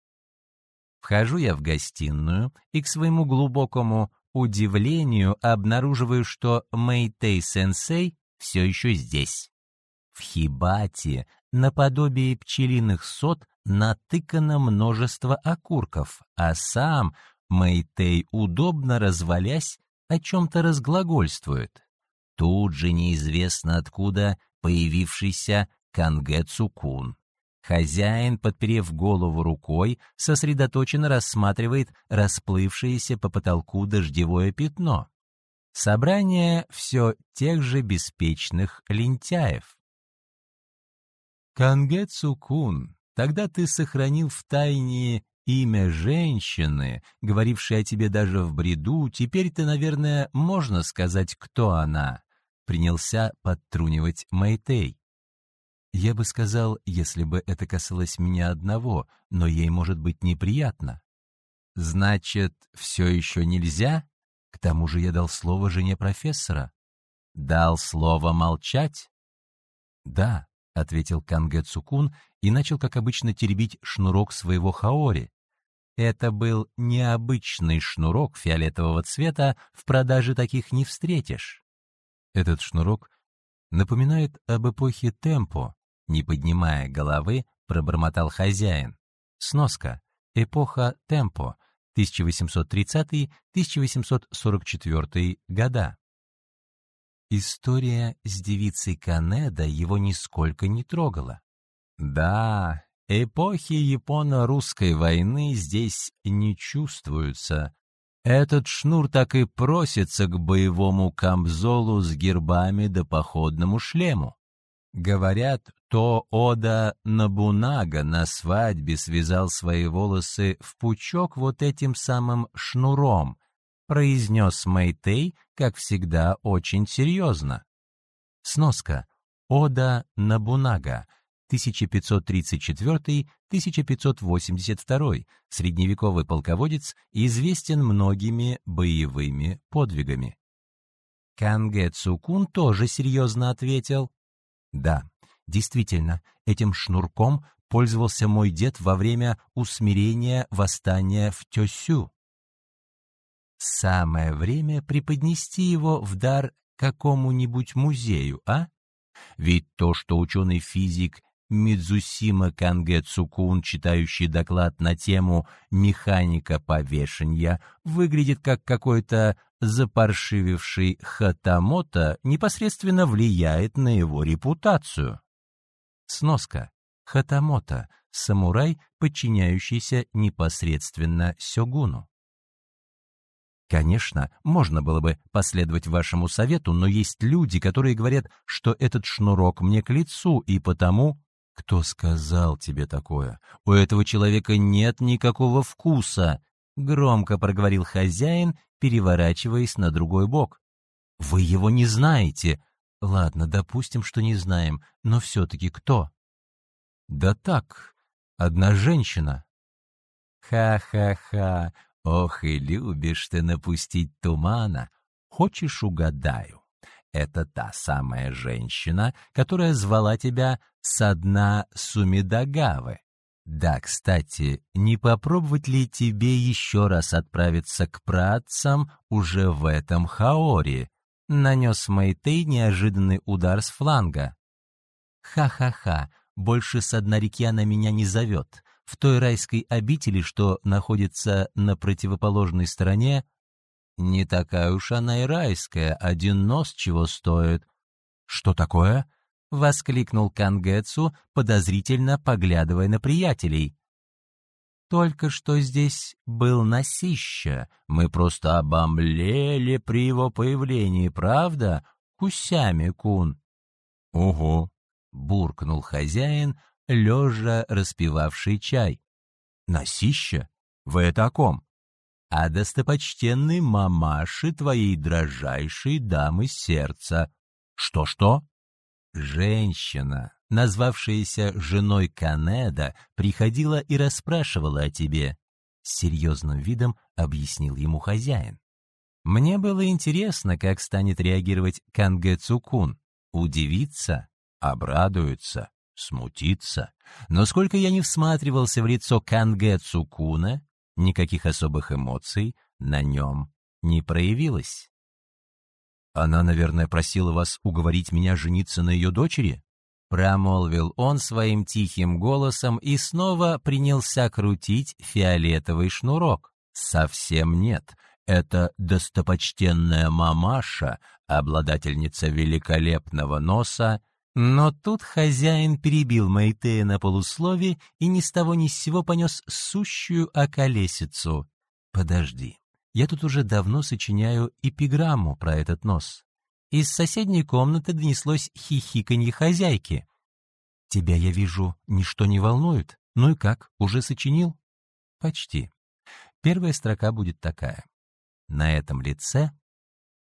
Вхожу я в гостиную и к своему глубокому удивлению обнаруживаю, что Мэйтей-сенсей все еще здесь. В хибате, наподобие пчелиных сот, натыкано множество окурков, а сам Мэйтей, удобно развалясь, о чем-то разглагольствует. Тут же неизвестно откуда появившийся Кангэ Цукун. Хозяин, подперев голову рукой, сосредоточенно рассматривает расплывшееся по потолку дождевое пятно. Собрание все тех же беспечных лентяев. Канге Цукун, тогда ты сохранил в тайне имя женщины, говорившей о тебе даже в бреду, теперь ты, наверное, можно сказать, кто она, принялся подтрунивать Мэйтей. Я бы сказал, если бы это касалось меня одного, но ей может быть неприятно. Значит, все еще нельзя? К тому же я дал слово жене профессора. Дал слово молчать? Да, — ответил Кангэ Цукун и начал, как обычно, теребить шнурок своего хаори. Это был необычный шнурок фиолетового цвета, в продаже таких не встретишь. Этот шнурок напоминает об эпохе темпо, не поднимая головы, пробормотал хозяин. Сноска. Эпоха темпо. 1830-1844 года. История с девицей Канеда его нисколько не трогала. Да, эпохи Японо-русской войны здесь не чувствуются. Этот шнур так и просится к боевому камзолу с гербами да походному шлему. Говорят, то Ода Набунага на свадьбе связал свои волосы в пучок вот этим самым шнуром, произнес Мэйтей, как всегда, очень серьезно. Сноска. Ода Набунага, 1534-1582, средневековый полководец, известен многими боевыми подвигами. Канге Цукун тоже серьезно ответил. Да, действительно, этим шнурком пользовался мой дед во время усмирения восстания в Тёсю. Самое время преподнести его в дар какому-нибудь музею, а? Ведь то, что ученый-физик Мидзусима Канге Цукун, читающий доклад на тему «Механика повешения», выглядит как какой-то запаршививший хатамото, непосредственно влияет на его репутацию. Сноска. Хатамото — самурай, подчиняющийся непосредственно сёгуну. Конечно, можно было бы последовать вашему совету, но есть люди, которые говорят, что этот шнурок мне к лицу, и потому... Кто сказал тебе такое? У этого человека нет никакого вкуса, громко проговорил хозяин, переворачиваясь на другой бок. Вы его не знаете. Ладно, допустим, что не знаем, но все-таки кто? Да так, одна женщина. Ха-ха-ха, Ох и любишь ты напустить тумана. Хочешь, угадаю. Это та самая женщина, которая звала тебя со дна Сумидагавы. Да, кстати, не попробовать ли тебе еще раз отправиться к працам уже в этом хаоре? Нанес Мэйтей неожиданный удар с фланга. Ха-ха-ха, больше с дна реки она меня не зовет в той райской обители, что находится на противоположной стороне, не такая уж она и райская, один нос чего стоит. «Что такое?» — воскликнул Кангетсу, подозрительно поглядывая на приятелей. «Только что здесь был Носища. Мы просто обомлели при его появлении, правда, Кусями-кун?» «Ого!» — буркнул хозяин, лежа распивавший чай. «Носища? Вы это о ком?» «О достопочтенной мамаши твоей дрожайшей дамы сердца». «Что-что?» «Женщина, назвавшаяся женой Канеда, приходила и расспрашивала о тебе», — с серьезным видом объяснил ему хозяин. «Мне было интересно, как станет реагировать Канге Цукун. Удивится, обрадуется, смутиться. Но сколько я не всматривался в лицо Канге Цукуна, никаких особых эмоций на нем не проявилось. «Она, наверное, просила вас уговорить меня жениться на ее дочери?» Промолвил он своим тихим голосом и снова принялся крутить фиолетовый шнурок. «Совсем нет. Это достопочтенная мамаша, обладательница великолепного носа, но тут хозяин перебил Мэйтея на полуслове и ни с того ни с сего понес сущую околесицу. «Подожди, я тут уже давно сочиняю эпиграмму про этот нос». Из соседней комнаты донеслось хихиканье хозяйки. «Тебя, я вижу, ничто не волнует. Ну и как, уже сочинил?» «Почти. Первая строка будет такая. На этом лице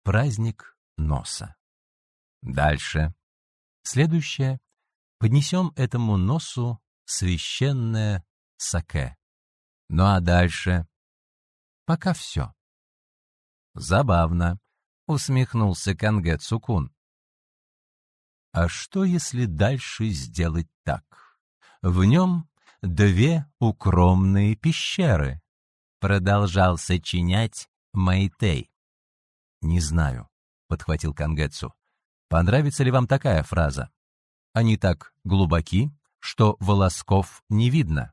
праздник носа. Дальше. Следующее. Поднесем этому носу священное саке. Ну а дальше? Пока все. Забавно, усмехнулся Канге Цукун. А что, если дальше сделать так? В нем две укромные пещеры. продолжал сочинять Мэйтей. «Не знаю», — подхватил Кангетсу. «Понравится ли вам такая фраза? Они так глубоки, что волосков не видно».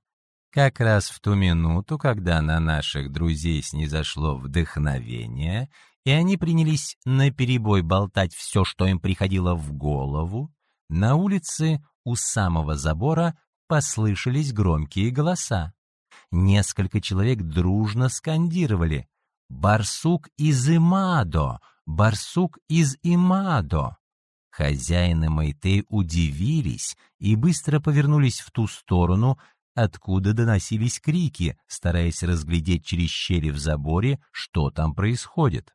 Как раз в ту минуту, когда на наших друзей снизошло вдохновение, и они принялись наперебой болтать все, что им приходило в голову, на улице у самого забора послышались громкие голоса. Несколько человек дружно скандировали «Барсук из Имадо! Барсук из Имадо!» Хозяины Майтей удивились и быстро повернулись в ту сторону, откуда доносились крики, стараясь разглядеть через щели в заборе, что там происходит.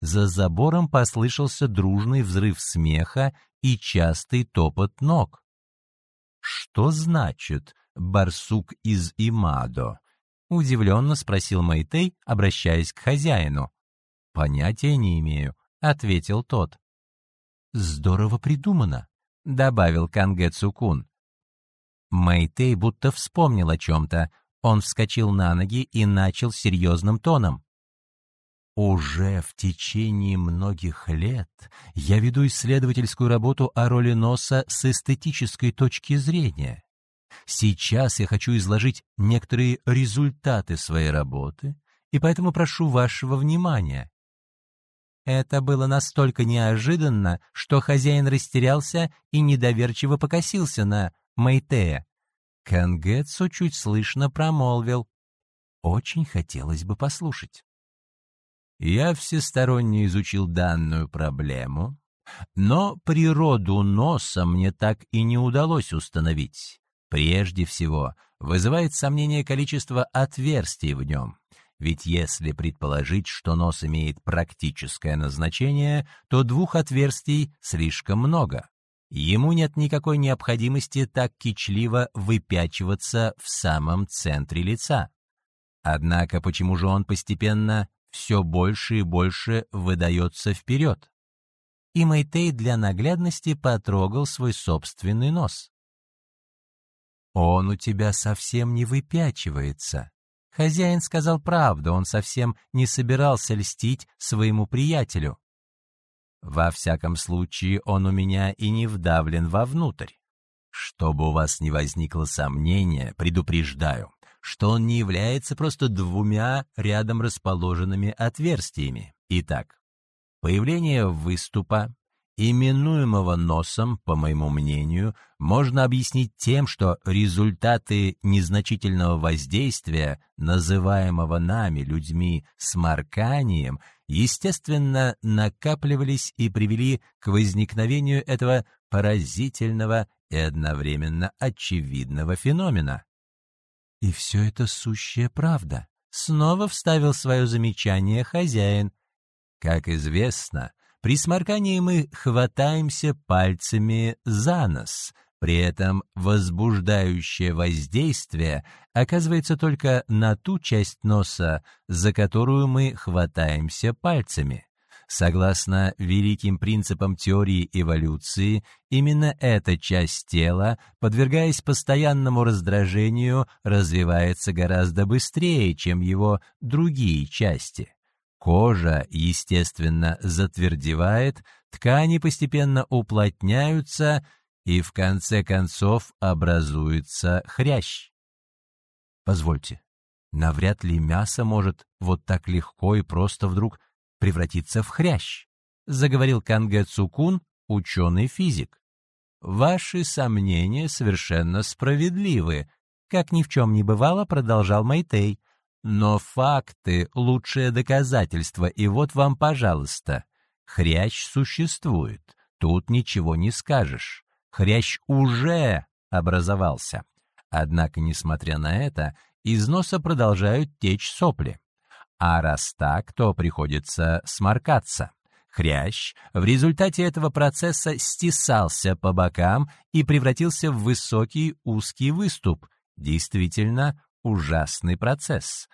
За забором послышался дружный взрыв смеха и частый топот ног. «Что значит барсук из Имадо?» — удивленно спросил Майтей, обращаясь к хозяину. «Понятия не имею», — ответил тот. «Здорово придумано», — добавил Канге Цукун. Майтей будто вспомнил о чем-то. Он вскочил на ноги и начал серьезным тоном. Уже в течение многих лет я веду исследовательскую работу о роли носа с эстетической точки зрения. Сейчас я хочу изложить некоторые результаты своей работы, и поэтому прошу вашего внимания. Это было настолько неожиданно, что хозяин растерялся и недоверчиво покосился на Майтея. Кангетсу чуть слышно промолвил. Очень хотелось бы послушать. Я всесторонне изучил данную проблему, но природу носа мне так и не удалось установить. Прежде всего, вызывает сомнение количество отверстий в нем. Ведь если предположить, что нос имеет практическое назначение, то двух отверстий слишком много. Ему нет никакой необходимости так кичливо выпячиваться в самом центре лица. Однако почему же он постепенно все больше и больше выдается вперед. И Мэйтей для наглядности потрогал свой собственный нос. «Он у тебя совсем не выпячивается». Хозяин сказал правду, он совсем не собирался льстить своему приятелю. Во всяком случае, он у меня и не вдавлен вовнутрь. Чтобы у вас не возникло сомнения, предупреждаю, что он не является просто двумя рядом расположенными отверстиями. Итак, появление выступа, именуемого носом, по моему мнению, можно объяснить тем, что результаты незначительного воздействия, называемого нами, людьми, сморканием, естественно, накапливались и привели к возникновению этого поразительного и одновременно очевидного феномена. И все это сущая правда. Снова вставил свое замечание хозяин. Как известно, при сморкании мы хватаемся пальцами за нос, при этом возбуждающее воздействие оказывается только на ту часть носа, за которую мы хватаемся пальцами. Согласно великим принципам теории эволюции, именно эта часть тела, подвергаясь постоянному раздражению, развивается гораздо быстрее, чем его другие части. Кожа, естественно, затвердевает, ткани постепенно уплотняются, и в конце концов образуется хрящ. Позвольте, навряд ли мясо может вот так легко и просто вдруг превратиться в хрящ, заговорил Канге Цукун, ученый-физик. Ваши сомнения совершенно справедливы, как ни в чем не бывало, продолжал Майтей. Но факты — лучшее доказательство, и вот вам, пожалуйста. Хрящ существует, тут ничего не скажешь. Хрящ уже образовался. Однако, несмотря на это, из носа продолжают течь сопли. А раз так, то приходится сморкаться. Хрящ в результате этого процесса стесался по бокам и превратился в высокий узкий выступ. Действительно ужасный процесс.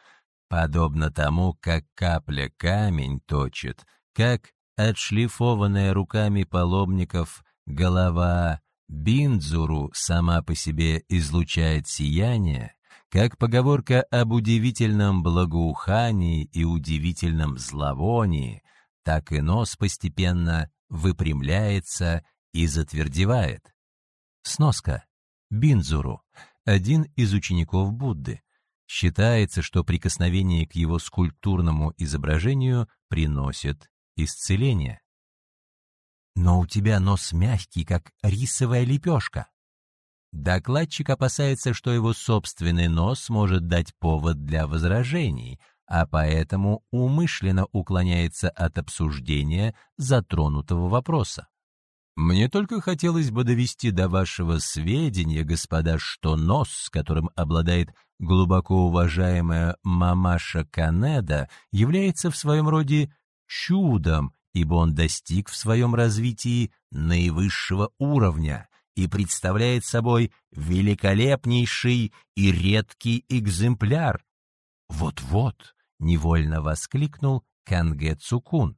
Подобно тому, как капля камень точит, как отшлифованная руками паломников голова Биндзуру сама по себе излучает сияние, Как поговорка об удивительном благоухании и удивительном зловонии, так и нос постепенно выпрямляется и затвердевает. Сноска. Бинзуру, один из учеников Будды. Считается, что прикосновение к его скульптурному изображению приносит исцеление. Но у тебя нос мягкий, как рисовая лепешка. Докладчик опасается, что его собственный нос может дать повод для возражений, а поэтому умышленно уклоняется от обсуждения затронутого вопроса. Мне только хотелось бы довести до вашего сведения, господа, что нос, которым обладает глубоко уважаемая мамаша Канеда, является в своем роде чудом, ибо он достиг в своем развитии наивысшего уровня и представляет собой великолепнейший и редкий экземпляр. «Вот-вот», — невольно воскликнул Канге Цукун.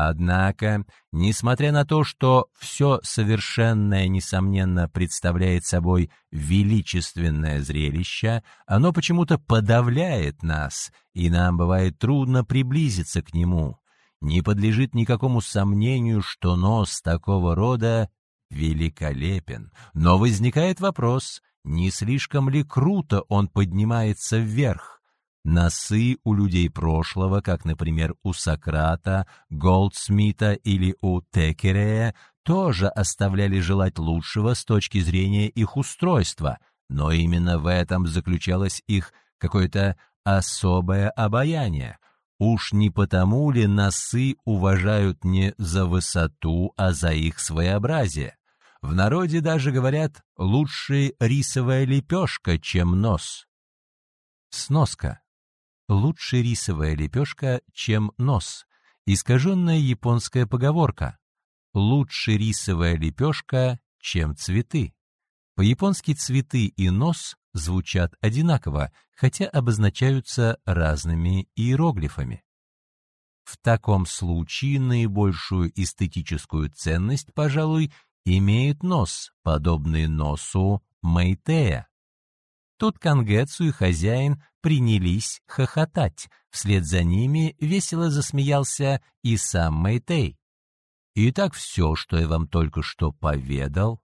Однако, несмотря на то, что все совершенное, несомненно, представляет собой величественное зрелище, оно почему-то подавляет нас, и нам бывает трудно приблизиться к нему. Не подлежит никакому сомнению, что нос такого рода великолепен. Но возникает вопрос, не слишком ли круто он поднимается вверх? Носы у людей прошлого, как, например, у Сократа, Голдсмита или у Текерея, тоже оставляли желать лучшего с точки зрения их устройства, но именно в этом заключалось их какое-то особое обаяние. Уж не потому ли носы уважают не за высоту, а за их своеобразие? В народе даже говорят «лучше рисовая лепешка, чем нос». Сноска. Лучше рисовая лепешка, чем нос. Искаженная японская поговорка. Лучше рисовая лепешка, чем цветы. По-японски цветы и нос звучат одинаково, хотя обозначаются разными иероглифами. В таком случае наибольшую эстетическую ценность, пожалуй, имеет нос, подобный носу Мэйтея. Тут Кангетсу и хозяин принялись хохотать. Вслед за ними весело засмеялся и сам Мэйтей. «Итак, все, что я вам только что поведал...»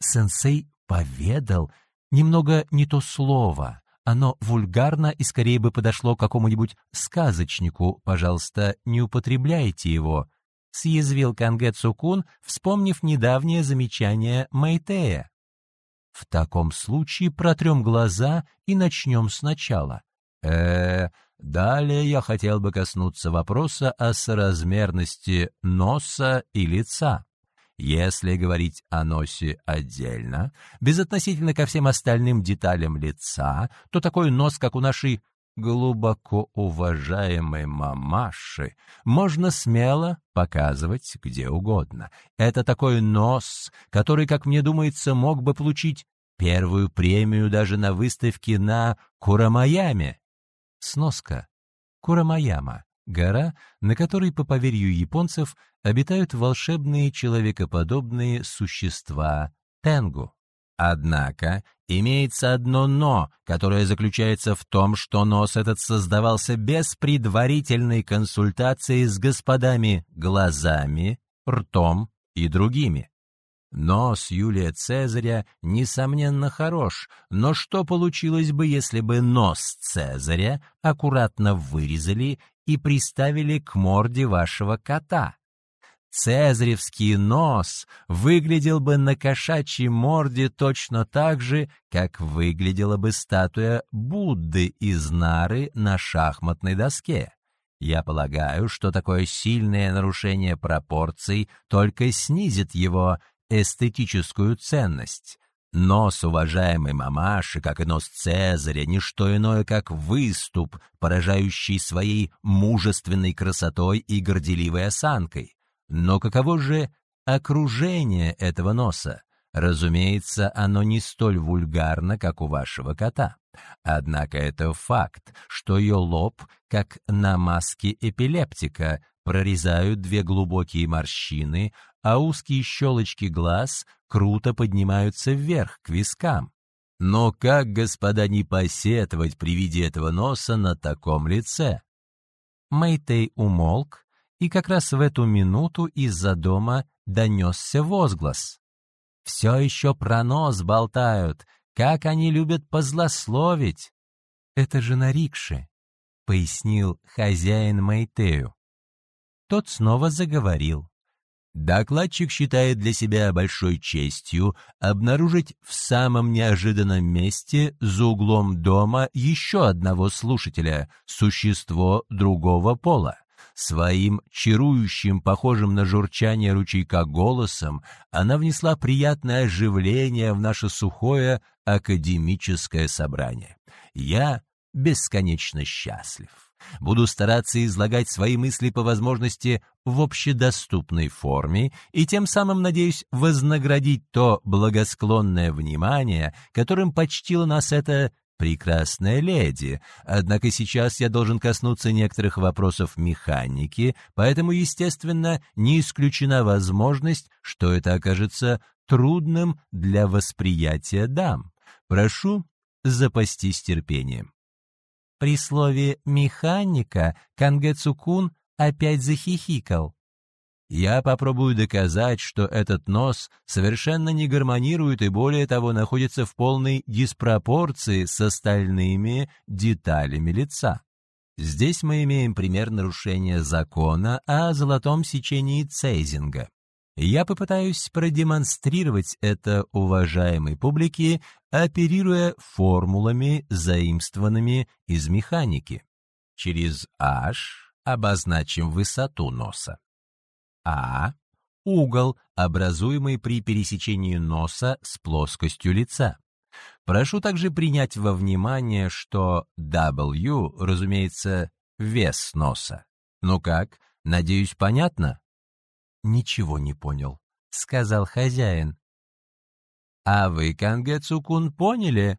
«Сенсей поведал немного не то слово. Оно вульгарно и скорее бы подошло какому-нибудь сказочнику. Пожалуйста, не употребляйте его», — съязвил Канге Цукун, вспомнив недавнее замечание Мэйтея. В таком случае протрем глаза и начнем сначала. э далее я хотел бы коснуться вопроса о соразмерности носа и лица. Если говорить о носе отдельно, безотносительно ко всем остальным деталям лица, то такой нос, как у нашей глубоко уважаемой мамаши можно смело показывать где угодно. Это такой нос, который, как мне думается, мог бы получить первую премию даже на выставке на Курамаяме. Сноска. Курамаяма — гора, на которой, по поверью японцев, обитают волшебные человекоподобные существа Тенгу. Однако имеется одно «но», которое заключается в том, что нос этот создавался без предварительной консультации с господами глазами, ртом и другими. Нос Юлия Цезаря, несомненно, хорош, но что получилось бы, если бы нос Цезаря аккуратно вырезали и приставили к морде вашего кота? Цезаревский нос выглядел бы на кошачьей морде точно так же, как выглядела бы статуя Будды из нары на шахматной доске. Я полагаю, что такое сильное нарушение пропорций только снизит его эстетическую ценность. Нос уважаемой мамаши, как и нос Цезаря, не что иное, как выступ, поражающий своей мужественной красотой и горделивой осанкой. Но каково же окружение этого носа? Разумеется, оно не столь вульгарно, как у вашего кота. Однако это факт, что ее лоб, как на маске эпилептика, прорезают две глубокие морщины, а узкие щелочки глаз круто поднимаются вверх, к вискам. Но как, господа, не посетовать при виде этого носа на таком лице? Мэйтей умолк, и как раз в эту минуту из-за дома донесся возглас. «Все еще про нос болтают, как они любят позлословить!» «Это же на рикше», — пояснил хозяин Мэйтею. Тот снова заговорил. Докладчик считает для себя большой честью обнаружить в самом неожиданном месте за углом дома еще одного слушателя, существо другого пола. Своим чарующим, похожим на журчание ручейка голосом, она внесла приятное оживление в наше сухое академическое собрание. Я бесконечно счастлив. Буду стараться излагать свои мысли по возможности в общедоступной форме и тем самым, надеюсь, вознаградить то благосклонное внимание, которым почтила нас эта прекрасная леди. Однако сейчас я должен коснуться некоторых вопросов механики, поэтому, естественно, не исключена возможность, что это окажется трудным для восприятия дам. Прошу запастись терпением. При слове «механика» Кангэ Цукун опять захихикал. Я попробую доказать, что этот нос совершенно не гармонирует и более того находится в полной диспропорции с остальными деталями лица. Здесь мы имеем пример нарушения закона о золотом сечении Цейзинга. Я попытаюсь продемонстрировать это уважаемой публике, оперируя формулами, заимствованными из механики. Через H обозначим высоту носа. А — угол, образуемый при пересечении носа с плоскостью лица. Прошу также принять во внимание, что W, разумеется, вес носа. Ну как, надеюсь, понятно? ничего не понял», — сказал хозяин. «А вы, Канге Цукун, поняли?»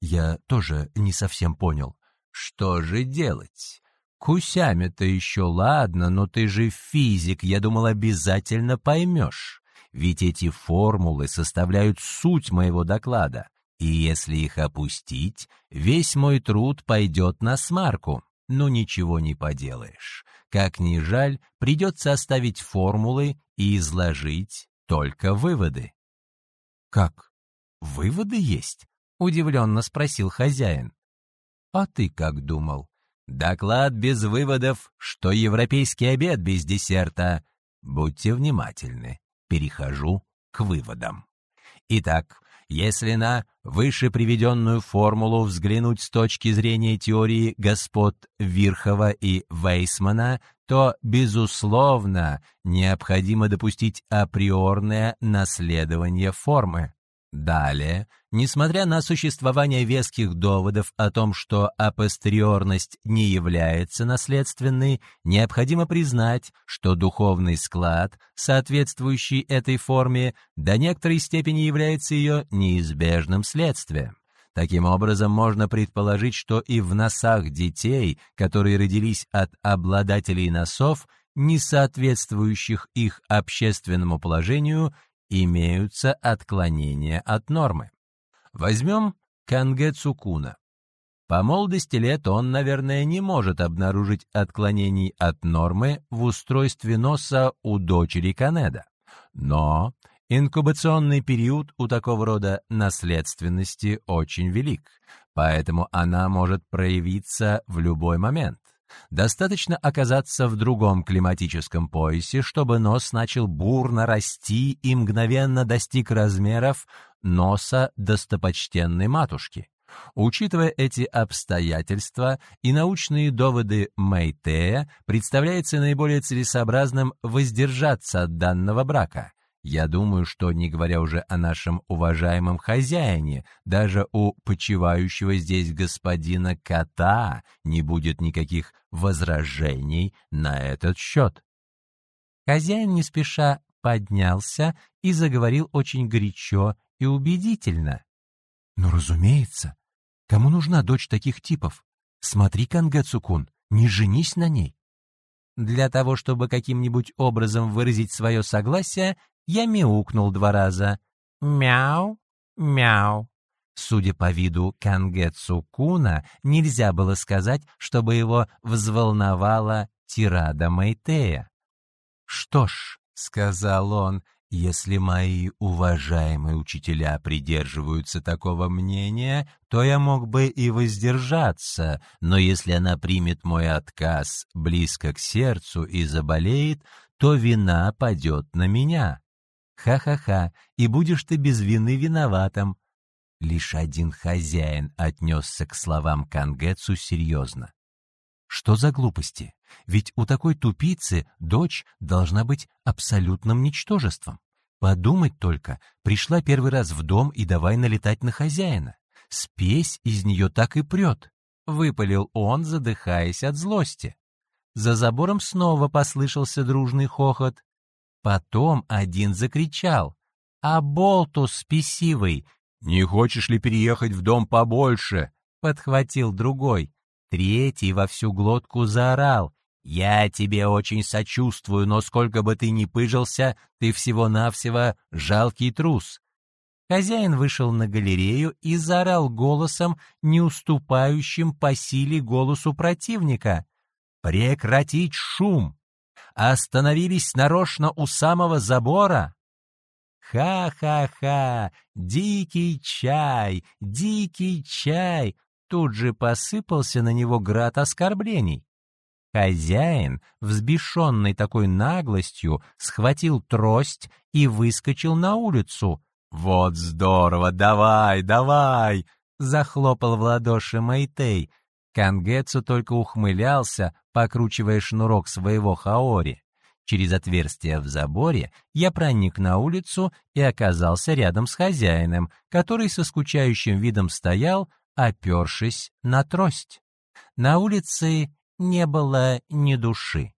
«Я тоже не совсем понял». «Что же делать? Кусями-то еще ладно, но ты же физик, я думал, обязательно поймешь. Ведь эти формулы составляют суть моего доклада, и если их опустить, весь мой труд пойдет на смарку. Но ничего не поделаешь. Как ни жаль, придется оставить формулы и изложить только выводы. «Как? Выводы есть?» — удивленно спросил хозяин. «А ты как думал? Доклад без выводов, что европейский обед без десерта. Будьте внимательны. Перехожу к выводам. Итак, если на выше приведенную формулу взглянуть с точки зрения теории господ Вирхова и Вейсмана, то, безусловно, необходимо допустить априорное наследование формы. Далее, несмотря на существование веских доводов о том, что апостериорность не является наследственной, необходимо признать, что духовный склад, соответствующий этой форме, до некоторой степени является ее неизбежным следствием. Таким образом, можно предположить, что и в носах детей, которые родились от обладателей носов, не соответствующих их общественному положению, имеются отклонения от нормы. Возьмем Канге Цукуна. По молодости лет он, наверное, не может обнаружить отклонений от нормы в устройстве носа у дочери Канеда. Но инкубационный период у такого рода наследственности очень велик, поэтому она может проявиться в любой момент. Достаточно оказаться в другом климатическом поясе, чтобы нос начал бурно расти и мгновенно достиг размеров носа достопочтенной матушки. Учитывая эти обстоятельства и научные доводы Мэйтея, представляется наиболее целесообразным воздержаться от данного брака, я думаю, что, не говоря уже о нашем уважаемом хозяине, даже у почивающего здесь господина кота не будет никаких возражений на этот счет. Хозяин не спеша поднялся и заговорил очень горячо и убедительно. «Ну, разумеется. Кому нужна дочь таких типов? Смотри, Кангэцукун, не женись на ней». Для того, чтобы каким-нибудь образом выразить свое согласие, я мяукнул два раза. «Мяу, мяу». Судя по виду Кангетсу Куна, нельзя было сказать, чтобы его взволновала тирада Мэйтея. «Что ж», — сказал он, — «если мои уважаемые учителя придерживаются такого мнения, то я мог бы и воздержаться, но если она примет мой отказ близко к сердцу и заболеет, то вина падет на меня. Ха-ха-ха, и будешь ты без вины виноватым». Лишь один хозяин отнесся к словам Кангетсу серьезно. Что за глупости? Ведь у такой тупицы дочь должна быть абсолютным ничтожеством. Подумать только, пришла первый раз в дом и давай налетать на хозяина. Спесь из нее так и прет. Выпалил он, задыхаясь от злости. За забором снова послышался дружный хохот. Потом один закричал. «А болтус спесивый! Не хочешь ли переехать в дом побольше?» Подхватил другой. Третий во всю глотку заорал. «Я тебе очень сочувствую, но сколько бы ты ни пыжился, ты всего-навсего жалкий трус». Хозяин вышел на галерею и заорал голосом, не уступающим по силе голосу противника. «Прекратить шум! Остановились нарочно у самого забора!» «Ха-ха-ха! Дикий чай! Дикий чай! Тут же посыпался на него град оскорблений. Хозяин, взбешенный такой наглостью, схватил трость и выскочил на улицу. «Вот здорово! Давай, давай!» — захлопал в ладоши Мэйтей. Кангетсу только ухмылялся, покручивая шнурок своего хаори. Через отверстие в заборе я проник на улицу и оказался рядом с хозяином, который со скучающим видом стоял, опершись на трость. На улице не было ни души.